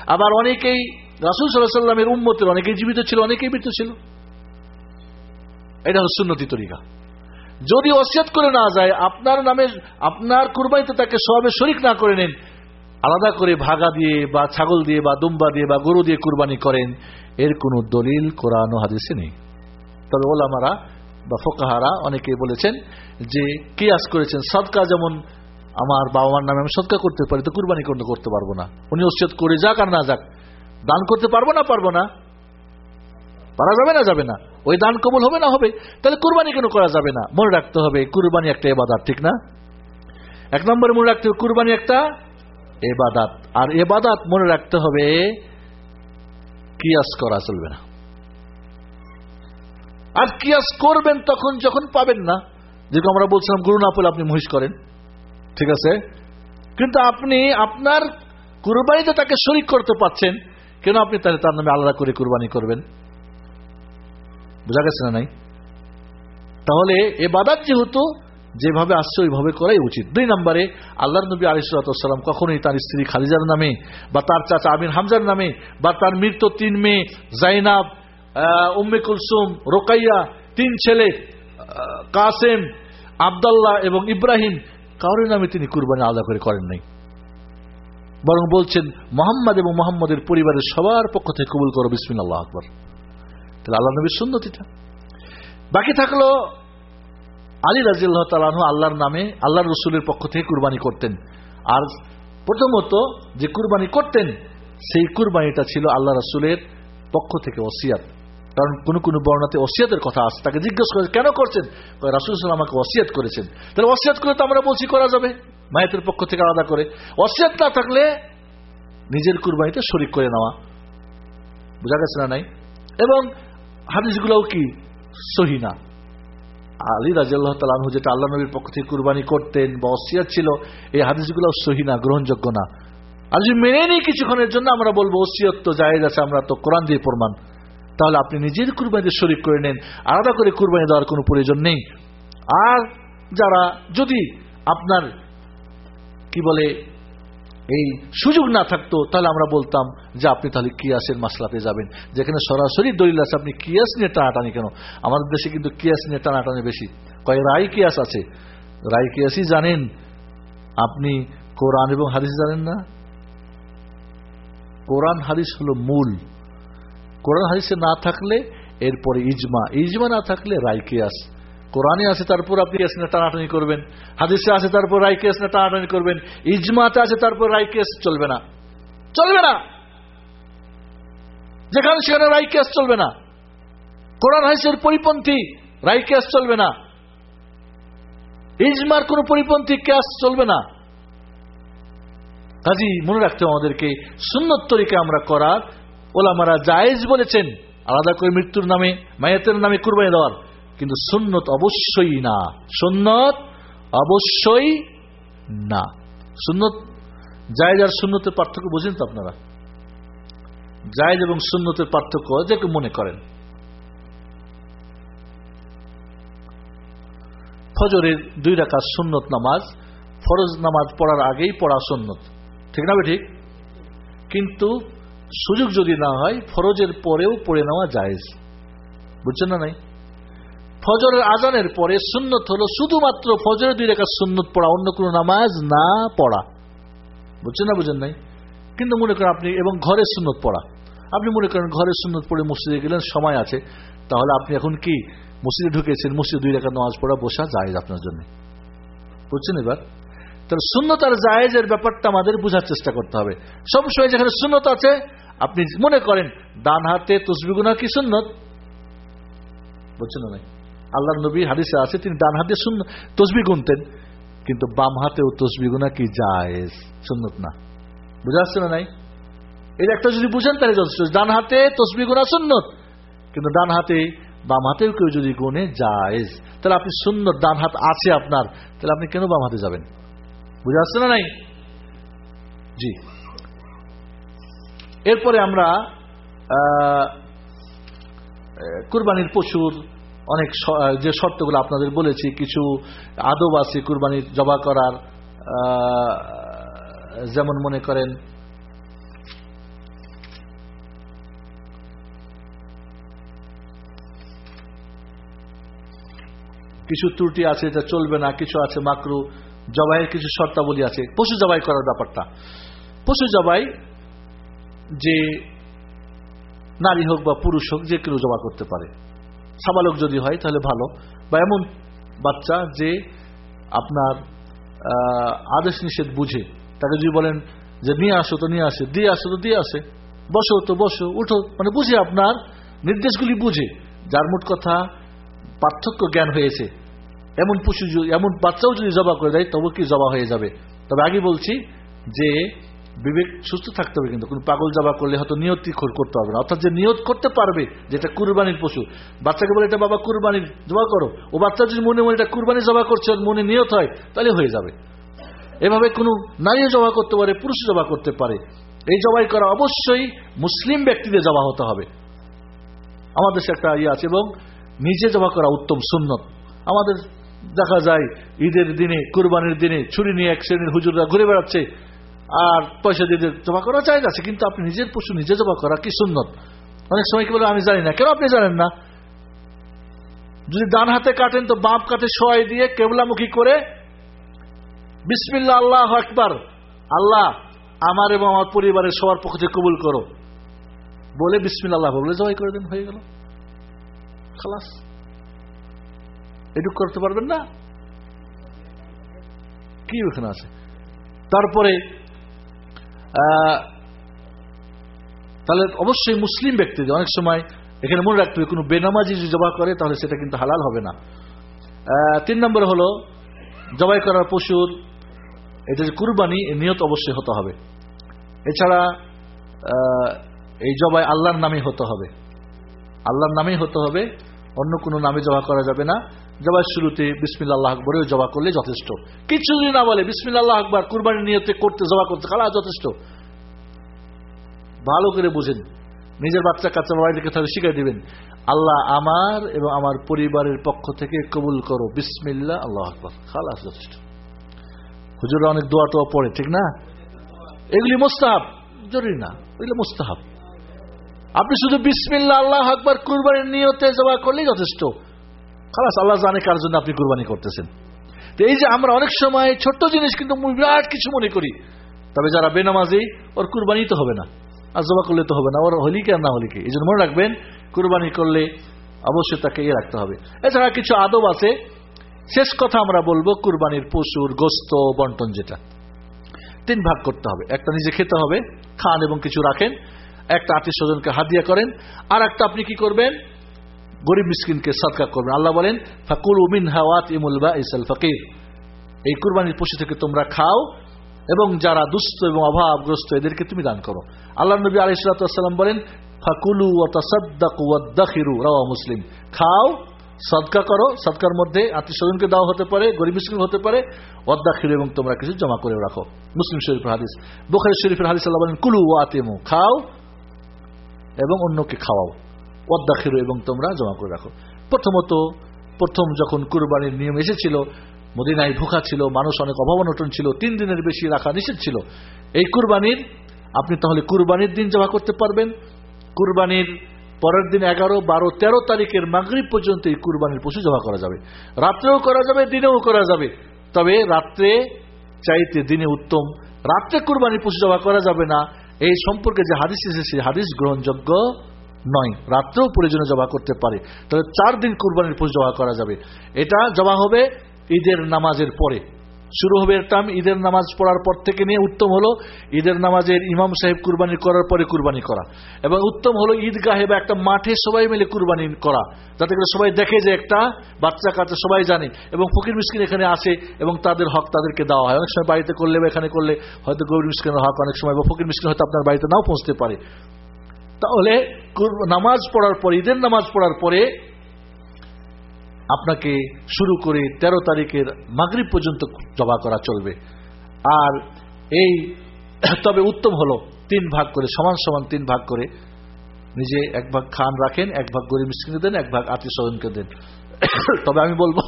আবার অনেকেই, রাসুল সাল্লাহ সাল্লামের উম্মতের অনেকেই জীবিত ছিল, অনেকেই মৃত্যু ছিল। এটা হল সুন্নতি তরিকা। যদি অসিয়ত করে না যায়, আপনার নামে, আপনার কুরবানিতে তাকে সবে শরিক না করে নেন, আলাদা করে ভাগা দিয়ে বা ছাগল দিয়ে বা দুম্বা দিয়ে বা গরু দিয়ে কুরবানি করেন, এর কোনো দলিল কোরআন হাদিসে নেই। তবে ওলামারা বা ফোকাহারা অনেকে বলেছেন যে, কেয়াস করেছেন, সদকা যেমন আমার বাবা মার নামে আমি সদকা করতে পারি, তো কুরবানি করতে পারব না। উনি ওসিয়ত করে যাক আর না যাক, দান করতে পারব না পারব না? পারা যাবে না যাবে না। ওই দান কবুল হবে না, হবে। তাহলে কুরবানি কেন করা যাবে না? মনে রাখতে হবে, কুরবানি একটা এবাদাত, ঠিক না? এক নম্বরে মনে রাখতে হবে, কুরবানি একটা এবাদাত। আর এবাদাত মনে রাখতে হবে, কিয়াস করা চলবে না। আর কিয়াস করবেন তখন যখন পাবেন না, যেরকম আমরা বলছিলাম গুরু না পেলে আপনি মহিষ করেন, ঠিক আছে? কিন্তু আপনি আপনার কুরবানিতে তাকে শরিক করতে পাচ্ছেন কেন আপনি তাহলে তার নামে আলাদা করে কুরবানি করবেন? বোঝা গেছে না নাই? তাহলে এ বাদাত যেহেতু, যেভাবে আসছে, ওইভাবে করাই উচিত। দুই নম্বরে আল্লাহ নবী আলিসাল্লাম কখনোই তার স্ত্রী খালিজার নামে, বা তার চাচা আমির হামজার নামে, বা তার মৃত্যু তিন মেয়ে জাইনাব উম্মে কুলসুম, রোকাইয়া, তিন ছেলে কাসেম, আবদাল্লাহ এবং ইব্রাহিম কারোর নামে তিনি কুরবানি আলাদা করে করেন নাই। বরং বলছেন, মোহাম্মদ এবং মোহাম্মদের পরিবারের সবার পক্ষ থেকে কবুল করো বিসমিন আল্লাহ আকবর। তাহলে আল্লাহ নবীর সুন্নতিটা। বাকি থাকল আলী রাজিল্লাহ আল্লাহর নামে, আল্লাহর রসুলের পক্ষ থেকে কুরবানি করতেন। আর প্রথমত যে কুরবানি করতেন, সেই কুরবানিটা ছিল আল্লাহ রসুলের পক্ষ থেকে ওসিয়াত। কারণ কোন কোন বর্ণাতে ওসিয়াতের কথা আছে। তাকে জিজ্ঞেস করে, কেন করছেন? রাসুল আমাকে ওসিয়াত করেছেন। তাহলে ওসিয়াত করে তো আমরা বলছি, করা যাবে। মায়েতের পক্ষ থেকে আলাদা করে। ওসিয়াত না থাকলে নিজের কুরবানিতে শরিক করে নেওয়া। বোঝা গেছে না নাই? এবং হাদিসগুলোও কি? সহি না। আলী রাজিয়াল্লাহ যেটা আল্লাহ নবীর পক্ষ থেকে কুরবানি করতেন বা অসিয়াত ছিল, এই হাদিসগুলো সহি না, গ্রহণযোগ্য না। আর যদি মেনে নিই কিছুক্ষণের জন্য, আমরা বলব ওসিয়ত তো আছে, আমরা তো কোরআন দিয়ে প্রমাণ। তাহলে আপনি নিজের কুরবানিতে শরিক করে নেন, আলাদা করে কুরবানি দেওয়ার কোনো প্রয়োজন নেই। আর যারা, যদি আপনার, কি বলে এই সুযোগ না থাকতো, তাহলে আমরা বলতাম যে আপনি তাহলে কিয়াসের মাসলাতে যাবেন। যেখানে সরাসরি দলিল আছে, আপনি কিয়াস নিয়ে টানাটানি কেন? আমাদের দেশে কিন্তু কিয়াস নিয়ে টানাটানি বেশি। কয়, রায় কিয়াস আছে। রায় কিয়াসই জানেন। আপনি কোরআন এবং হাদিস জানেন না? কোরআন, হাদিস হলো মূল। কোরআন, হাদিসে না থাকলে এরপরে ইজমা। ইজমা না থাকলে রায় কিয়াস। কোরআনে আছে, তারপর আপনি না টানাটানি করবেন। হাদিসে আছে, তারপর রায় কেস না টানাটানি করবেন। ইজমাতে আছে, তারপর রায় চলবে না। চলবে না! যেখানে সেখানে রায় চলবে না। কোরআন হাদিসের পরিপন্থী, রায় চলবে না। ইজমার কোন পরিপন্থী কেস চলবে না। কাজী, মনে রাখতে আমাদেরকে, সুন্নত তরিকে আমরা করার ওলামারা জায়েজ বলেছেন। আলাদা করে মৃত্যুর নামে, মায়াতের নামে কুরবানি দেওয়ার। কিন্তু সুন্নত অবশ্যই না। সুন্নত অবশ্যই না। সুন্নত জায়জ আর সুন্নতের পার্থক্য বুঝেন তো আপনারা? জায়জ এবং সুন্নতের পার্থক্য যে মনে করেন। ফজরের দুই রাখা সুন্নত নামাজ, ফরজ নামাজ পড়ার আগেই পড়া সুন্নত। ঠিক না ঠিক? কিন্তু সুযোগ যদি না হয়, ফরজের পরেও পড়ে নেওয়া জায়েজ। বুঝছেন না নাই? ফজরের আজানের পরে সুন্নত হলো শুধুমাত্র ফজরের দুই রেখা সুন্নত পড়া, অন্য কোনো নামাজ না পড়া। বুঝছেন না, বুঝেন নাই? কিন্তু মনে করেন আপনি, এবং ঘরের সুন্নত পড়া। আপনি মনে করেন ঘরের সুন্নত পড়ে মসজিদে গেলেন, সময় আছে। তাহলে আপনি এখন কি, মসজিদে ঢুকেছেন, মসজিদে দুই রেখা নামাজ পড়া বসা যায় আপনার জন্য। বুঝছেন এবার? তাহলে শূন্যত আর জায়েজের ব্যাপারটা আমাদের বোঝার চেষ্টা করতে হবে। সবসময় যেখানে শূন্যত আছে, আপনি মনে করেন, ডান হাতে তসবিগুনা কি সুন্নত? বুঝছেন না আল্লাহ নবী হাদিসে আছে, তিনি ডান হাতে শূন্য তসবি গুনতেন। কিন্তু বাম হাতেও তসবি গুনা কি যায় সুন্নত না। বুঝা যাচ্ছে না নাই? এই একটা যদি বুঝেন তাহলে যথেষ্ট। ডান হাতে তসবি গুনা সুন্নত, কিন্তু ডান হাতে, বাম হাতেও কেউ যদি গুনে, জায়েজ। তাহলে আপনি সুন্দর ডান হাত আছে আপনার, তাহলে আপনি কেন বাম হাতে যাবেন? বুঝে আসছে না নাই? জি। এরপরে আমরা কুরবানির পশুর অনেক যে শর্তগুলো আপনাদের বলেছি, কিছু আদব আছে কুরবানির জবা করার যেমন মনে করেন, কিছু ত্রুটি আছে, এটা চলবে না, কিছু আছে মাকরু, জবাইয়ের কিছু শর্তাবলী আছে। পশু জবাই করার ব্যাপারটা। পশু জবাই যে নারী হোক বা পুরুষ হোক, যে কেউ জমা করতে পারে। সাবালক যদি হয়, তাহলে ভালো। বা এমন বাচ্চা যে আপনার আদেশ নিষেধ বুঝে। তাকে যদি বলেন যে, নিয়ে আসো তো, নিয়ে আসে। দিয়ে আসো তো, দিয়ে আসে। বসো তো, বসো, উঠো। মানে বুঝে আপনার নির্দেশগুলি বুঝে। যার মোট কথা পার্থক্য জ্ঞান হয়েছে। এমন পশু এমন বাচ্চাও যদি জবা করে দেয় তবু কি জবা হয়ে যাবে? তবে আগে বলছি যে বিবেক সুস্থ থাকতে হবে কিন্তু। কোন পাগল জবা করলে হয়তো নিয়ত করতে হবে না। অর্থাৎ যে নিয়ত করতে পারবে যেটা কুরবানির পশু। বাচ্চাকে বলে, এটা বাবা কুরবানির জবা করো। ও বাচ্চা যদি মনে মনে এটা কুরবানি জবা করছে মনে নিয়ত হয়, তাহলে হয়ে যাবে। এভাবে কোনো নারীও জবা করতে পারে পুরুষ জবা করতে পারে। এই জবাই করা অবশ্যই মুসলিম ব্যক্তিদের জবা হতে হবে। আমাদের দেশে একটা ইয়ে আছে এবং নিজে জমা করা উত্তম সুন্নত। আমাদের দেখা যায় ঈদের দিনে, কুরবানির দিনে ছুরি নিয়ে এক শ্রেণির হুজুররা ঘুরে বেড়াচ্ছে। আর পয়সা দিয়ে জমা করা চাই আছে, কিন্তু আপনি নিজের পশু নিজে জমা করা কি সুন্নত? অনেক সময় কি বলে, আমি জানি না। কেন আপনি জানেন না? যদি ডান হাতে কাটেন, তো বাপ কাটে সয় দিয়ে কেবলামুখী করে বিসমিল্লা আল্লাহ একবার আল্লাহ, আমার এবং আমার পরিবারের সবার পক্ষ থেকে কবুল করো। বলে বিসমিল্লা বলে জবাই করে দেন, হয়ে গেল। খালাস। এটুক করতে পারবেন না? কি ওখানে আছে? তারপরে তাহলে অবশ্যই মুসলিম ব্যক্তিদের, অনেক সময় এখানে মনে রাখতে হবে, কোনো বেনামাজি যদি জবা করে, তাহলে সেটা কিন্তু হালাল হবে না। তিন নম্বর হলো, জবাই করার পশুর, এটা যে কুরবানি নিয়ত অবশ্যই হতে হবে। এছাড়া এই জবাই আল্লাহর নামে হতে হবে। আল্লাহর নামেই হতে হবে, অন্য কোনো নামে জবা করা যাবে না। জবার শুরুতে বিসমিল্লা আল্লাহ আকবরেও জবা করলে যথেষ্ট। কিছু যদি না বলে বিসমিল্লা আল্লাহ আকবর কুরবানি নিয়তে করতে জবা করতে খালা যথেষ্ট। ভালো করে বুঝেন। নিজের বাচ্চা কাচ্চা বাড়িকে তাহলে শিখাই দিবেন। আল্লাহ আমার এবং আমার পরিবারের পক্ষ থেকে কবুল করো। বিসমিল্লা আল্লাহ আকবর। খালাস, যথেষ্ট। হুজুরা অনেক দোয়া টোয়া পড়ে, ঠিক না? এগুলি মোস্তাহাব। জরুরি না ওইগুলো মোস্তাহাব। আপনি শুধু বিসমিল্লা আল্লাহ আকবর কুরবানির নিয়তে জবা করলেই যথেষ্ট। খালাস, আল্লাহ জানে কার জন্য আপনি কুরবানি করতেছেন। তো এই যে আমরা অনেক সময় ছোট্ট জিনিস কিন্তু বিরাট কিছু মনে করি। তবে যারা বেনামাজি, ওর কুরবানি তো হবে না। আর জমা করলে তো হবে না, ওর হলি কে আর না হলি কে? এই জন্য মনে রাখবেন, কুরবানি করলে অবশ্যই তাকে ইয়ে রাখতে হবে। এছাড়া কিছু আদব আছে। শেষ কথা আমরা বলব, কুরবানির পশুর গোস্ত, বন্টন যেটা। তিন ভাগ করতে হবে। একটা নিজে খেতে হবে, খান এবং কিছু রাখেন। একটা আত্মীয় স্বজনকে হাদিয়া করেন। আর একটা আপনি কি করবেন? গরিব মিসকিনকে সৎকার করবেন। আল্লাহ বলেন, ফাকুল উমিন হাওয়াত ইমুল বা ইসাল ফকির। এই কুরবানির পশু থেকে তোমরা খাও এবং যারা দুস্থ এবং অভাবগ্রস্ত, এদেরকে তুমি দান করো। আল্লাহ নবী আলিসাল্লাম বলেন, ফাকুলু ওয়াতাসাদ্দাকিরু রাওয়া মুসলিম। খাও সদকা করো। সদকার মধ্যে আত্মীয় স্বজনকে দেওয়া হতে পারে, গরিব মুসলিম হতে পারে। অদ্দাখির এবং তোমরা কিছু জমা করে রাখো। মুসলিম শরীফের হাদিস। বোখারি শরীফের হাদিস আল্লাহ বলেন, কুলু ও আতেমু। খাও এবং অন্যকে খাওয়াও। অদ্দাখির এবং তোমরা জমা করে রাখো। প্রথমত, প্রথম যখন কুরবানির নিয়ম এসেছিল, মদিনায় ভুখা ছিল, মানুষ অনেক অভাবনটন ছিল, তিন দিনের বেশি রাখা নিষেধ ছিল। এই কুরবানির, আপনি তাহলে কুরবানির দিন জমা করতে পারবেন। কুরবানির পরের দিন এগারো, বারো, তেরো তারিখের মাগরীব পর্যন্ত এই কুরবানির পশু জমা করা যাবে। রাত্রেও করা যাবে, দিনেও করা যাবে। তবে রাত্রে চাইতে দিনে উত্তম। রাত্রে কুরবানির পশু জমা করা যাবে না। এই সম্পর্কে যে হাদিস এসেছে, হাদিস গ্রহণযোগ্য নয়, রাত্রেও প্রয়োজনে জমা করতে পারে। তবে চার দিন কুরবানির পশু জমা করা যাবে। এটা জমা হবে ঈদের নামাজের পরে। শুরু হবে টার্ম ঈদের নামাজ পড়ার পর থেকে নিয়ে উত্তম হলো, ঈদের নামাজের ইমাম সাহেব কুরবানি করার পরে কুরবানি করা। এবং উত্তম হলো ঈদগাহে বা একটা মাঠে সবাই মিলে কুরবানি করা, যাতে করে সবাই দেখে যে একটা বাচ্চা কাচ্চা সবাই জানে এবং ফকির মিসকিন এখানে আসে এবং তাদের হক তাদেরকে দেওয়া হয়। অনেক সময় বাড়িতে করলে বা এখানে করলে হয়তো গরিব মিসকিনের হক অনেক সময় বা ফকির মিসকিন হয়তো আপনার বাড়িতে নাও পৌঁছতে পারে। তাহলে নামাজ পড়ার পরে, ঈদের নামাজ পড়ার পরে আপনাকে শুরু করে ১৩ তারিখের মাগরিব পর্যন্ত জবা করা চলবে। আর এই তবে উত্তম হলো তিন ভাগ করে, সমান সমান তিন ভাগ করে নিজে এক ভাগ খান রাখেন, এক ভাগ গরিব মিসকিনে দেন, এক ভাগ আত্মীয় স্বজনকে দেন। তবে আমি বলব,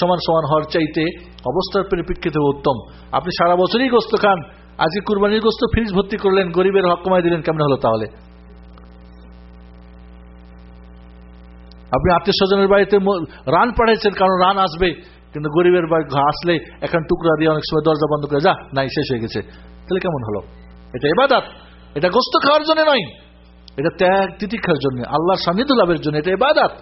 সমান সমান হওয়ার চাইতে অবস্থার পরিপ্রেক্ষিতে উত্তম। আপনি সারা বছরই গোস্ত খান, আজকে কুরবানির গোস্ত ফ্রিজ ভর্তি করলেন, গরিবের হক কমাই দিলেন, কেমন হলো তাহলে? আপনি আত্মীয় স্বজনের বাড়িতে রান পাঠাইছেন, কারণ রান আসবে, কিন্তু গরিবের বাড়ি আসলে এখন টুকরা দিয়ে অনেক সময় দরজা বন্ধ করে, যা, নাই, শেষ হয়ে গেছে। তাহলে কেমন হলো? এটা এবাদাত এটা গোস্ত খাওয়ার জন্য নয়। এটা ত্যাগ, তিতিক্ষার জন্য, আল্লাহর সান্নিধ্য লাভের জন্য এটা এবাদাত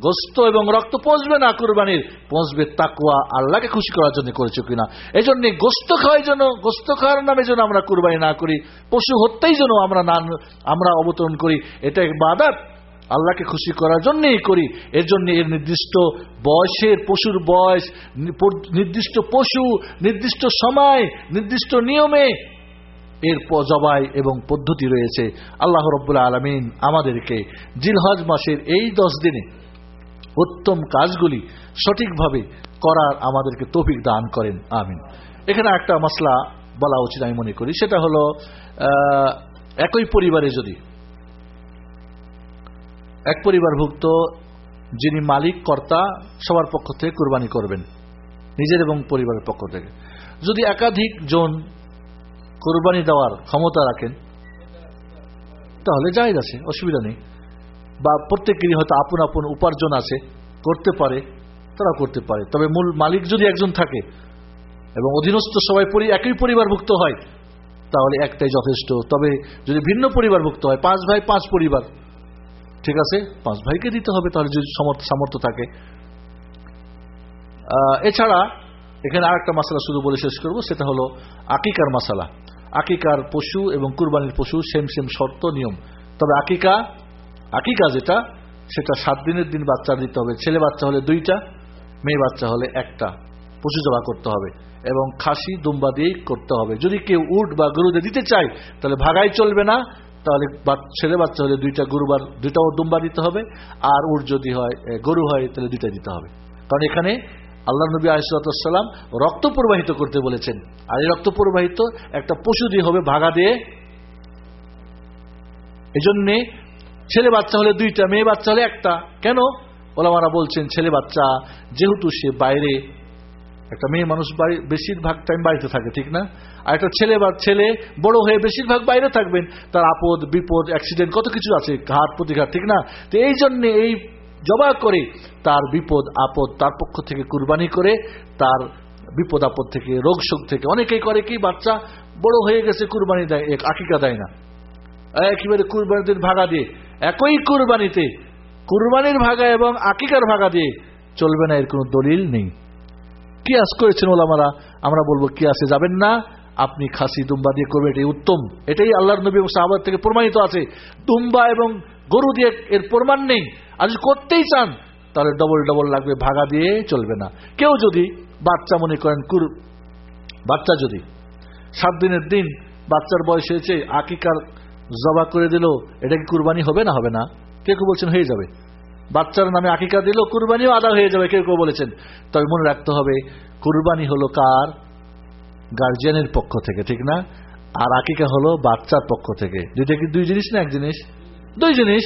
গোস্ত এবং রক্ত পৌঁছবে না কুরবানির পৌঁছবে তাকুয়া আল্লাহকে খুশি করার জন্য করেছ কিনা। এই জন্য গোস্ত খাওয়ার জন্য গোস্ত খাওয়ার নামে যেন আমরা কুরবানি না করি, পশু হত্যাই যেন আমরা না, আমরা অবতরণ করি, এটা বাদাত। আল্লাহকে খুশি করার জন্যই করি এর জন্য এর নির্দিষ্ট বয়সের পশুর বয়স, নির্দিষ্ট পশু, নির্দিষ্ট সময়, নির্দিষ্ট নিয়মে এর জবাই এবং পদ্ধতি রয়েছে। আল্লাহ রব্বুল্লা আলমিন আমাদেরকে জিলহজ মাসের এই দশ দিনে উত্তম কাজগুলি সঠিকভাবে করার আমাদেরকে তফিক দান করেন। আমিন। এখানে একটা মশলা বলা উচিত আমি মনে করি। সেটা হলো একই পরিবারে যদি এক পরিবারভুক্ত যিনি মালিক, কর্তা, সবার পক্ষ থেকে কোরবানি করবেন, নিজের এবং পরিবারের পক্ষ থেকে। যদি একাধিক জন কোরবানি দেওয়ার ক্ষমতা রাখেন, তাহলে যাই আছে, অসুবিধা নেই। বা প্রত্যেকেরই হয়তো আপন আপন উপার্জন আছে, করতে পারে তারা করতে পারে। তবে মূল মালিক যদি একজন থাকে এবং অধীনস্থ সবাই একই পরিবারভুক্ত হয়, তাহলে একটাই যথেষ্ট। তবে যদি ভিন্ন পরিবারভুক্ত হয়, পাঁচ ভাই, পাঁচ পরিবার, ঠিক আছে? পাঁচ ভাইকে দিতে হবে, তাহলে যদি সামর্থ্য থাকে। এছাড়া এখানে আর একটা মশলা শুধু বলে শেষ করব, সেটা হলো আকিকার মশালা। আকিকার পশু এবং কুরবানির পশু সেম সেম শর্ত, নিয়ম। তবে আকিকা আকিকা যেটা, সেটা সাত দিনের দিন বাচ্চা দিতে হবে। ছেলে বাচ্চা হলে দুইটা, মেয়ে বাচ্চা হলে একটা। পশু জবা করতে হবে এবং খাসি, দুম্বা দিয়েই করতে হবে। যদি কেউ উট বা গরুদের দিতে চায়, তাহলে ভাগাই চলবে না। তাহলে ছেলে বাচ্চা হলে দুইটা গরুবার দুইটাও দুম্বা দিতে হবে। আর উট যদি হয় গরু হয়, তাহলে দুইটা দিতে হবে। কারণ এখানে আল্লাহ নবী আলিসাল্লাম রক্ত প্রবাহিত করতে বলেছেন। আর এই রক্ত প্রবাহিত একটা পশু দিয়ে হবে ভাগা দিয়ে। এজন্যে ছেলে বাচ্চা হলে দুইটা, মেয়ে বাচ্চা হলে একটা। কেন? ওলামারা বলছেন, ছেলে বাচ্চা যেহেতু সে বাইরে, একটা মেয়ে মানুষ বাড়ি, বেশিরভাগ টাইম বাড়িতে থাকে, ঠিক না? আর একটা ছেলে বা ছেলে বড় হয়ে বেশিরভাগ বাইরে থাকবেন, তার আপদ, বিপদ অ্যাক্সিডেন্ট কত কিছু আছে ঘাট প্রতিঘাত, ঠিক না? তো এই জন্য এই জবা করে, তার বিপদ, আপদ তার পক্ষ থেকে কুরবানি করে, তার বিপদ, আপদ থেকে, রোগ, শোক থেকে। অনেকেই করে কি, বাচ্চা বড় হয়ে গেছে, কুরবানি দেয়, এক আকিকা দেয় না। একেবারে কুরবানিদের ভাগা দিয়ে, একই কুরবানিতে, কুরবানির ভাগা এবং আকিকার ভাগা দিয়ে চলবে না, এর কোনো দলিল নেই। কিয়াস করেছেন ওলামারা, আমরা বলব কিয়াসে যাবেন না, আপনি খাসি দুম্বা দিয়ে করবেন, এটাই উত্তম। এটাই আল্লাহর নবী এবং সাহাবাদ থেকে প্রমাণিত আছে। দুম্বা এবং গরু দিয়ে এর প্রমাণ নেই। আর যদি করতেই চান, তাহলে ডবল ডবল লাগবে, ভাগা দিয়ে চলবে না। কেউ যদি বাচ্চা মনে করেন, কুর, বাচ্চা যদি সাত দিনের দিন বাচ্চার বয়স হয়েছে, আকিকার জবা করে দিল, এটা কি কুরবানি হবে না হবে না? কে কেউ বলছেন, হয়ে যাবে। বাচ্চার নামে আকিকা দিল, কুরবানিও আদা হয়ে যাবে, কেউ কেউ বলেছেন। তবে মনে রাখতে হবে, কুরবানি হলো কার? গার্জিয়ানের পক্ষ থেকে, ঠিক না? আর আকিকা হলো বাচ্চার পক্ষ থেকে। দুইটা কি দুই জিনিস না এক জিনিস? দুই জিনিস,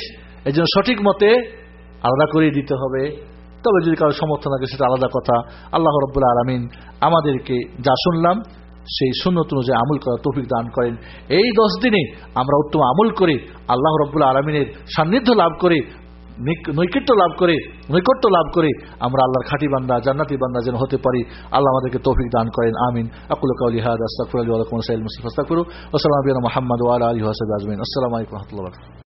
এই জন্য সঠিক মতে আলাদা করে দিতে হবে। তবে যদি কারও সমর্থন থাকে সেটা আলাদা কথা। আল্লাহ রব্বুল্লা আলমিন আমাদেরকে যা শুনলাম, সেই শূন্যত অনুযায়ী আমল করার তৌফিক দান করেন। এই দশ দিনে আমরা উত্তম আমল করে আল্লাহ রব্বুল্লা আলমিনের সান্নিধ্য লাভ করে নৈকট্য লাভ করে, নৈকট্য লাভ করে আমরা আল্লাহর খাঁটি বান্দা, জান্নাতি বান্দা যেন হতে পারি। আল্লাহ আমাদেরকে তৌফিক দান করেন, আমিন। আকুল কাউলি হাদ আস্তাকুর আলী আলকুম সাইল মুস্তাফ আস্তাকুর ওসালাম মোহাম্মদ ওয়াল আলী হাসাদ আজমিন আসসালামু আলাইকুম রহমতুল্লাহ